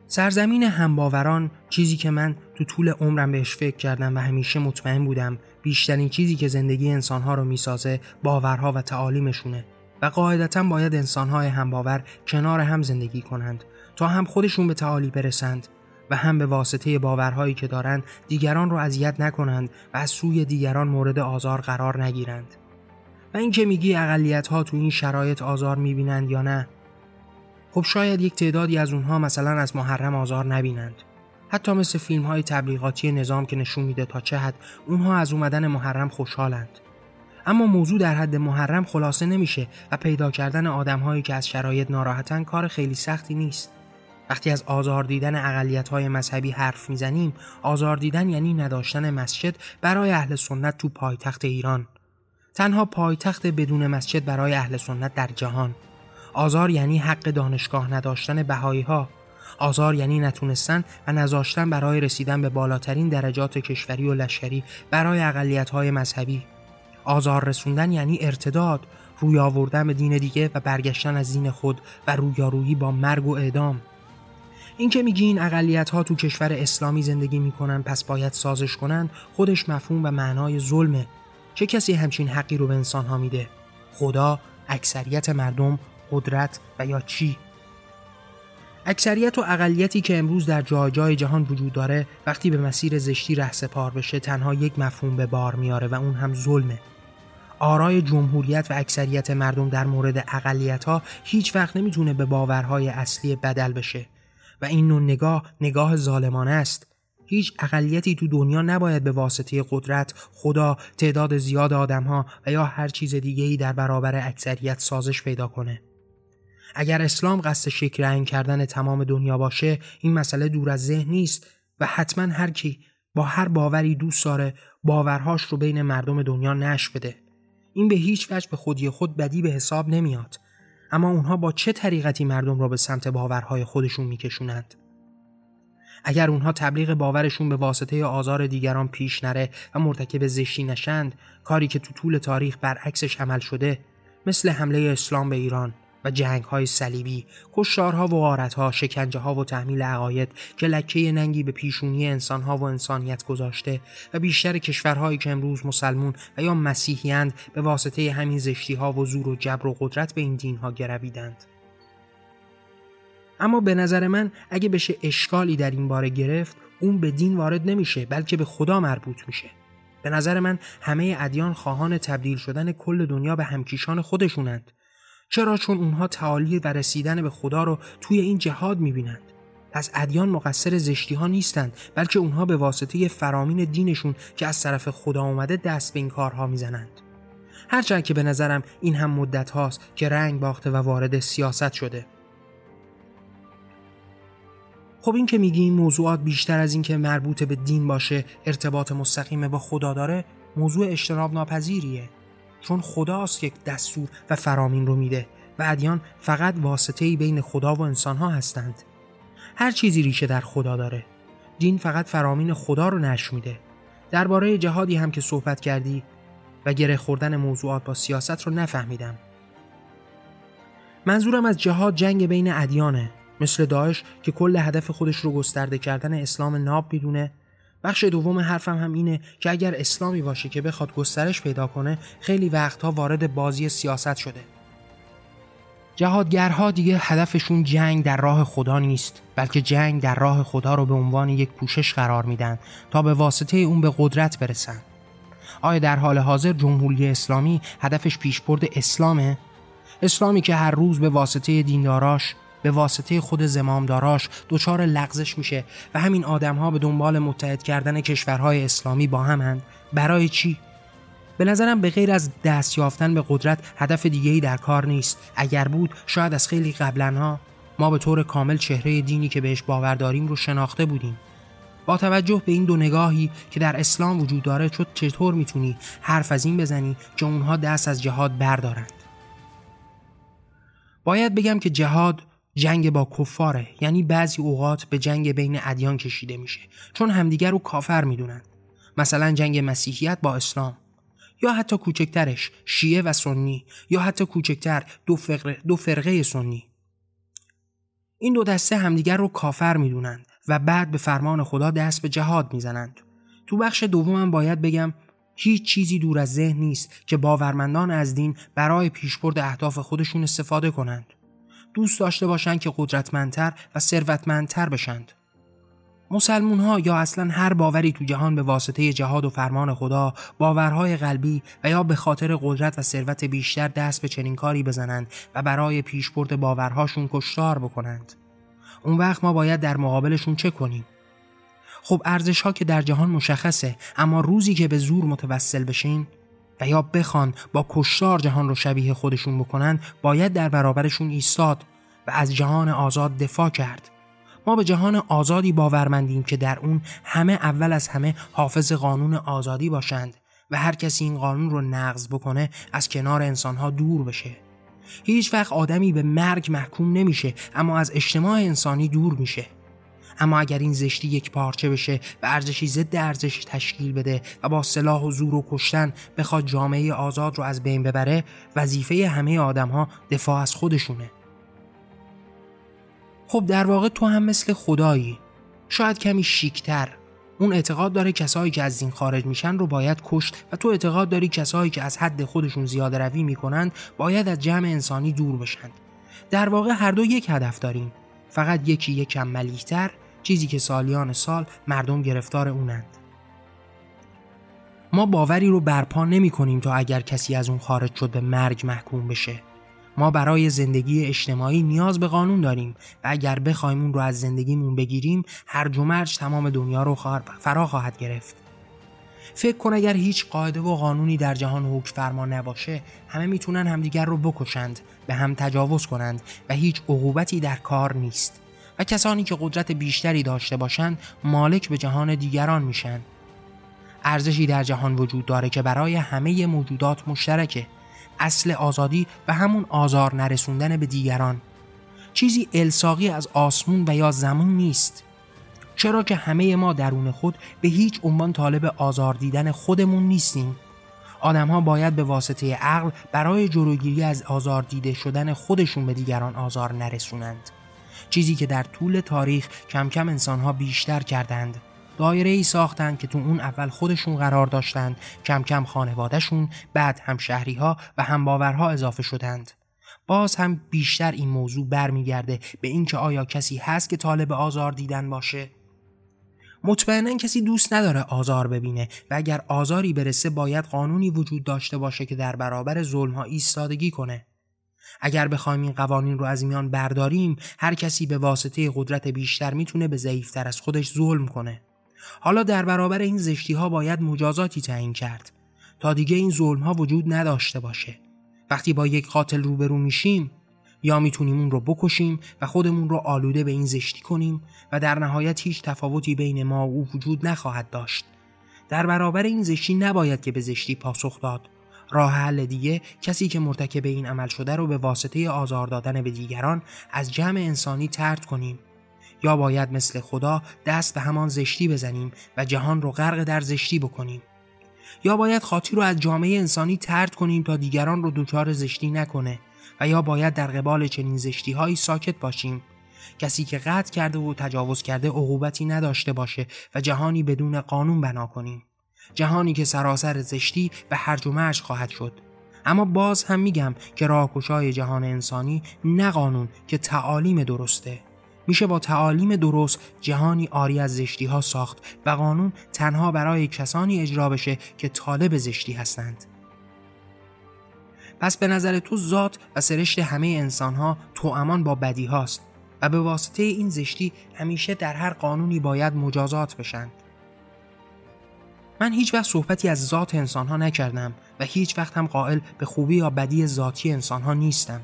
A: سرزمین همباوران چیزی که من تو طول عمرم بهش فکر کردم و همیشه مطمئن بودم بیشترین چیزی که زندگی انسانها رو می‌سازه باورها و تعالیمشونه و قاعدتا باید انسانهای همباور کنار هم زندگی کنند تا هم خودشون به تعالی برسند و هم به واسطه باورهایی که دارند دیگران را اذیت نکنند و از سوی دیگران مورد آزار قرار نگیرند. و اینکه میگی اقلیت ها تو این شرایط آزار می‌بینند یا نه؟ خب شاید یک تعدادی از اونها مثلا از محرم آزار نبینند. حتی مثل فیلم های تبلیغاتی نظام که نشون میده تا چه حد اونها از اومدن محرم خوشحالند. اما موضوع در حد محرم خلاصه نمیشه و پیدا کردن آدمهایی که از شرایط ناراحتن کار خیلی سختی نیست. وقتی از آزار دیدن اقلیت های مذهبی حرف می‌زنیم آزار دیدن یعنی نداشتن مسجد برای اهل سنت تو پایتخت ایران. تنها پایتخت بدون مسجد برای اهل سنت در جهان. آزار یعنی حق دانشگاه نداشتن بهایی ها آزار یعنی نتونستن و نذاشتن برای رسیدن به بالاترین درجات کشوری و لشکری برای اقلیت های مذهبی. آزار رسوندن یعنی ارتداد روی آوردن به دین دیگه و برگشتن از دین خود و رویارویی با مرگ و اعدام. این که میگی این اقلیت ها تو کشور اسلامی زندگی می‌کنن پس باید سازش کنن خودش مفهوم و معنای ظلمه. چه کسی همچین حقی رو به انسان ها میده؟ خدا اکثریت مردم قدرت و یا چی؟ اکثریت و اقلیتی که امروز در جای جای جهان وجود داره وقتی به مسیر زشتی ره سپار بشه تنها یک مفهوم به بار میاره و اون هم ظلمه. آرای جمهوریت و اکثریت مردم در مورد اقلیت ها هیچ وقت نمی‌تونه به باورهای اصلی بدل بشه. و این نوع نگاه نگاه ظالمانه است. هیچ اقلیتی تو دنیا نباید به واسطه قدرت، خدا، تعداد زیاد آدمها و یا هر چیز دیگه ای در برابر اکثریت سازش پیدا کنه. اگر اسلام قصد رنگ کردن تمام دنیا باشه این مسئله دور از ذهن نیست و حتما هر کی با هر باوری دوست داره باورهاش رو بین مردم دنیا نش بده. این به هیچ وجه به خودی خود بدی به حساب نمیاد. اما اونها با چه طریقتی مردم را به سمت باورهای خودشون میکشونند؟ اگر اونها تبلیغ باورشون به واسطه آزار دیگران پیش نره و مرتکب زشتی نشند کاری که تو طول تاریخ برعکسش عمل شده مثل حمله اسلام به ایران و جنگ های صلیبی، کشتارها و غارتها، شکنجه ها و تحمیل عقاید که لکه ننگی به پیشونی انسان ها و انسانیت گذاشته و بیشتر کشورهایی که امروز مسلمون و یا مسیحیند به واسطه همین زشتی ها و زور و جبر و قدرت به این دین ها گرویدند. اما به نظر من اگه بشه اشکالی در این باره گرفت اون به دین وارد نمیشه بلکه به خدا مربوط میشه به نظر من همه ادیان خواهان تبدیل شدن کل دنیا به همکیشان خودشونند چرا چون اونها تعالی و رسیدن به خدا رو توی این جهاد می‌بینند؟ پس ادیان مقصر زشتی ها نیستند بلکه اونها به واسطه فرامین دینشون که از طرف خدا اومده دست به این کارها می‌زنند. هرچند که به نظرم این هم مدت هاست که رنگ باخته و وارد سیاست شده. خب این که میگی این موضوعات بیشتر از این که مربوط به دین باشه ارتباط مستقیم با خدا داره موضوع اجتناب ناپذیریه چون خداست یک دستور و فرامین رو میده و ادیان فقط واسطه بین خدا و انسان ها هستند. هر چیزی ریشه در خدا داره. دین فقط فرامین خدا رو نش میده. درباره جهادی هم که صحبت کردی و گره خوردن موضوعات با سیاست رو نفهمیدم. منظورم از جهاد جنگ بین ادیانه مثل داعش که کل هدف خودش رو گسترده کردن اسلام ناب می‌دونه بخش دوم حرفم هم اینه که اگر اسلامی باشه که بخواد گسترش پیدا کنه خیلی وقتها وارد بازی سیاست شده جهادگرها دیگه هدفشون جنگ در راه خدا نیست بلکه جنگ در راه خدا رو به عنوان یک پوشش قرار میدن تا به واسطه اون به قدرت برسن آیا در حال حاضر جمهوری اسلامی هدفش پیشبرد اسلامه؟ اسلامی که هر روز به واسطه دینداراش به واسطه خود زمامداراش دچار لغزش میشه و همین آدمها به دنبال متحد کردن کشورهای اسلامی با همند برای چی؟ به نظرم به غیر از دست یافتن به قدرت هدف دیگه‌ای در کار نیست. اگر بود شاید از خیلی قبلنها ما به طور کامل چهره دینی که بهش باور داریم رو شناخته بودیم. با توجه به این دو نگاهی که در اسلام وجود داره چطور می‌تونی حرف از این بزنی که اونها دست از جهاد بردارند؟ باید بگم که جهاد جنگ با کفاره. یعنی بعضی اوقات به جنگ بین ادیان کشیده میشه. چون همدیگر رو کافر می‌دونن. مثلا جنگ مسیحیت با اسلام. یا حتی کوچکترش شیعه و سنی. یا حتی کوچکتر دو فرقه, دو فرقه سنی. این دو دسته همدیگر رو کافر می‌دونند و بعد به فرمان خدا دست به جهاد می‌زنند. تو بخش دومم باید بگم هیچ چیزی دور از ذهن نیست که باورمندان از دین برای پیشبرد اهداف خودشون استفاده کنند. دوست داشته باشند که قدرتمندتر و ثروتمندتر بشند. مسلمون ها یا اصلا هر باوری تو جهان به واسطه جهاد و فرمان خدا باورهای قلبی و یا به خاطر قدرت و ثروت بیشتر دست به چنین کاری بزنند و برای پیشبرد باورهاشون کشتار بکنند. اون وقت ما باید در مقابلشون چه کنیم؟ خب ارزش ها که در جهان مشخصه اما روزی که به زور متوسل بشین و یا بخوان با کشتار جهان رو شبیه خودشون بکنن باید در برابرشون ایستاد و از جهان آزاد دفاع کرد. ما به جهان آزادی باورمندیم که در اون همه اول از همه حافظ قانون آزادی باشند و هر کسی این قانون رو نقض بکنه از کنار انسانها دور بشه. هیچ وقت آدمی به مرگ محکوم نمیشه اما از اجتماع انسانی دور میشه. اما اگر این زشتی یک پارچه بشه و ارزشی ضد ارزش تشکیل بده و با سلاح و زور و کشتن بخواد جامعه آزاد رو از بین ببره وظیفه همه آدم ها دفاع از خودشونه. خب در واقع تو هم مثل خدایی. شاید کمی شیکتر. اون اعتقاد داره کسایی که از دین خارج میشن رو باید کشت و تو اعتقاد داری کسایی که از حد خودشون زیاده روی می‌کنن باید از جمع انسانی دور بشن. در واقع هر دو یک هدف داریم. فقط یکی یکم ملیحتر چیزی که سالیان سال مردم گرفتار اونند. ما باوری رو برپا نمی کنیم تا اگر کسی از اون خارج شد به مرگ محکوم بشه. ما برای زندگی اجتماعی نیاز به قانون داریم و اگر بخوایم اون رو از زندگیمون بگیریم هر جمرج تمام دنیا رو فرا خواهد گرفت. فکر کن اگر هیچ قاعده و قانونی در جهان حکم فرما نباشه همه می‌تونن همدیگر رو بکشند به هم تجاوز کنند و هیچ عقوبتی در کار نیست. کسانی که قدرت بیشتری داشته باشند مالک به جهان دیگران میشن. ارزشی در جهان وجود داره که برای همه موجودات مشترکه. اصل آزادی و همون آزار نرسوندن به دیگران. چیزی الساقی از آسمون و یا زمون نیست. چرا که همه ما درون خود به هیچ عنوان طالب آزار دیدن خودمون نیستیم. آدم ها باید به واسطه عقل برای جلوگیری از آزار دیده شدن خودشون به دیگران آزار نرسونند. چیزی که در طول تاریخ کم کم انسان ها بیشتر کردند. دایره ای ساختند که تو اون اول خودشون قرار داشتند کم کم خانوادهشون بعد هم شهری ها و هم باورها اضافه شدند. باز هم بیشتر این موضوع برمیگرده به اینکه آیا کسی هست که طالب آزار دیدن باشه؟ مطمئنا کسی دوست نداره آزار ببینه و اگر آزاری برسه باید قانونی وجود داشته باشه که در برابر ظلم ها ایستادگی کنه. اگر بخوایم این قوانین رو از میان برداریم هر کسی به واسطه قدرت بیشتر می‌تونه به ضعیفتر از خودش ظلم کنه. حالا در برابر این زشتی ها باید مجازاتی تعیین کرد تا دیگه این ظلم ها وجود نداشته باشه. وقتی با یک قاتل روبرو میشیم یا می‌تونیم اون رو بکشیم و خودمون رو آلوده به این زشتی کنیم و در نهایت هیچ تفاوتی بین ما و او وجود نخواهد داشت. در برابر این زشتی نباید که به زشتی پاسخ داد. راه حل دیگه کسی که مرتکب این عمل شده رو به واسطه آزار دادن به دیگران از جمع انسانی ترد کنیم. یا باید مثل خدا دست به همان زشتی بزنیم و جهان رو غرق در زشتی بکنیم. یا باید خاطی رو از جامعه انسانی ترد کنیم تا دیگران رو دچار زشتی نکنه و یا باید در قبال چنین زشتی هایی ساکت باشیم. کسی که قطع کرده و تجاوز کرده عقوبتی نداشته باشه و جهانی بدون قانون بنا کنیم. جهانی که سراسر زشتی و هرج و خواهد شد. اما باز هم میگم که راهکشای جهان انسانی نه قانون که تعالیم درسته. میشه با تعالیم درست جهانی آری از زشتی ها ساخت و قانون تنها برای کسانی اجرا بشه که طالب زشتی هستند. پس به نظر تو ذات و سرشت همه انسان ها تو امان با بدی هاست و به واسطه این زشتی همیشه در هر قانونی باید مجازات بشند من هیچ وقت صحبتی از ذات انسان ها نکردم و هیچ وقت هم قائل به خوبی یا بدی ذاتی انسان ها نیستم.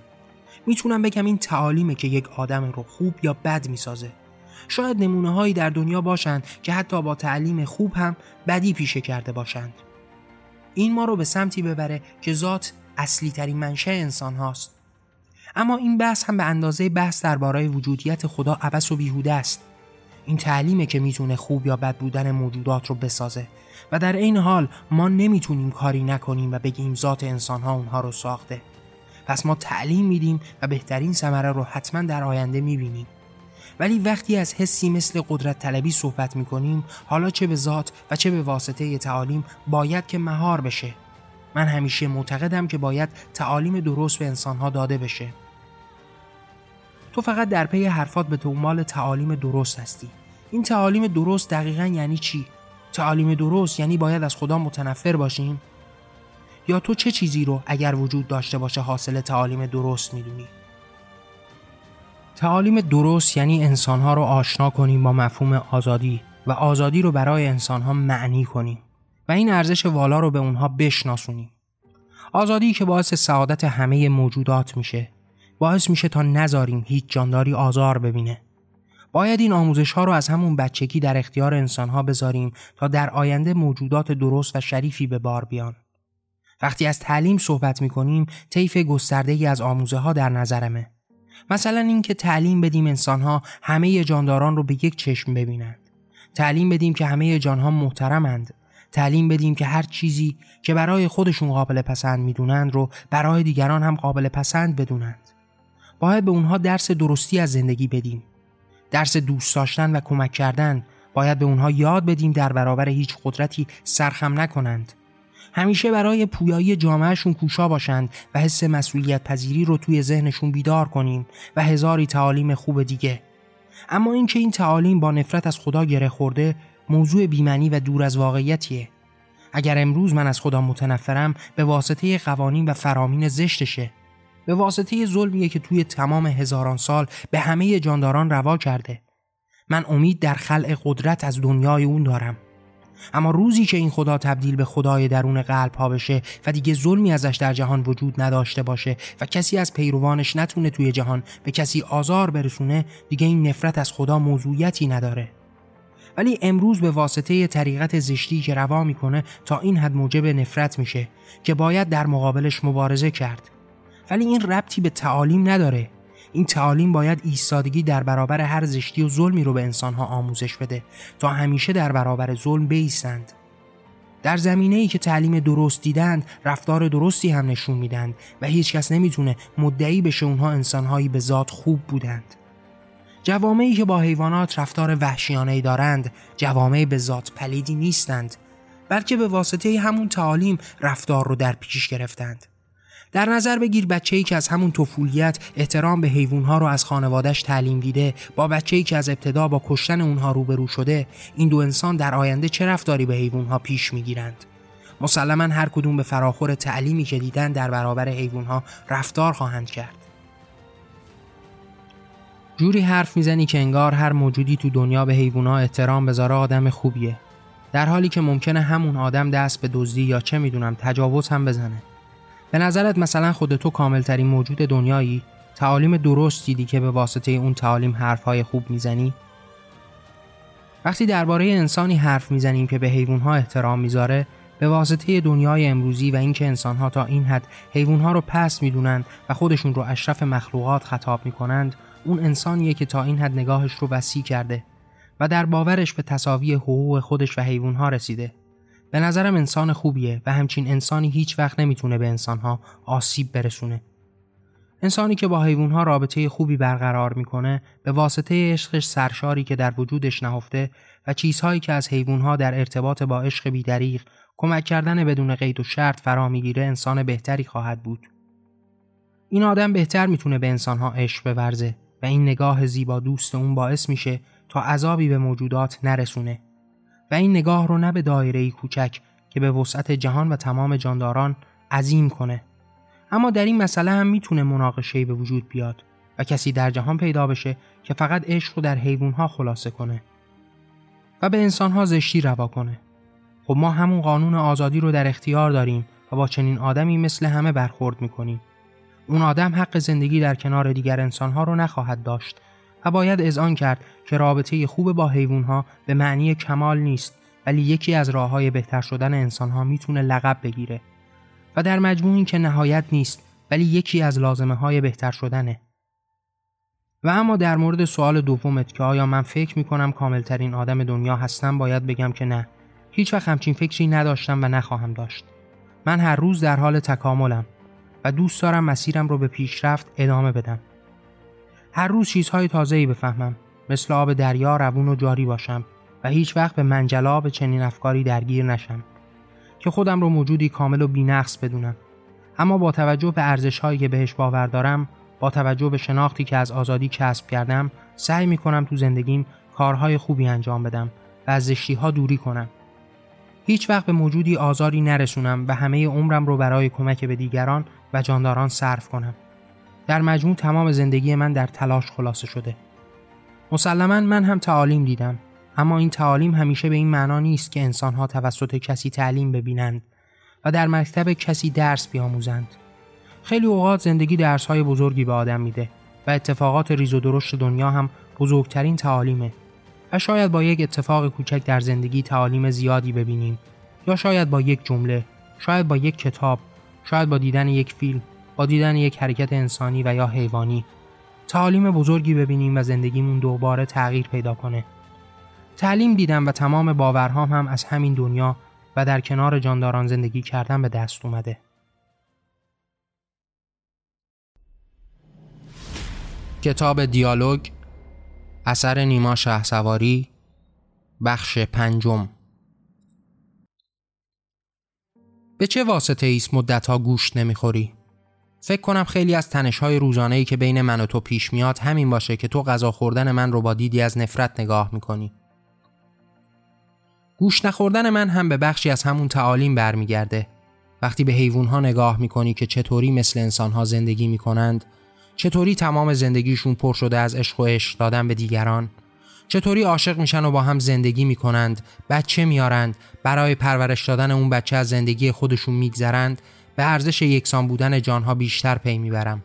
A: می‌تونم بگم این تعالیمه که یک آدم رو خوب یا بد می‌سازه. شاید نمونه هایی در دنیا باشند که حتی با تعلیم خوب هم بدی پیشه کرده باشند. این ما رو به سمتی ببره که ذات اصلی ترین منشه انسان هاست اما این بحث هم به اندازه بحث درباره وجودیت خدا عبس و بیهوده است. این تعلیمه که می‌تونه خوب یا بد بودن موجودات رو بسازه. و در این حال ما نمی‌تونیم کاری نکنیم و بگیم ذات انسان ها اونها رو ساخته. پس ما تعلیم میدیم و بهترین ثمره رو حتما در آینده می‌بینیم. ولی وقتی از حسی مثل قدرت طلبی صحبت می‌کنیم حالا چه به ذات و چه به واسطه تعالیم باید که مهار بشه؟ من همیشه معتقدم که باید تعالیم درست به انسانها داده بشه. تو فقط در پی حرفات به دنبال تعالیم درست هستی این تعالیم درست دقیقا یعنی چی؟ تعالیم درست یعنی باید از خدا متنفر باشیم؟ یا تو چه چیزی رو اگر وجود داشته باشه حاصل تعالیم درست می‌دونی؟ تعالیم درست یعنی انسانها رو آشنا کنیم با مفهوم آزادی و آزادی رو برای انسانها معنی کنیم و این ارزش والا رو به اونها بشناسونیم. آزادی که باعث سعادت همه موجودات میشه باعث میشه تا نذاریم هیچ جانداری آزار ببینه. باید این آموزش ها رو از همون بچگی در اختیار انسان ها بذاریم تا در آینده موجودات درست و شریفی به بار بیان. وقتی از تعلیم صحبت می کنیم طیف گسترده ای از آموزه ها در نظرمه. مثلا اینکه تعلیم بدیم انسان ها همه جانداران رو به یک چشم ببینند. تعلیم بدیم که همه جانها محترمند. تعلیم بدیم که هر چیزی که برای خودشون قابل پسند می‌دونند رو برای دیگران هم قابل پسند بدونند. باید به اونها درس درستی از زندگی بدیم. درس دوست داشتن و کمک کردن باید به اونها یاد بدیم در برابر هیچ قدرتی سرخم نکنند. همیشه برای پویایی جامعهشون کوشا باشند و حس مسئولیت پذیری رو توی ذهنشون بیدار کنیم و هزاری تعالیم خوب دیگه. اما اینکه این تعالیم با نفرت از خدا گره خورده موضوع بیمنی و دور از واقعیتیه. اگر امروز من از خدا متنفرم به واسطه قوانین و فرامین زشتشه. به واسطه ظلمیه که توی تمام هزاران سال به همه جانداران روا کرده. من امید در خلق قدرت از دنیای اون دارم. اما روزی که این خدا تبدیل به خدای درون قلب ها بشه و دیگه ظلمی ازش در جهان وجود نداشته باشه و کسی از پیروانش نتونه توی جهان به کسی آزار برسونه دیگه این نفرت از خدا موضوعیتی نداره. ولی امروز به واسطه طریقت زشتی که روا می‌کنه تا این حد موجب نفرت میشه که باید در مقابلش مبارزه کرد. ولی این ربطی به تعالیم نداره. این تعالیم باید ایستادگی در برابر هر زشتی و ظلمی رو به انسانها آموزش بده تا همیشه در برابر ظلم بیستند. در زمینه ای که تعلیم درست دیدند رفتار درستی هم نشون میدند و هیچکس نمی‌تونه مدعی بشه اونها انسانهایی به ذات خوب بودند. جوامعی که با حیوانات رفتار وحشیانه دارند جوامع به ذات پلیدی نیستند بلکه به واسطه همون تعالیم رفتار رو در پیش گرفتند. در نظر بگیر بچه‌ای که از همون طفولیت احترام به حیوانها رو از خانوادش تعلیم دیده با بچه‌ای که از ابتدا با کشتن اونها روبرو شده این دو انسان در آینده چه رفتاری به حیوانها پیش می‌گیرند؟ مسلما هر کدوم به فراخور تعلیمی که دیدن در برابر حیوانها رفتار خواهند کرد. جوری حرف می‌زنی که انگار هر موجودی تو دنیا به حیوانها احترام بذاره آدم خوبیه. در حالی که ممکنه همون آدم دست به دزدی یا چه می‌دونم تجاوز هم بزنه. به نظرت مثلا خود تو کاملترین موجود دنیایی تعالیم درست دیدی که به واسطه اون تعالیم حرفهای خوب می‌زنی؟ وقتی درباره انسانی حرف می‌زنیم که به حیوانها احترام می‌ذاره به واسطه دنیای امروزی و اینکه انسانها تا این حد حیوانها رو پس می‌دونند و خودشون رو اشرف مخلوقات خطاب می‌کنند اون انسانیه که تا این حد نگاهش رو وسیع کرده و در باورش به تصاوی حقوق خودش و حیوانها رسیده به نظرم انسان خوبیه و همچین انسانی هیچ وقت نمی‌تونه به انسانها آسیب برسونه. انسانی که با حیوانها رابطه خوبی برقرار می‌کنه به واسطه عشقش سرشاری که در وجودش نهفته و چیزهایی که از حیوانها در ارتباط با عشق بیدریق کمک کردن بدون قید و شرط فرا می‌گیره انسان بهتری خواهد بود. این آدم بهتر می‌تونه به انسانها عشق بورزه و این نگاه زیبا دوست اون باعث میشه تا عذابی به موجودات نرسونه و این نگاه رو نه به دایره کوچک که به وسعت جهان و تمام جانداران عظیم کنه. اما در این مسئله هم می‌تونه مناقشه به وجود بیاد و کسی در جهان پیدا بشه که فقط عشق رو در حیوانها خلاصه کنه و به انسانها زشتی روا کنه. خب ما همون قانون آزادی رو در اختیار داریم و با چنین آدمی مثل همه برخورد می‌کنیم. اون آدم حق زندگی در کنار دیگر انسانها رو نخواهد داشت. باید اذعان کرد که رابطه خوب با حیوانها به معنی کمال نیست ولی یکی از راه های بهتر شدن انسانها می‌تونه لقب بگیره. و در مجموع این که نهایت نیست ولی یکی از لازمه های بهتر شدنه. و اما در مورد سوال دومت که آیا من فکر می‌کنم کاملترین آدم دنیا هستم باید بگم که نه. هیچ وقت همچین فکری نداشتم و نخواهم داشت. من هر روز در حال تکاملم و دوست دارم مسیرم رو به پیشرفت ادامه بدم. هر روز چیزهای تازه‌ای بفهمم. مثل آب دریا روون و جاری باشم و هیچ وقت به منجلاب چنین افکاری درگیر نشم که خودم رو موجودی کامل و بینقص بدونم. اما با توجه به ارزش هایی که بهش باور دارم با توجه به شناختی که از آزادی کسب کردم سعی می کنم تو زندگیم کارهای خوبی انجام بدم و از ها دوری کنم. هیچ وقت به موجودی آزاری نرسونم و همه عمرم رو برای کمک به دیگران و جانداران صرف کنم. در مجموع تمام زندگی من در تلاش خلاصه شده. مسلما من هم تعالیم دیدم اما این تعالیم همیشه به این معنا نیست که انسانها توسط کسی تعلیم ببینند و در مکتب کسی درس بیاموزند. خیلی اوقات زندگی درسهای بزرگی به آدم میده و اتفاقات ریز و درشت دنیا هم بزرگترین تعالیمه. و شاید با یک اتفاق کوچک در زندگی تعالیم زیادی ببینیم یا شاید با یک جمله شاید با یک کتاب شاید با دیدن یک فیلم. با دیدن یک حرکت انسانی و یا حیوانی. تعالیم بزرگی ببینیم و زندگیمون دوباره تغییر پیدا کنه. تعلیم دیدم و تمام باورهام هم از همین دنیا و در کنار جانداران زندگی کردن به دست اومده. کتاب دیالوگ اثر نیما سواری بخش پنجم. به چه واسطه ایست مدتها گوشت نمی‌خوری؟ فکر کنم خیلی از تنشهای روزانه‌ای که بین من و تو پیش میاد همین باشه که تو غذا خوردن من رو با دیدی از نفرت نگاه می‌کنی. گوش نخوردن من هم به بخشی از همون تعالیم برمیگرده. وقتی به حیوانها نگاه می‌کنی که چطوری مثل انسانها زندگی می‌کنند، چطوری تمام زندگیشون پر شده از عشق و عشق دادن به دیگران، چطوری عاشق میشن و با هم زندگی می‌کنند، بچه میارند، برای پرورش دادن اون بچه از زندگی خودشون میگذرند به ارزش یکسان بودن جانها بیشتر پی می‌برم.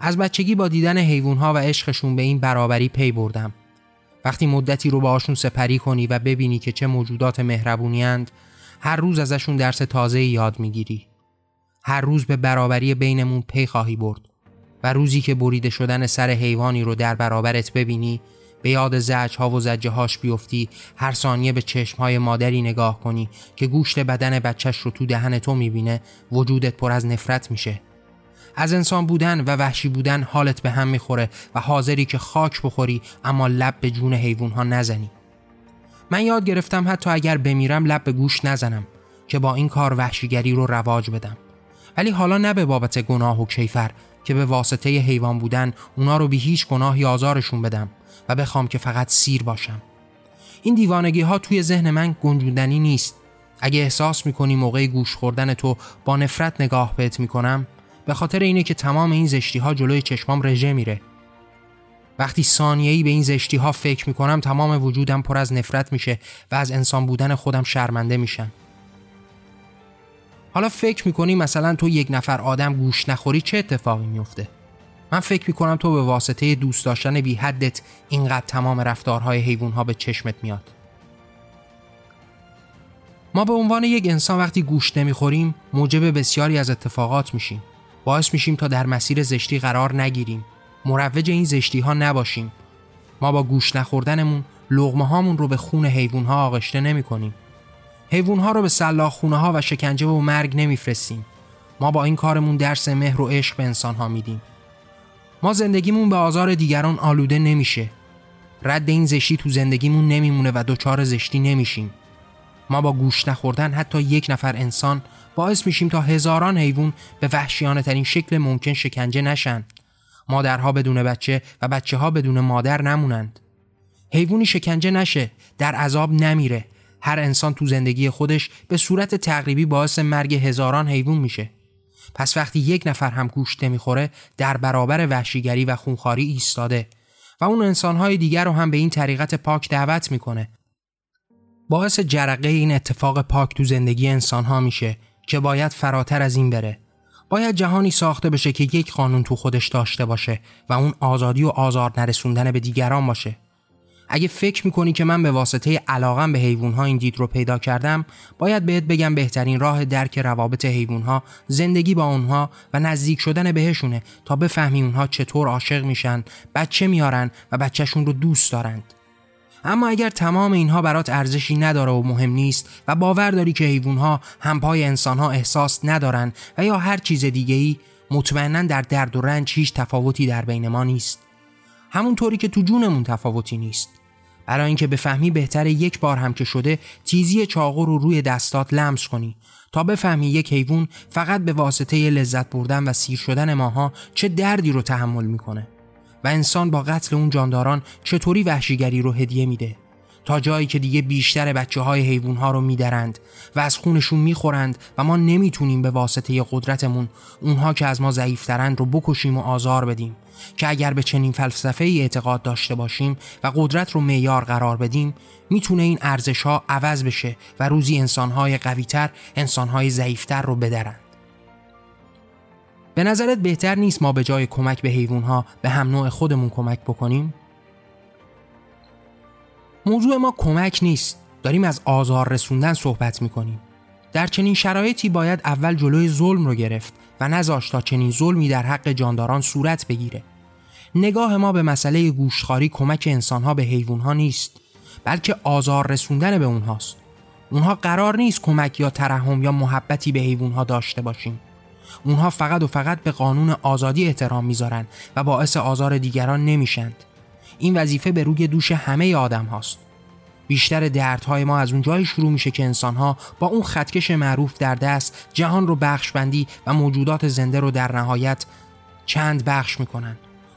A: از بچگی با دیدن حیوانها و عشقشون به این برابری پی بردم. وقتی مدتی رو باشون سپری کنی و ببینی که چه موجودات مهربونیند هر روز ازشون درس تازه یاد می‌گیری. هر روز به برابری بینمون پی خواهی برد و روزی که بریده شدن سر حیوانی رو در برابرت ببینی به یاد زجرها و ضجه هاش بیفتی. هر ثانیه به چشم های مادری نگاه کنی که گوشت بدن بچهش رو تو دهن تو می‌بینه وجودت پر از نفرت میشه. از انسان بودن و وحشی بودن حالت به هم می‌خوره و حاضری که خاک بخوری اما لب به جون حیوان ها نزنی. من یاد گرفتم حتی اگر بمیرم لب به گوش نزنم که با این کار وحشیگری رو رواج بدم. ولی حالا نه به بابت گناه و کیفر که به واسطه حیوان بودن اونا رو به هیچ گناهی آزارشون بدم. و بخوام که فقط سیر باشم. این دیوانگی ها توی ذهن من گنجوندنی نیست. اگه احساس می‌کنی موقع گوش خوردن تو با نفرت نگاه بهت می‌کنم به خاطر اینه که تمام این زشتی ها جلوی چشمام رژه میره. وقتی ثانیه‌ای به این زشتی ها فکر می‌کنم تمام وجودم پر از نفرت میشه و از انسان بودن خودم شرمنده میشم. حالا فکر می‌کنی مثلا تو یک نفر آدم گوش نخوری چه اتفاقی میفته من فکر می‌کنم تو به واسطه دوست داشتن بی حدت اینقدر تمام رفتارهای حیوانها به چشمت میاد. ما به عنوان یک انسان وقتی گوشت نمی‌خوریم موجب بسیاری از اتفاقات میشیم. باعث میشیم تا در مسیر زشتی قرار نگیریم. مروج این زشتی ها نباشیم. ما با گوش نخوردنمون لغمه هامون رو به خون حیوان ها آغشته نمی کنیم حیوان ها رو به سلاخ خونه ها و شکنجه و مرگ نمیفرستیم. ما با این کارمون درس مهر و عشق به انسان ها میدیم. ما زندگیمون به آزار دیگران آلوده نمیشه. رد این زشتی تو زندگیمون نمیمونه و دچار زشتی نمیشیم. ما با گوش نخوردن حتی یک نفر انسان باعث میشیم تا هزاران حیوان به وحشیانه ترین شکل ممکن شکنجه نشن. مادرها بدون بچه و بچه ها بدون مادر نمونند. حیوانی شکنجه نشه در عذاب نمیره. هر انسان تو زندگی خودش به صورت تقریبی باعث مرگ هزاران حیوان میشه. پس وقتی یک نفر هم گوشت نمی‌خوره در برابر وحشیگری و خونخاری ایستاده و اون انسانهای دیگر رو هم به این طریقت پاک دعوت می‌کنه. باعث جرقه این اتفاق پاک تو زندگی انسانها میشه که باید فراتر از این بره. باید جهانی ساخته بشه که یک قانون تو خودش داشته باشه و اون آزادی و آزار نرسوندن به دیگران باشه. اگه فکر می‌کنی که من به واسطه علاقم به حیوانها این دید رو پیدا کردم باید بهت بگم بهترین راه درک روابط حیوانها زندگی با اونها و نزدیک شدن بهشونه تا بفهمی اونها چطور عاشق میشن بچه میارن و بچهشون رو دوست دارند. اما اگر تمام اینها برات ارزشی نداره و مهم نیست و باور داری که حیوانها هم پای انسانها احساس ندارن و یا هر چیز دیگه ای مطمئنا در درد و رنج هیچ تفاوتی در بین ما نیست. همونطوری که تو جونمون تفاوتی نیست. برای اینکه بفهمی بهتر یک بار هم که شده تیزی چاقو رو روی دستات لمس کنی. تا بفهمی یک حیوان فقط به واسطه لذت بردن و سیر شدن ماها چه دردی رو تحمل می‌کنه. و انسان با قتل اون جانداران چطوری وحشیگری رو هدیه میده؟ تا جایی که دیگه بیشتر بچه های حیوان ها رو میدرند و از خونشون می‌خورند و ما نمی‌تونیم به واسطه قدرتمون اونها که از ما ضعیفترند رو بکشیم و آزار بدیم. که اگر به چنین فلسفه ای اعتقاد داشته باشیم و قدرت رو معیار قرار بدیم می‌تونه این ارزش ها عوض بشه و روزی انسانهای قویتر انسانهای ضعیفتر رو بدرند. به نظرت بهتر نیست ما به جای کمک به حیوانها به هم نوع خودمون کمک بکنیم؟ موضوع ما کمک نیست. داریم از آزار رسوندن صحبت می‌کنیم. در چنین شرایطی باید اول جلوی ظلم رو گرفت و نذاشت تا چنین ظلمی در حق جانداران صورت بگیره. نگاه ما به مسئله گوشخاری کمک انسانها به حیوانها نیست بلکه آزار رسوندن به اونهاست. اونها قرار نیست کمک یا ترحم یا محبتی به حیوانها داشته باشیم. اونها فقط و فقط به قانون آزادی احترام می‌ذارن و باعث آزار دیگران نمیشند. این وظیفه به روی دوش همه آدم هاست بیشتر دردهای ما از اونجایی شروع میشه که انسانها با اون خطکش معروف در دست جهان رو بخشبندی و موجودات زنده رو در نهایت چند بخش می‌کنن.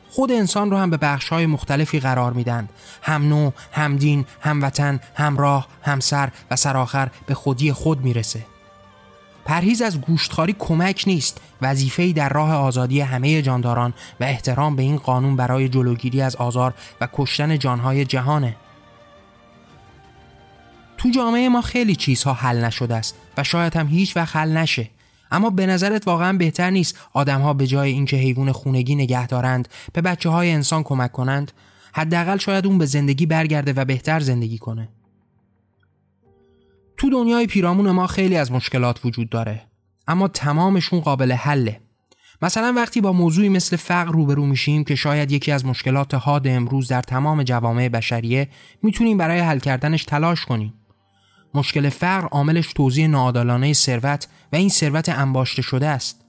A: خود انسان رو هم به بخش های مختلفی قرار میدن هم نوع، هم دین، هم وطن، هم راه، هم سر و سرآخر به خودی خود می‌رسه. پرهیز از گوشتخاری کمک نیست. وظیفه‌ای در راه آزادی همه جانداران و احترام به این قانون برای جلوگیری از آزار و کشتن جانهای جهانه. تو جامعه ما خیلی چیزها حل نشده است و شاید هم هیچ وقت حل نشه. اما به نظرت واقعا بهتر نیست آدمها به جای اینکه حیوان خونگی نگه دارند به بچه های انسان کمک کنند؟ حداقل شاید اون به زندگی برگرده و بهتر زندگی کنه. تو دنیای پیرامون ما خیلی از مشکلات وجود داره اما تمامشون قابل حله. مثلا وقتی با موضوعی مثل فقر روبرو میشیم که شاید یکی از مشکلات حاد امروز در تمام جوامع بشریه می‌تونیم برای حل کردنش تلاش کنیم. مشکل فقر عاملش توزیع ناعادلانه ثروت و این ثروت انباشته شده است.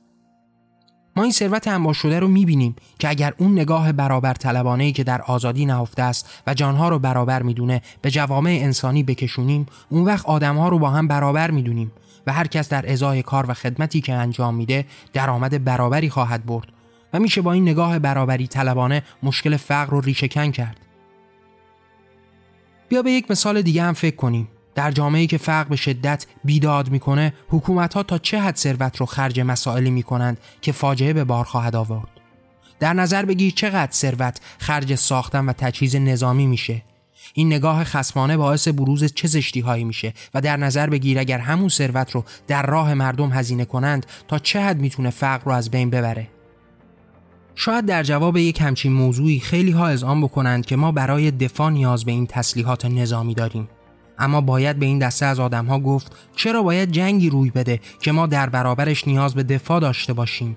A: ما این ثروت انباشته شده رو می‌بینیم که اگر اون نگاه برابر طلبانه که در آزادی نهفته است و جانها رو برابر می‌دونه به جوامع انسانی بکشونیم اون وقت آدمها رو با هم برابر می‌دونیم و هر کس در ازای کار و خدمتی که انجام میده درآمد برابری خواهد برد و میشه با این نگاه برابری طلبانه مشکل فقر رو ریشهکن کرد. بیا به یک مثال دیگه هم فکر کنیم. در جامعه‌ای که فقر به شدت بیداد می‌کنه حکومت ها تا چه حد ثروت رو خرج مسائلی می‌کنند که فاجعه به بار خواهد آورد؟ در نظر بگیر چقدر ثروت خرج ساختن و تجهیز نظامی میشه؟ این نگاه خسمانه باعث بروز چه زشتی هایی میشه؟ و در نظر بگیر اگر همون ثروت رو در راه مردم هزینه کنند تا چه حد می‌تونه فقر رو از بین ببره؟ شاید در جواب یک همچین موضوعی خیلی ها اذعان بکنند که ما برای دفاع نیاز به این تسلیحات نظامی داریم. اما باید به این دسته از آدمها گفت چرا باید جنگی روی بده که ما در برابرش نیاز به دفاع داشته باشیم؟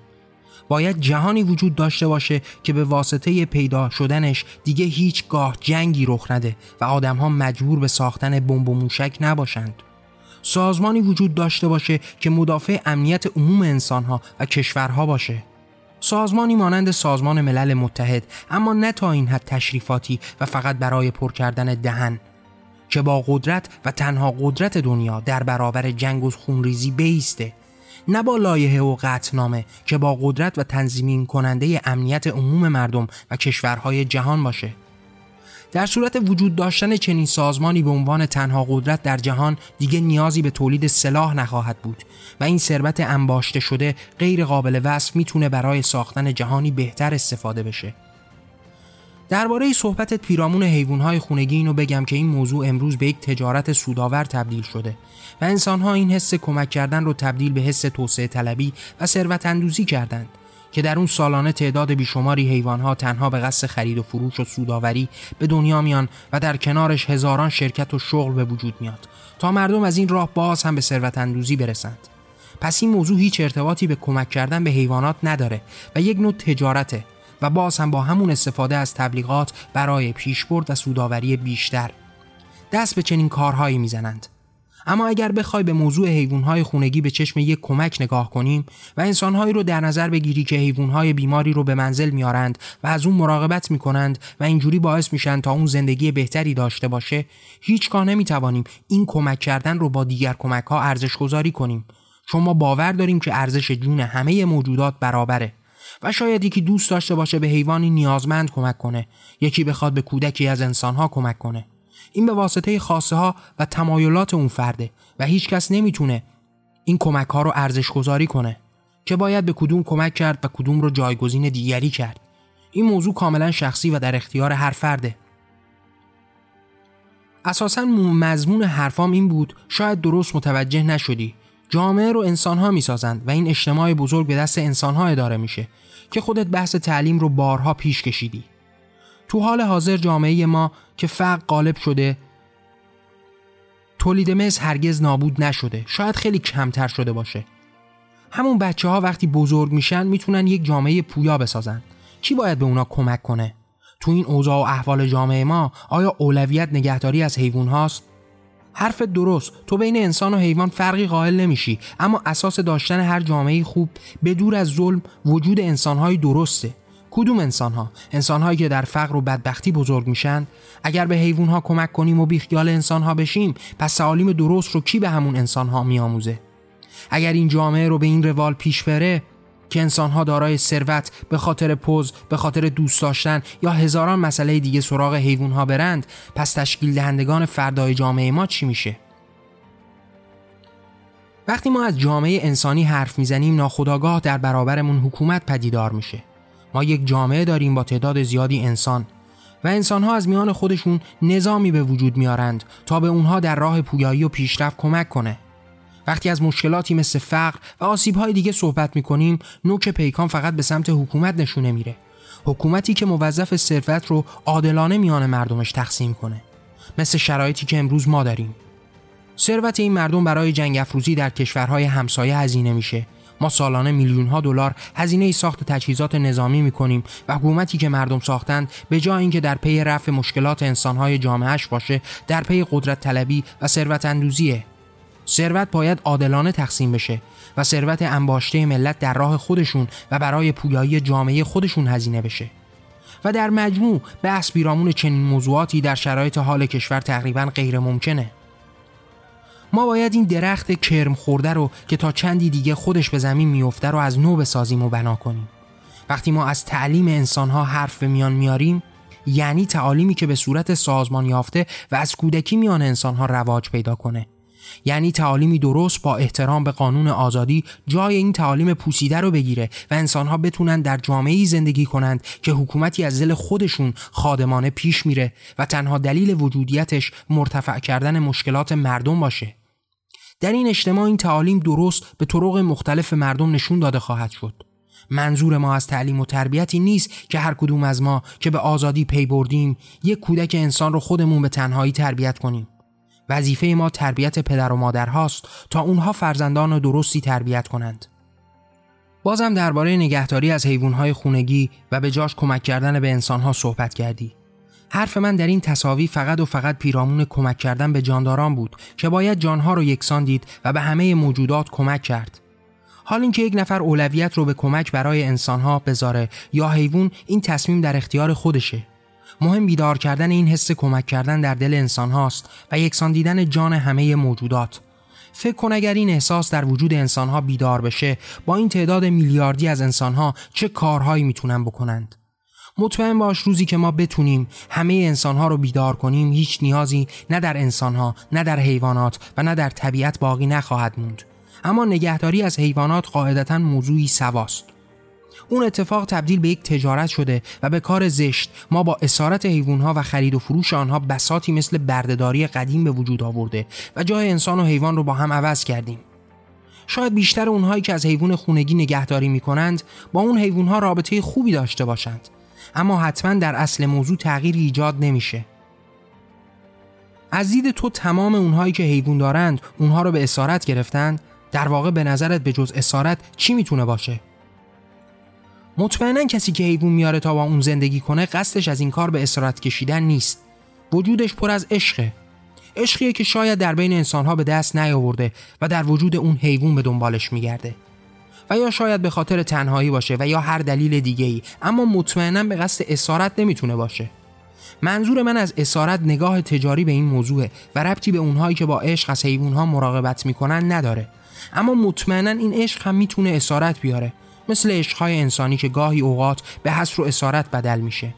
A: باید جهانی وجود داشته باشه که به واسطه پیدا شدنش دیگه هیچگاه جنگی رخ نده و آدمها مجبور به ساختن بمب و موشک نباشند. سازمانی وجود داشته باشه که مدافع امنیت عموم انسانها و کشورها باشه. سازمانی مانند سازمان ملل متحد اما نه تا این حد تشریفاتی و فقط برای پر کردن دهن. که با قدرت و تنها قدرت دنیا در برابر جنگ و خونریزی بیسته. نه با لایحه و قطنامه که با قدرت و تنظیمین کننده امنیت عموم مردم و کشورهای جهان باشه. در صورت وجود داشتن چنین سازمانی به عنوان تنها قدرت در جهان دیگه نیازی به تولید سلاح نخواهد بود و این ثروت انباشته شده غیر قابل وصف می‌تونه برای ساختن جهانی بهتر استفاده بشه. درباره صحبت پیرامون حیوانات خونگی اینو بگم که این موضوع امروز به یک تجارت سودآور تبدیل شده و انسانها این حس کمک کردن رو تبدیل به حس توسعه طلبی و ثروت اندوزی کردند که در اون سالانه تعداد بیشماری حیوانها تنها به قصد خرید و فروش و سوداوری به دنیا میان و در کنارش هزاران شرکت و شغل به وجود میاد تا مردم از این راه باز هم به ثروت اندوزی برسند. پس این موضوع هیچ ارتباطی به کمک کردن به حیوانات نداره و یک نوع تجارته و باز هم با همون استفاده از تبلیغات برای پیشبرد و سوداوری بیشتر. دست به چنین کارهایی می‌زنند. اما اگر بخوای به موضوع حیوانهای خونگی به چشم یک کمک نگاه کنیم و انسانهایی رو در نظر بگیری که حیوانهای بیماری رو به منزل میارند و از اون مراقبت می‌کنند و اینجوری باعث میشن تا اون زندگی بهتری داشته باشه هیچگاه نمی‌توانیم این کمک کردن رو با دیگر کمک ها ارزش گذاری کنیم. چون ما باور داریم که ارزش جون همه موجودات برابره. و شاید یکی دوست داشته باشه به حیوانی نیازمند کمک کنه. یکی بخواد به کودکی از انسانها کمک کنه. این به واسطه خاصه ها و تمایلات اون فرده و هیچ کس نمی‌تونه این کمک ها رو ارزش گذاری کنه که باید به کدوم کمک کرد و کدوم رو جایگزین دیگری کرد. این موضوع کاملا شخصی و در اختیار هر فرده. اساسا مضمون حرفام این بود شاید درست متوجه نشدی. جامعه رو انسان ها می سازند و این اجتماع بزرگ به دست انسان ها اداره میشه. که خودت بحث تعلیم رو بارها پیش کشیدی. تو حال حاضر جامعه ما که فقر غالب شده تولید مثل هرگز نابود نشده. شاید خیلی کمتر شده باشه. همون بچه ها وقتی بزرگ میشن می‌تونن یک جامعه پویا بسازن. کی باید به اونا کمک کنه؟ تو این اوضاع و احوال جامعه ما آیا اولویت نگهداری از حیوان هاست حرف درست تو بین انسان و حیوان فرقی قائل نمیشی اما اساس داشتن هر جامعه خوب به دور از ظلم وجود انسانهای درسته کدوم انسان ها؟ انسان هایی که در فقر و بدبختی بزرگ میشن؟ اگر به حیوان ها کمک کنیم و بیخیال انسان ها بشیم پس تعالیم درست رو کی به همون انسان ها میآموزه؟ اگر این جامعه رو به این روال پیش بره که انسان ها دارای ثروت به خاطر پوز، به خاطر دوست داشتن یا هزاران مسئله دیگه سراغ حیوان ها برند پس تشکیل دهندگان فردای جامعه ما چی میشه؟ وقتی ما از جامعه انسانی حرف می‌زنیم ناخداگاه در برابرمون حکومت پدیدار میشه ما یک جامعه داریم با تعداد زیادی انسان و انسانها از میان خودشون نظامی به وجود میارند تا به اونها در راه پویایی و پیشرفت کمک کنه وقتی از مشکلاتی مثل فقر و آسیبهای دیگه صحبت می‌کنیم نوک پیکان فقط به سمت حکومت نشونه میره. حکومتی که موظف ثروت رو عادلانه میان مردمش تقسیم کنه. مثل شرایطی که امروز ما داریم. ثروت این مردم برای جنگ افروزی در کشورهای همسایه هزینه میشه. ما سالانه میلیون ها دلار هزینه ساخت تجهیزات نظامی می‌کنیم و حکومتی که مردم ساختند به جای اینکه در پی رفع مشکلات انسانهای جامعهش باشه در پی قدرت طلبی و ثروت اندوزیه ثروت باید عادلانه تقسیم بشه و ثروت انباشته ملت در راه خودشون و برای پویایی جامعه خودشون هزینه بشه. و در مجموع بحث بیرامون چنین موضوعاتی در شرایط حال کشور تقریبا غیر ممکنه ما باید این درخت کرم خورده رو که تا چندی دیگه خودش به زمین میفته رو از نو بسازیم و بنا کنیم. وقتی ما از تعلیم انسانها حرف به میان میاریم یعنی تعالیمی که به صورت سازمان یافته و از کودکی میان انسانها رواج پیدا کنه. یعنی تعالیمی درست با احترام به قانون آزادی جای این تعالیم پوسیده رو بگیره و انسانها بتونن در جامعه زندگی کنند که حکومتی از دل خودشون خادمانه پیش میره و تنها دلیل وجودیتش مرتفع کردن مشکلات مردم باشه. در این اجتماع این تعالیم درست به طرق مختلف مردم نشون داده خواهد شد. منظور ما از تعلیم و تربیتی نیست که هر کدوم از ما که به آزادی پی بردیم یک کودک انسان رو خودمون به تنهایی تربیت کنیم. وظیفه ما تربیت پدر و مادر هاست تا اونها فرزندان درستی تربیت کنند بازم درباره نگهداری از حیوانات خونگی و به جاش کمک کردن به انسانها صحبت کردی حرف من در این تصاوی فقط و فقط پیرامون کمک کردن به جانداران بود که باید جانها رو یکسان دید و به همه موجودات کمک کرد. حال اینکه یک نفر اولویت رو به کمک برای انسانها بذاره یا حیوان این تصمیم در اختیار خودشه. مهم بیدار کردن این حس کمک کردن در دل انسان هاست و یکسان دیدن جان همه موجودات. فکر کن اگر این احساس در وجود انسانها بیدار بشه با این تعداد میلیاردی از انسانها چه کارهایی می‌تونن بکنند. مطمئن باش روزی که ما بتونیم همه انسانها رو بیدار کنیم هیچ نیازی نه در انسانها نه در حیوانات و نه در طبیعت باقی نخواهد موند اما نگهداری از حیوانات قاعدتا موضوعی سواست اون اتفاق تبدیل به یک تجارت شده و به کار زشت. ما با اسارت حیوانها و خرید و فروش آنها بساتی مثل بردهداری قدیم به وجود آورده و جای انسان و حیوان رو با هم عوض کردیم. شاید بیشتر اونهایی که از حیوان خونگی نگهداری می کنند با اون حیوانها رابطه خوبی داشته باشند. اما حتما در اصل موضوع تغییر ایجاد نمیشه. از دید تو تمام اونهایی که حیوان دارند اونها رو به اسارت گرفتند؟ در واقع به نظرت به جز اسارت چی می‌تونه باشه؟ مطمئنا کسی که حیوان میاره تا با اون زندگی کنه قصدش از این کار به اسارت کشیدن نیست. وجودش پر از عشقه. عشقیه که شاید در بین انسانها به دست نیاورده و در وجود اون حیوان به دنبالش میگرده. و یا شاید به خاطر تنهایی باشه و یا هر دلیل دیگه ای اما مطمئنا به قصد اسارت نمی‌تونه باشه. منظور من از اسارت نگاه تجاری به این موضوع و ربطی به اونهایی که با عشق از حیوانها مراقبت می‌کنن نداره. اما مطمئنا این عشق هم می‌تونه اسارت بیاره. مثل عشقهای انسانی که گاهی اوقات به حسر و اسارت بدل میشه.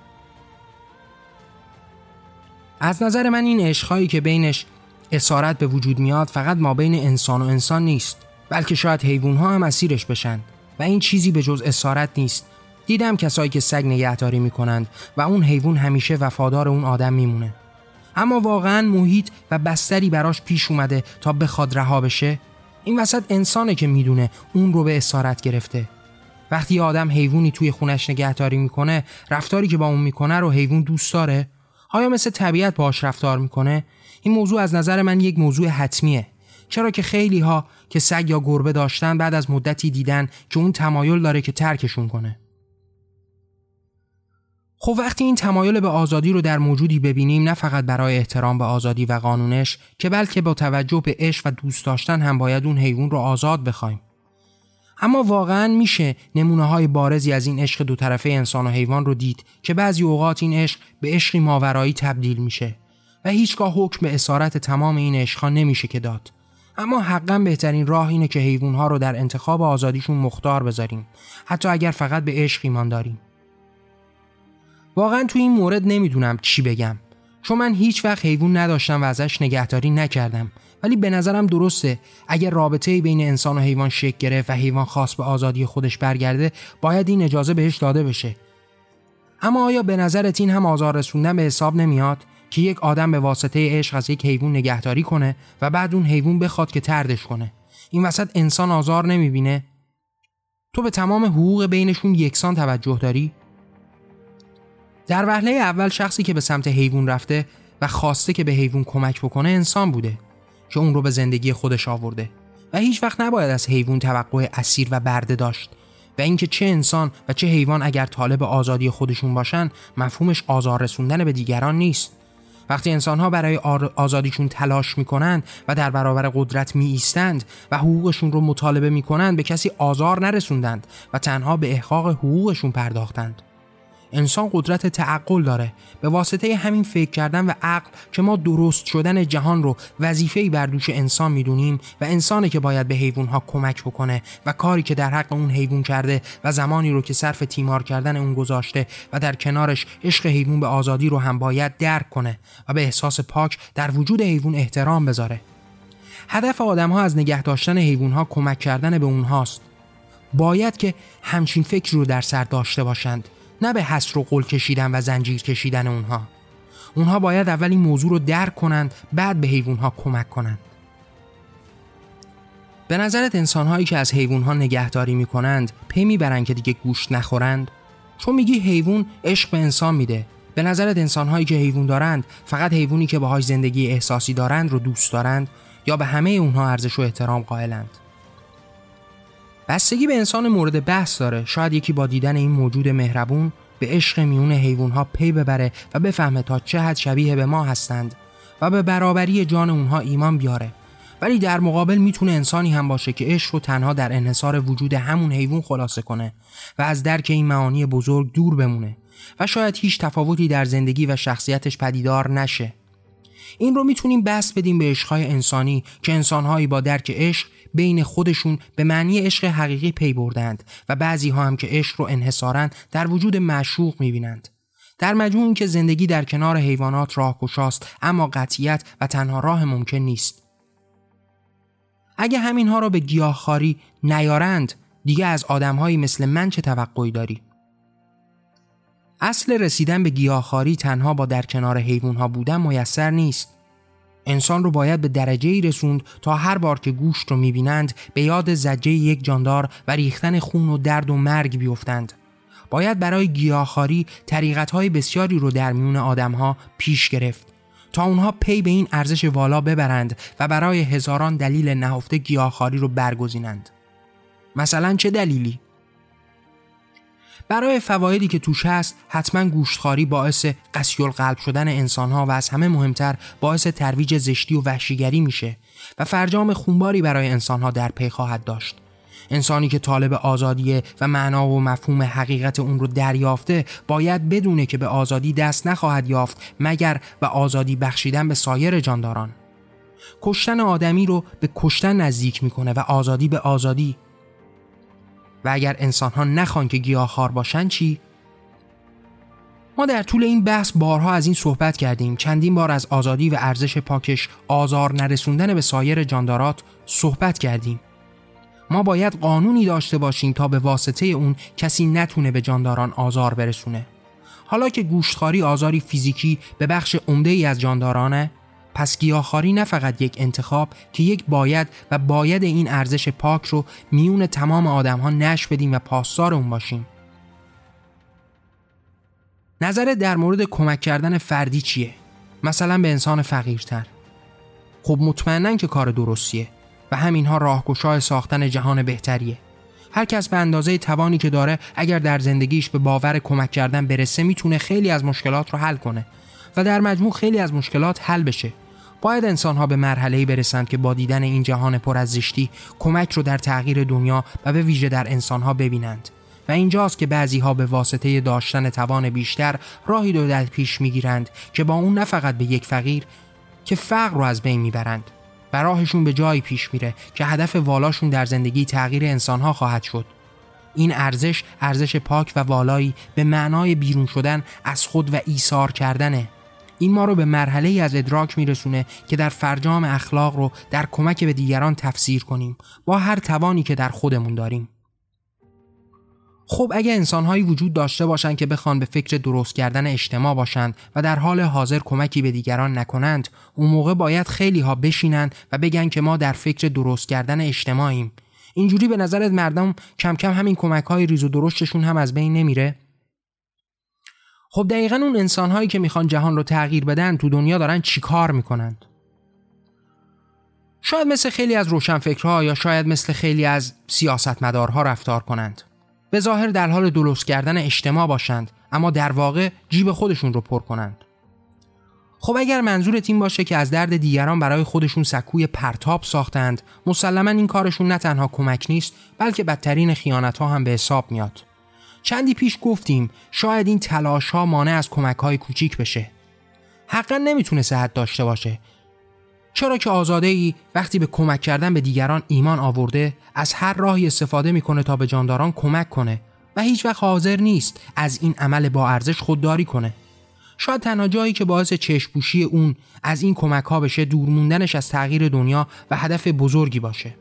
A: از نظر من این عشقهایی که بینش اسارت به وجود میاد فقط ما بین انسان و انسان نیست بلکه شاید حیوان ها هم اسیرش بشن و این چیزی به جز اسارت نیست. دیدم کسایی که سگ نگهداری می‌کنند و اون حیوان همیشه وفادار اون آدم میمونه. اما واقعا محیط و بستری براش پیش اومده تا بخواد رها بشه؟ این وسط انسانه که می‌دونه اون رو به اسارت گرفته. وقتی آدم حیوانی توی خونش نگهداری می‌کنه رفتاری که با اون می‌کنه رو حیوان دوست داره؟ آیا مثل طبیعت باش رفتار می‌کنه؟ این موضوع از نظر من یک موضوع حتمیه. چرا که خیلی ها که سگ یا گربه داشتن بعد از مدتی دیدن که اون تمایل داره که ترکشون کنه. خب وقتی این تمایل به آزادی رو در موجودی ببینیم نه فقط برای احترام به آزادی و قانونش که بلکه با توجه به عشق و دوست داشتن هم باید اون حیوان رو آزاد بخوایم. اما واقعا میشه نمونه های بارزی از این عشق دو طرفه انسان و حیوان رو دید که بعضی اوقات این عشق به عشقی ماورایی تبدیل میشه و هیچگاه حکم به اسارت تمام این عشقها نمیشه که داد. اما حقا بهترین راه اینه که حیوانها رو در انتخاب آزادیشون مختار بذاریم حتی اگر فقط به عشق ایمان داریم. واقعا تو این مورد نمی‌دونم چی بگم. چون من هیچ وقت حیوان نداشتم و ازش نگهداری نکردم. ولی به نظرم درسته. اگر رابطه بین انسان و حیوان شکل گرفت و حیوان خاص به آزادی خودش برگرده باید این اجازه بهش داده بشه. اما آیا به نظرت این هم آزار رسوندن به حساب نمیاد که یک آدم به واسطه عشق از یک حیوان نگهداری کنه و بعد اون حیوان بخواد که تردش کنه؟ این وسط انسان آزار نمی‌بینه. تو به تمام حقوق بینشون یکسان توجه داری؟ در وهله اول شخصی که به سمت حیوان رفته و خواسته که به حیوان کمک بکنه انسان بوده. که اون رو به زندگی خودش آورده و هیچ وقت نباید از حیوان توقع اسیر و برده داشت و اینکه چه انسان و چه حیوان اگر طالب آزادی خودشون باشن مفهومش آزار رسوندن به دیگران نیست. وقتی انسانها برای آزادیشون تلاش می‌کنند و در برابر قدرت می ایستند و حقوقشون رو مطالبه می‌کنند به کسی آزار نرسوندند و تنها به احقاق حقوقشون پرداختند. انسان قدرت تعقل داره. به واسطه همین فکر کردن و عقل که ما درست شدن جهان رو وظیفه‌ای بر دوش انسان می‌دونیم و انسانه که باید به حیوانها کمک بکنه و کاری که در حق اون حیوان کرده و زمانی رو که صرف تیمار کردن اون گذاشته و در کنارش عشق حیوان به آزادی رو هم باید درک کنه و به احساس پاک در وجود حیوان احترام بذاره. هدف آدم ها از نگه داشتن حیوان ها کمک کردن به اونهاست. باید که همچین فکر رو در سر داشته باشند. نه به حسر و قل کشیدن و زنجیر کشیدن اونها. اونها باید اول این موضوع رو درک کنند بعد به حیوانها کمک کنند. به نظرت انسانهایی که از حیوانها نگهداری می‌کنند پی می‌برند که دیگه گوشت نخورند؟ چون میگی حیوان عشق به انسان میده. به نظرت انسانهایی که حیوان دارند فقط حیوانی که باهاش زندگی احساسی دارند رو دوست دارند یا به همه اونها ارزش و احترام قائلند؟ بستگی به انسان مورد بحث داره. شاید یکی با دیدن این موجود مهربون به عشق میون حیوانها پی ببره و بفهمه تا چه حد شبیه به ما هستند و به برابری جان اونها ایمان بیاره. ولی در مقابل می‌تونه انسانی هم باشه که عشق رو تنها در انحصار وجود همون حیوان خلاصه کنه و از درک این معانی بزرگ دور بمونه و شاید هیچ تفاوتی در زندگی و شخصیتش پدیدار نشه. این رو می‌تونیم بس بدیم به عشقهای انسانی که انسانهایی با درک عشق بین خودشون به معنی عشق حقیقی پی بردند و بعضی ها هم که عشق رو انحصارا در وجود معشوق می‌بینند. در مجموع که زندگی در کنار حیوانات راهگشاست اما قطیت و تنها راه ممکن نیست. اگه همین ها را به گیاهخواری نیارند دیگه از آدمهایی مثل من چه توقعی داری؟ اصل رسیدن به گیاهخواری تنها با در کنار حیوان ها بودن میسر نیست. انسان رو باید به درجه ای رسوند تا هر بار که گوشت رو می‌بینند به یاد زجه یک جاندار و ریختن خون و درد و مرگ بیفتند. باید برای گیاهخواری های بسیاری رو در میون آدمها پیش گرفت تا اونها پی به این ارزش والا ببرند و برای هزاران دلیل نهفته گیاهخواری رو برگزینند. مثلا چه دلیلی؟ برای فوایدی که توش هست حتما گوشتخواری باعث قسی قلب شدن انسانها و از همه مهمتر باعث ترویج زشتی و وحشیگری میشه و فرجام خونباری برای انسانها در پی خواهد داشت. انسانی که طالب آزادیه و معنا و مفهوم حقیقت اون رو دریافته باید بدونه که به آزادی دست نخواهد یافت مگر به آزادی بخشیدن به سایر جانداران. کشتن آدمی رو به کشتن نزدیک می‌کنه و آزادی به آزادی و اگر انسان ها نخوان که گیاهخوار باشن چی؟ ما در طول این بحث بارها از این صحبت کردیم. چندین بار از آزادی و ارزش پاکش آزار نرسوندن به سایر جاندارات صحبت کردیم. ما باید قانونی داشته باشیم تا به واسطه اون کسی نتونه به جانداران آزار برسونه. حالا که گوشتخاری آزاری فیزیکی به بخش عمده ای از جاندارانه پس گیاهخواری نه فقط یک انتخاب که یک باید و باید این ارزش پاک رو میون تمام آدم ها نش بدیم و پاسدار اون باشیم. نظر در مورد کمک کردن فردی چیه؟ مثلا به انسان فقیرتر. خب مطمئنا که کار درستیه و همینها راهگشای ساختن جهان بهتریه. هر کس به اندازه توانی که داره اگر در زندگیش به باور کمک کردن برسه می‌تونه خیلی از مشکلات رو حل کنه و در مجموع خیلی از مشکلات حل بشه. باید انسانها به مرحله برسند که با دیدن این جهان پر از زشتی کمک رو در تغییر دنیا و به ویژه در انسانها ببینند. و اینجاست که بعضی ها به واسطه داشتن توان بیشتر راهی رو در پیش می‌گیرند که با اون نه فقط به یک فقیر که فقر رو از بین می‌برند و راهشون به جایی پیش میره که هدف والاشون در زندگی تغییر انسانها خواهد شد. این ارزش ارزش پاک و والایی به معنای بیرون شدن از خود و ایثار کردنه. این ما رو به مرحله ای از ادراک میرسونه که در فرجام اخلاق رو در کمک به دیگران تفسیر کنیم. با هر توانی که در خودمون داریم. خب اگه انسانهایی وجود داشته باشند که بخوان به فکر درست کردن اجتماع باشند و در حال حاضر کمکی به دیگران نکنند اون موقع باید خیلی ها بشینند و بگن که ما در فکر درست کردن اجتماعیم. اینجوری به نظرت مردم کم کم همین کمک های ریز و درشتشون هم از بین نمیره؟ خب دقیقا اون انسان هایی که می‌خوان جهان رو تغییر بدن تو دنیا دارن چیکار می‌کنند؟ شاید مثل خیلی از روشنفکرها یا شاید مثل خیلی از سیاستمدارها رفتار کنند. به ظاهر در حال درست کردن اجتماع باشند اما در واقع جیب خودشون رو پر کنند. خب اگر منظورت این باشه که از درد دیگران برای خودشون سکوی پرتاب ساختند مسلما این کارشون نه تنها کمک نیست بلکه بدترین خیانت ها هم به حساب میاد. چندی پیش گفتیم شاید این تلاش ها مانع از کمک های کوچیک بشه. حقا نمی‌تونه صحت داشته باشه. چرا که آزاده ای وقتی به کمک کردن به دیگران ایمان آورده از هر راهی استفاده می‌کنه تا به جانداران کمک کنه و هیچ وقت حاضر نیست از این عمل با ارزش خودداری کنه. شاید تنها جایی که باعث چشپوشی اون از این کمک ها بشه دور موندنش از تغییر دنیا و هدف بزرگی باشه.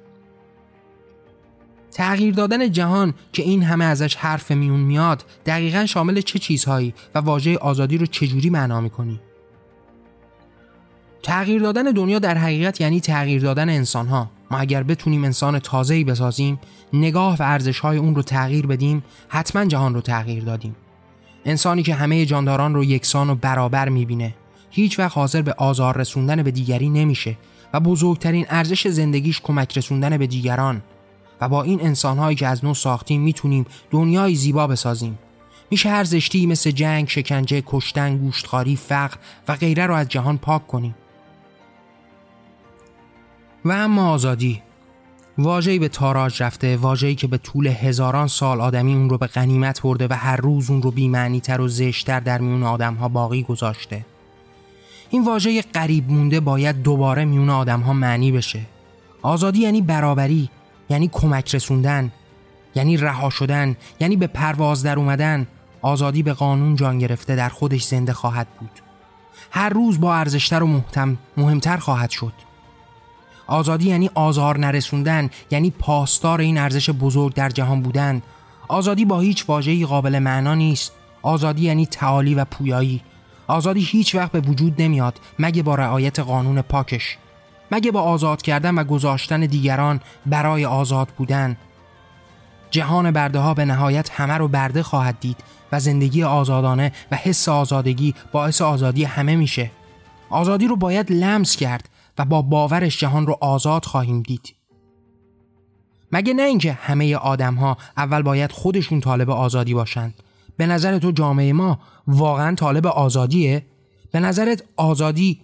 A: تغییر دادن جهان که این همه ازش حرف میون میاد دقیقا شامل چه چیزهایی و واژه آزادی رو چجوری معنا می‌کنی؟ تغییر دادن دنیا در حقیقت یعنی تغییر دادن انسان ها ما اگر بتونیم انسان تازه‌ای بسازیم نگاه و ارزش های اون رو تغییر بدیم حتما جهان رو تغییر دادیم. انسانی که همه جانداران رو یکسان و برابر می‌بینه هیچ وقت حاضر به آزار رسوندن به دیگری نمیشه و بزرگترین ارزش زندگیش کمک رسوندن به دیگران. و با این انسانهایی که از نو ساختیم می‌تونیم دنیای زیبا بسازیم. میشه هر زشتی مثل جنگ، شکنجه، کشتن، گوشتخواری، فقر و غیره رو از جهان پاک کنیم. و اما آزادی. واجهی به تاراج رفته واجهی که به طول هزاران سال آدمی اون رو به غنیمت برده و هر روز اون رو بیمعنی تر و زشتر در میون آدم ها باقی گذاشته. این واژه قریب مونده باید دوباره میون آدم ها معنی بشه. آزادی یعنی برابری. یعنی کمک رسوندن یعنی رها شدن یعنی به پرواز در اومدن آزادی به قانون جان گرفته در خودش زنده خواهد بود. هر روز با ارزشتر و محتم مهمتر خواهد شد. آزادی یعنی آزار نرسوندن یعنی پاسدار این ارزش بزرگ در جهان بودن. آزادی با هیچ واژه‌ای قابل معنا نیست. آزادی یعنی تعالی و پویایی. آزادی هیچ وقت به وجود نمیاد مگه با رعایت قانون پاکش. مگه با آزاد کردن و گذاشتن دیگران برای آزاد بودن؟ جهان برده ها به نهایت همه رو برده خواهد دید و زندگی آزادانه و حس آزادگی باعث آزادی همه میشه. آزادی رو باید لمس کرد و با باورش جهان رو آزاد خواهیم دید. مگه نه اینکه همه آدم ها اول باید خودشون طالب آزادی باشند؟ به نظر تو جامعه ما واقعا طالب آزادیه؟ به نظرت آزادی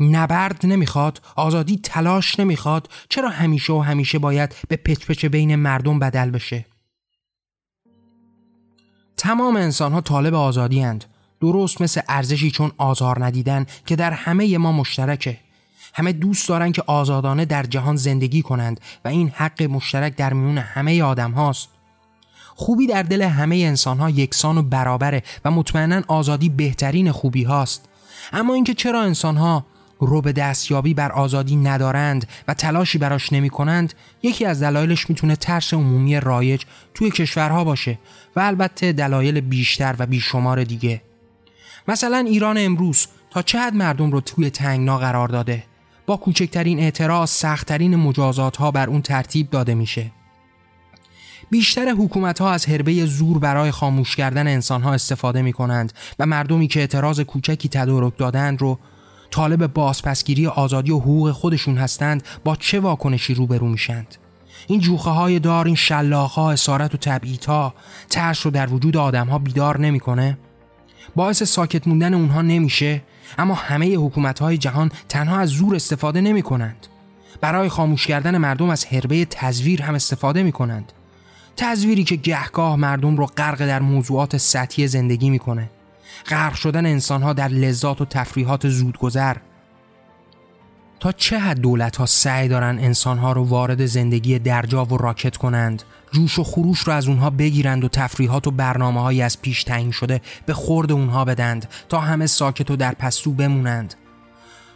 A: نبرد نمی‌خواد آزادی تلاش نمی‌خواد چرا همیشه و همیشه باید به پچ بین مردم بدل بشه؟ تمام انسان ها طالب آزادی هند. درست مثل ارزشی چون آزار ندیدن که در همه ما مشترکه. همه دوست دارن که آزادانه در جهان زندگی کنند و این حق مشترک در میون همه آدم هاست. خوبی در دل همه انسان ها یکسان و برابره و مطمئنا آزادی بهترین خوبی هاست. اما اینکه چرا انسان ها رو به دستیابی بر آزادی ندارند و تلاشی براش نمی کنند یکی از دلایلش می‌تونه ترس عمومی رایج توی کشورها باشه و البته دلایل بیشتر و بیشمار دیگه. مثلا ایران امروز تا چه حد مردم رو توی تنگنا قرار داده؟ با کوچکترین اعتراض سختترین مجازات ها بر اون ترتیب داده میشه. بیشتر حکومت ها از حربه زور برای خاموش کردن انسان ها استفاده می کنند و مردمی که اعتراض کوچکی تدارک دادند رو طالب بازپسگیری آزادی و حقوق خودشون هستند با چه واکنشی روبرو میشند این جوخه های دار این شلاخ ها اسارت و تبعیت ها ترس رو در وجود آدم ها بیدار نمی‌کنه باعث ساکت موندن اونها نمیشه اما همه حکومت های جهان تنها از زور استفاده نمی کنند. برای خاموش کردن مردم از حربه تزویر هم استفاده می کنند. تزویری که گهگاه مردم رو غرق در موضوعات سطحی زندگی می‌کنه. غرق شدن انسانها در لذات و تفریحات زودگذر. تا چه حد دولت ها سعی دارن انسان ها رو وارد زندگی درجا و راکت کنند؟ جوش و خروش رو از اونها بگیرند و تفریحات و برنامه های از پیش تعیین شده به خورد اونها بدند تا همه ساکت و در پستو بمونند.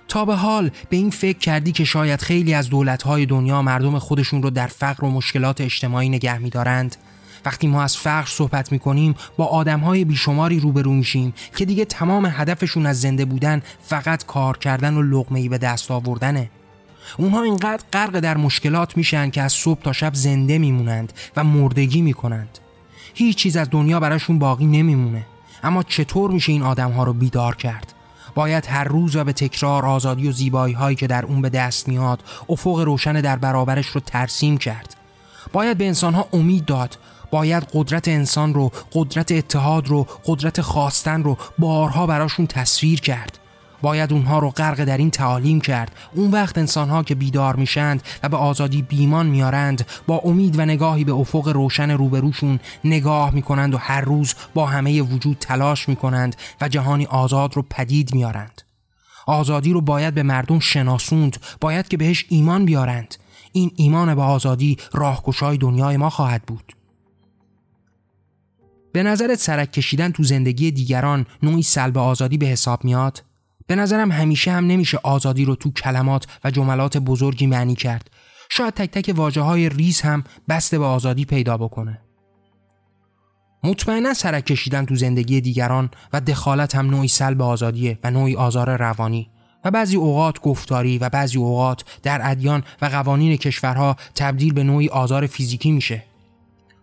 A: تا به حال به این فکر کردی که شاید خیلی از دولت های دنیا مردم خودشون رو در فقر و مشکلات اجتماعی نگه میدارند؟ وقتی ما از فقر صحبت می‌کنیم با آدم های بیشماری روبرو میشیم که دیگه تمام هدفشون از زنده بودن فقط کار کردن و لغمهی به دست آوردنه. اونها اینقدر غرق در مشکلات میشن که از صبح تا شب زنده میمونند و مردگی می‌کنند. هیچ چیز از دنیا براشون باقی نمیمونه. اما چطور میشه این آدم ها رو بیدار کرد؟ باید هر روز و به تکرار آزادی و زیبایی هایی که در اون به دست میاد افق روشن در برابرش رو ترسیم کرد. باید به انسان ها امید داد باید قدرت انسان رو قدرت اتحاد رو قدرت خواستن رو بارها براشون تصویر کرد. باید اونها رو غرق در این تعالیم کرد. اون وقت انسانها که بیدار میشند و به آزادی بیمان میارند با امید و نگاهی به افق روشن روبروشون نگاه می‌کنند و هر روز با همه وجود تلاش می‌کنند و جهانی آزاد رو پدید میارند آزادی رو باید به مردم شناسوند باید که بهش ایمان بیارند. این ایمان به آزادی راهگشای دنیای ما خواهد بود. به نظرت سرک کشیدن تو زندگی دیگران نوعی سلب آزادی به حساب میاد؟ به نظرم همیشه هم نمیشه آزادی رو تو کلمات و جملات بزرگی معنی کرد. شاید تک تک واجه های ریز هم بسته به آزادی پیدا بکنه. مطمئنا سرک کشیدن تو زندگی دیگران و دخالت هم نوعی سلب آزادیه و نوعی آزار روانی و بعضی اوقات گفتاری و بعضی اوقات در ادیان و قوانین کشورها تبدیل به نوعی آزار فیزیکی میشه.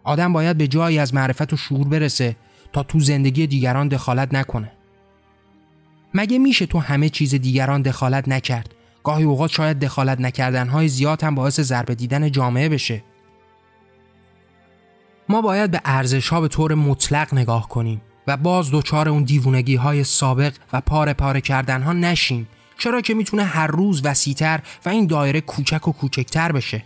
A: آدم باید به جایی از معرفت و شعور برسه تا تو زندگی دیگران دخالت نکنه. مگه میشه تو همه چیز دیگران دخالت نکرد؟ گاهی اوقات شاید دخالت نکردن های زیاد هم باعث ضربه دیدن جامعه بشه. ما باید به ارزش ها به طور مطلق نگاه کنیم و باز دچار اون دیوونگی های سابق و پاره پاره کردن ها نشیم. چرا که می‌تونه هر روز وسیتر و این دایره کوچک و کوچکتر بشه؟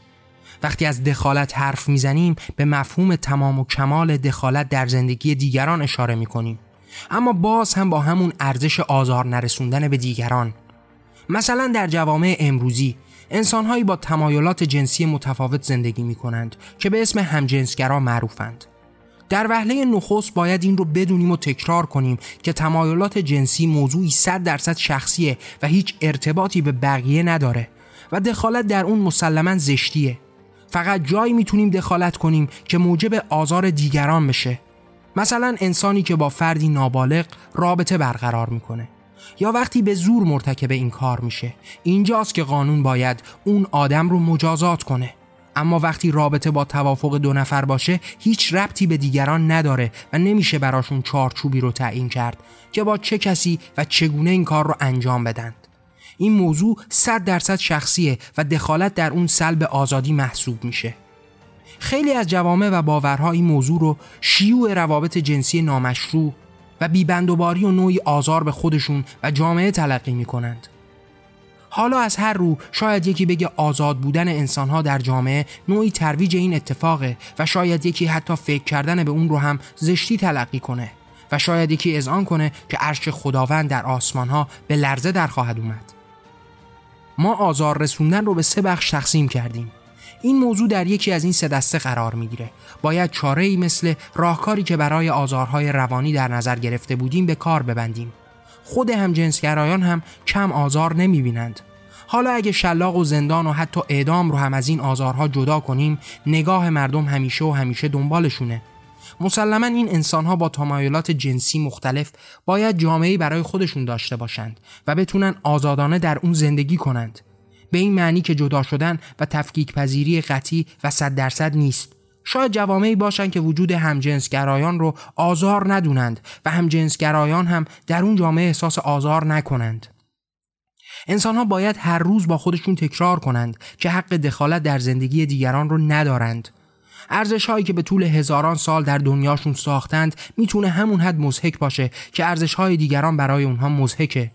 A: وقتی از دخالت حرف می‌زنیم به مفهوم تمام و کمال دخالت در زندگی دیگران اشاره می‌کنیم. اما باز هم با همون ارزش آزار نرسوندن به دیگران. مثلا در جوامع امروزی انسانهایی با تمایلات جنسی متفاوت زندگی می کنند که به اسم همجنسگرا معروفند. در وهله نخست باید این رو بدونیم و تکرار کنیم که تمایلات جنسی موضوعی صد درصد شخصیه و هیچ ارتباطی به بقیه نداره و دخالت در اون مسلما زشتیه. فقط جایی می‌تونیم دخالت کنیم که موجب آزار دیگران بشه. مثلا انسانی که با فردی نابالغ رابطه برقرار می‌کنه. یا وقتی به زور مرتکب این کار میشه. اینجاست که قانون باید اون آدم رو مجازات کنه. اما وقتی رابطه با توافق دو نفر باشه هیچ ربطی به دیگران نداره و نمیشه براشون چارچوبی رو تعیین کرد که با چه کسی و چگونه این کار رو انجام بدند این موضوع صد درصد شخصیه و دخالت در اون سلب آزادی محسوب میشه خیلی از جوامع و باورها این موضوع رو شیوع روابط جنسی نامشروع و بیبندوباری و نوعی آزار به خودشون و جامعه تلقی می کنند. حالا از هر رو شاید یکی بگه آزاد بودن انسانها در جامعه نوعی ترویج این اتفاقه و شاید یکی حتی فکر کردن به اون رو هم زشتی تلقی کنه و شاید یکی اذعان کنه که عرش خداوند در آسمانها به لرزه در خواهد اومد. ما آزار رسوندن رو به سه بخش تقسیم کردیم. این موضوع در یکی از این سه دسته قرار می‌گیره. باید چاره ای مثل راهکاری که برای آزارهای روانی در نظر گرفته بودیم به کار ببندیم. خود هم جنسگرایان هم کم آزار نمی‌بینند. حالا اگه شلاق و زندان و حتی اعدام رو هم از این آزارها جدا کنیم نگاه مردم همیشه و همیشه دنبالشونه. مسلما این انسانها با تمایلات جنسی مختلف باید جامعه برای خودشون داشته باشند و بتونن آزادانه در اون زندگی کنند. به این معنی که جدا شدن و تفکیک پذیری قطعی و صد درصد نیست. شاید جوامعی باشند که وجود همجنسگرایان رو آزار ندونند و همجنسگرایان هم در اون جامعه احساس آزار نکنند. انسان ها باید هر روز با خودشون تکرار کنند که حق دخالت در زندگی دیگران رو ندارند. ارزش هایی که به طول هزاران سال در دنیاشون ساختند می‌تونه همون حد مزهک باشه که ارزش های دیگران برای اونها مزهکه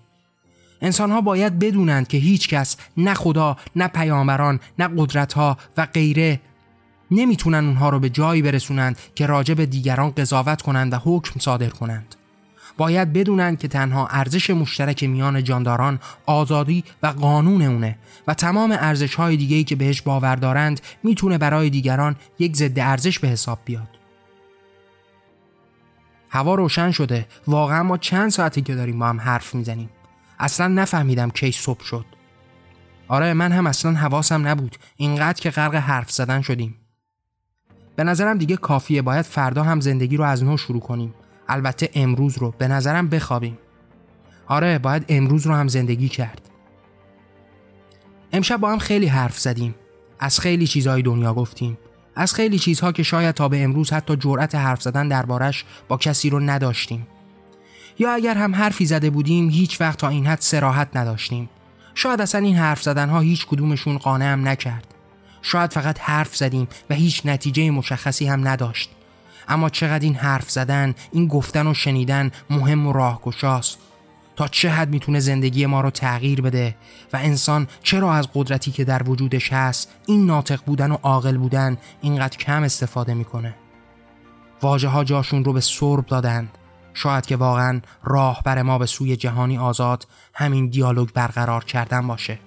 A: انسان ها باید بدونند که هیچ کس نه خدا نه پیامبران نه قدرت ها و غیره نمی‌تونن اونها رو به جایی برسونند که راجع به دیگران قضاوت کنند و حکم صادر کنند. باید بدونند که تنها ارزش مشترک میان جانداران آزادی و قانون اونه و تمام ارزش های که بهش باور دارند می‌تونه برای دیگران یک ضد ارزش به حساب بیاد. هوا روشن شده. واقعا ما چند ساعتی که داریم با هم حرف می‌زنیم. اصلا نفهمیدم کی صبح شد. آره من هم اصلا حواسم نبود. اینقدر که غرق حرف زدن شدیم. به نظرم دیگه کافیه. باید فردا هم زندگی رو از نو شروع کنیم. البته امروز رو به نظرم بخوابیم. آره باید امروز رو هم زندگی کرد. امشب با هم خیلی حرف زدیم. از خیلی چیزهای دنیا گفتیم. از خیلی چیزها که شاید تا به امروز حتی جرأت حرف زدن دربارش با کسی رو نداشتیم. یا اگر هم حرفی زده بودیم هیچ وقت تا این حد سراحت نداشتیم. شاید اصلا این حرف زدنها هیچ کدومشون قانعم نکرد. شاید فقط حرف زدیم و هیچ نتیجه مشخصی هم نداشت. اما چقدر این حرف زدن این گفتن و شنیدن مهم و راهگشاست تا چه حد می‌تونه زندگی ما رو تغییر بده؟ و انسان چرا از قدرتی که در وجودش هست این ناطق بودن و عاقل بودن اینقدر کم استفاده می‌کنه؟ واجه ها جاشون رو به سرب دادند. شاید که واقعا راه بر ما به سوی جهانی آزاد همین دیالوگ برقرار کردن باشه.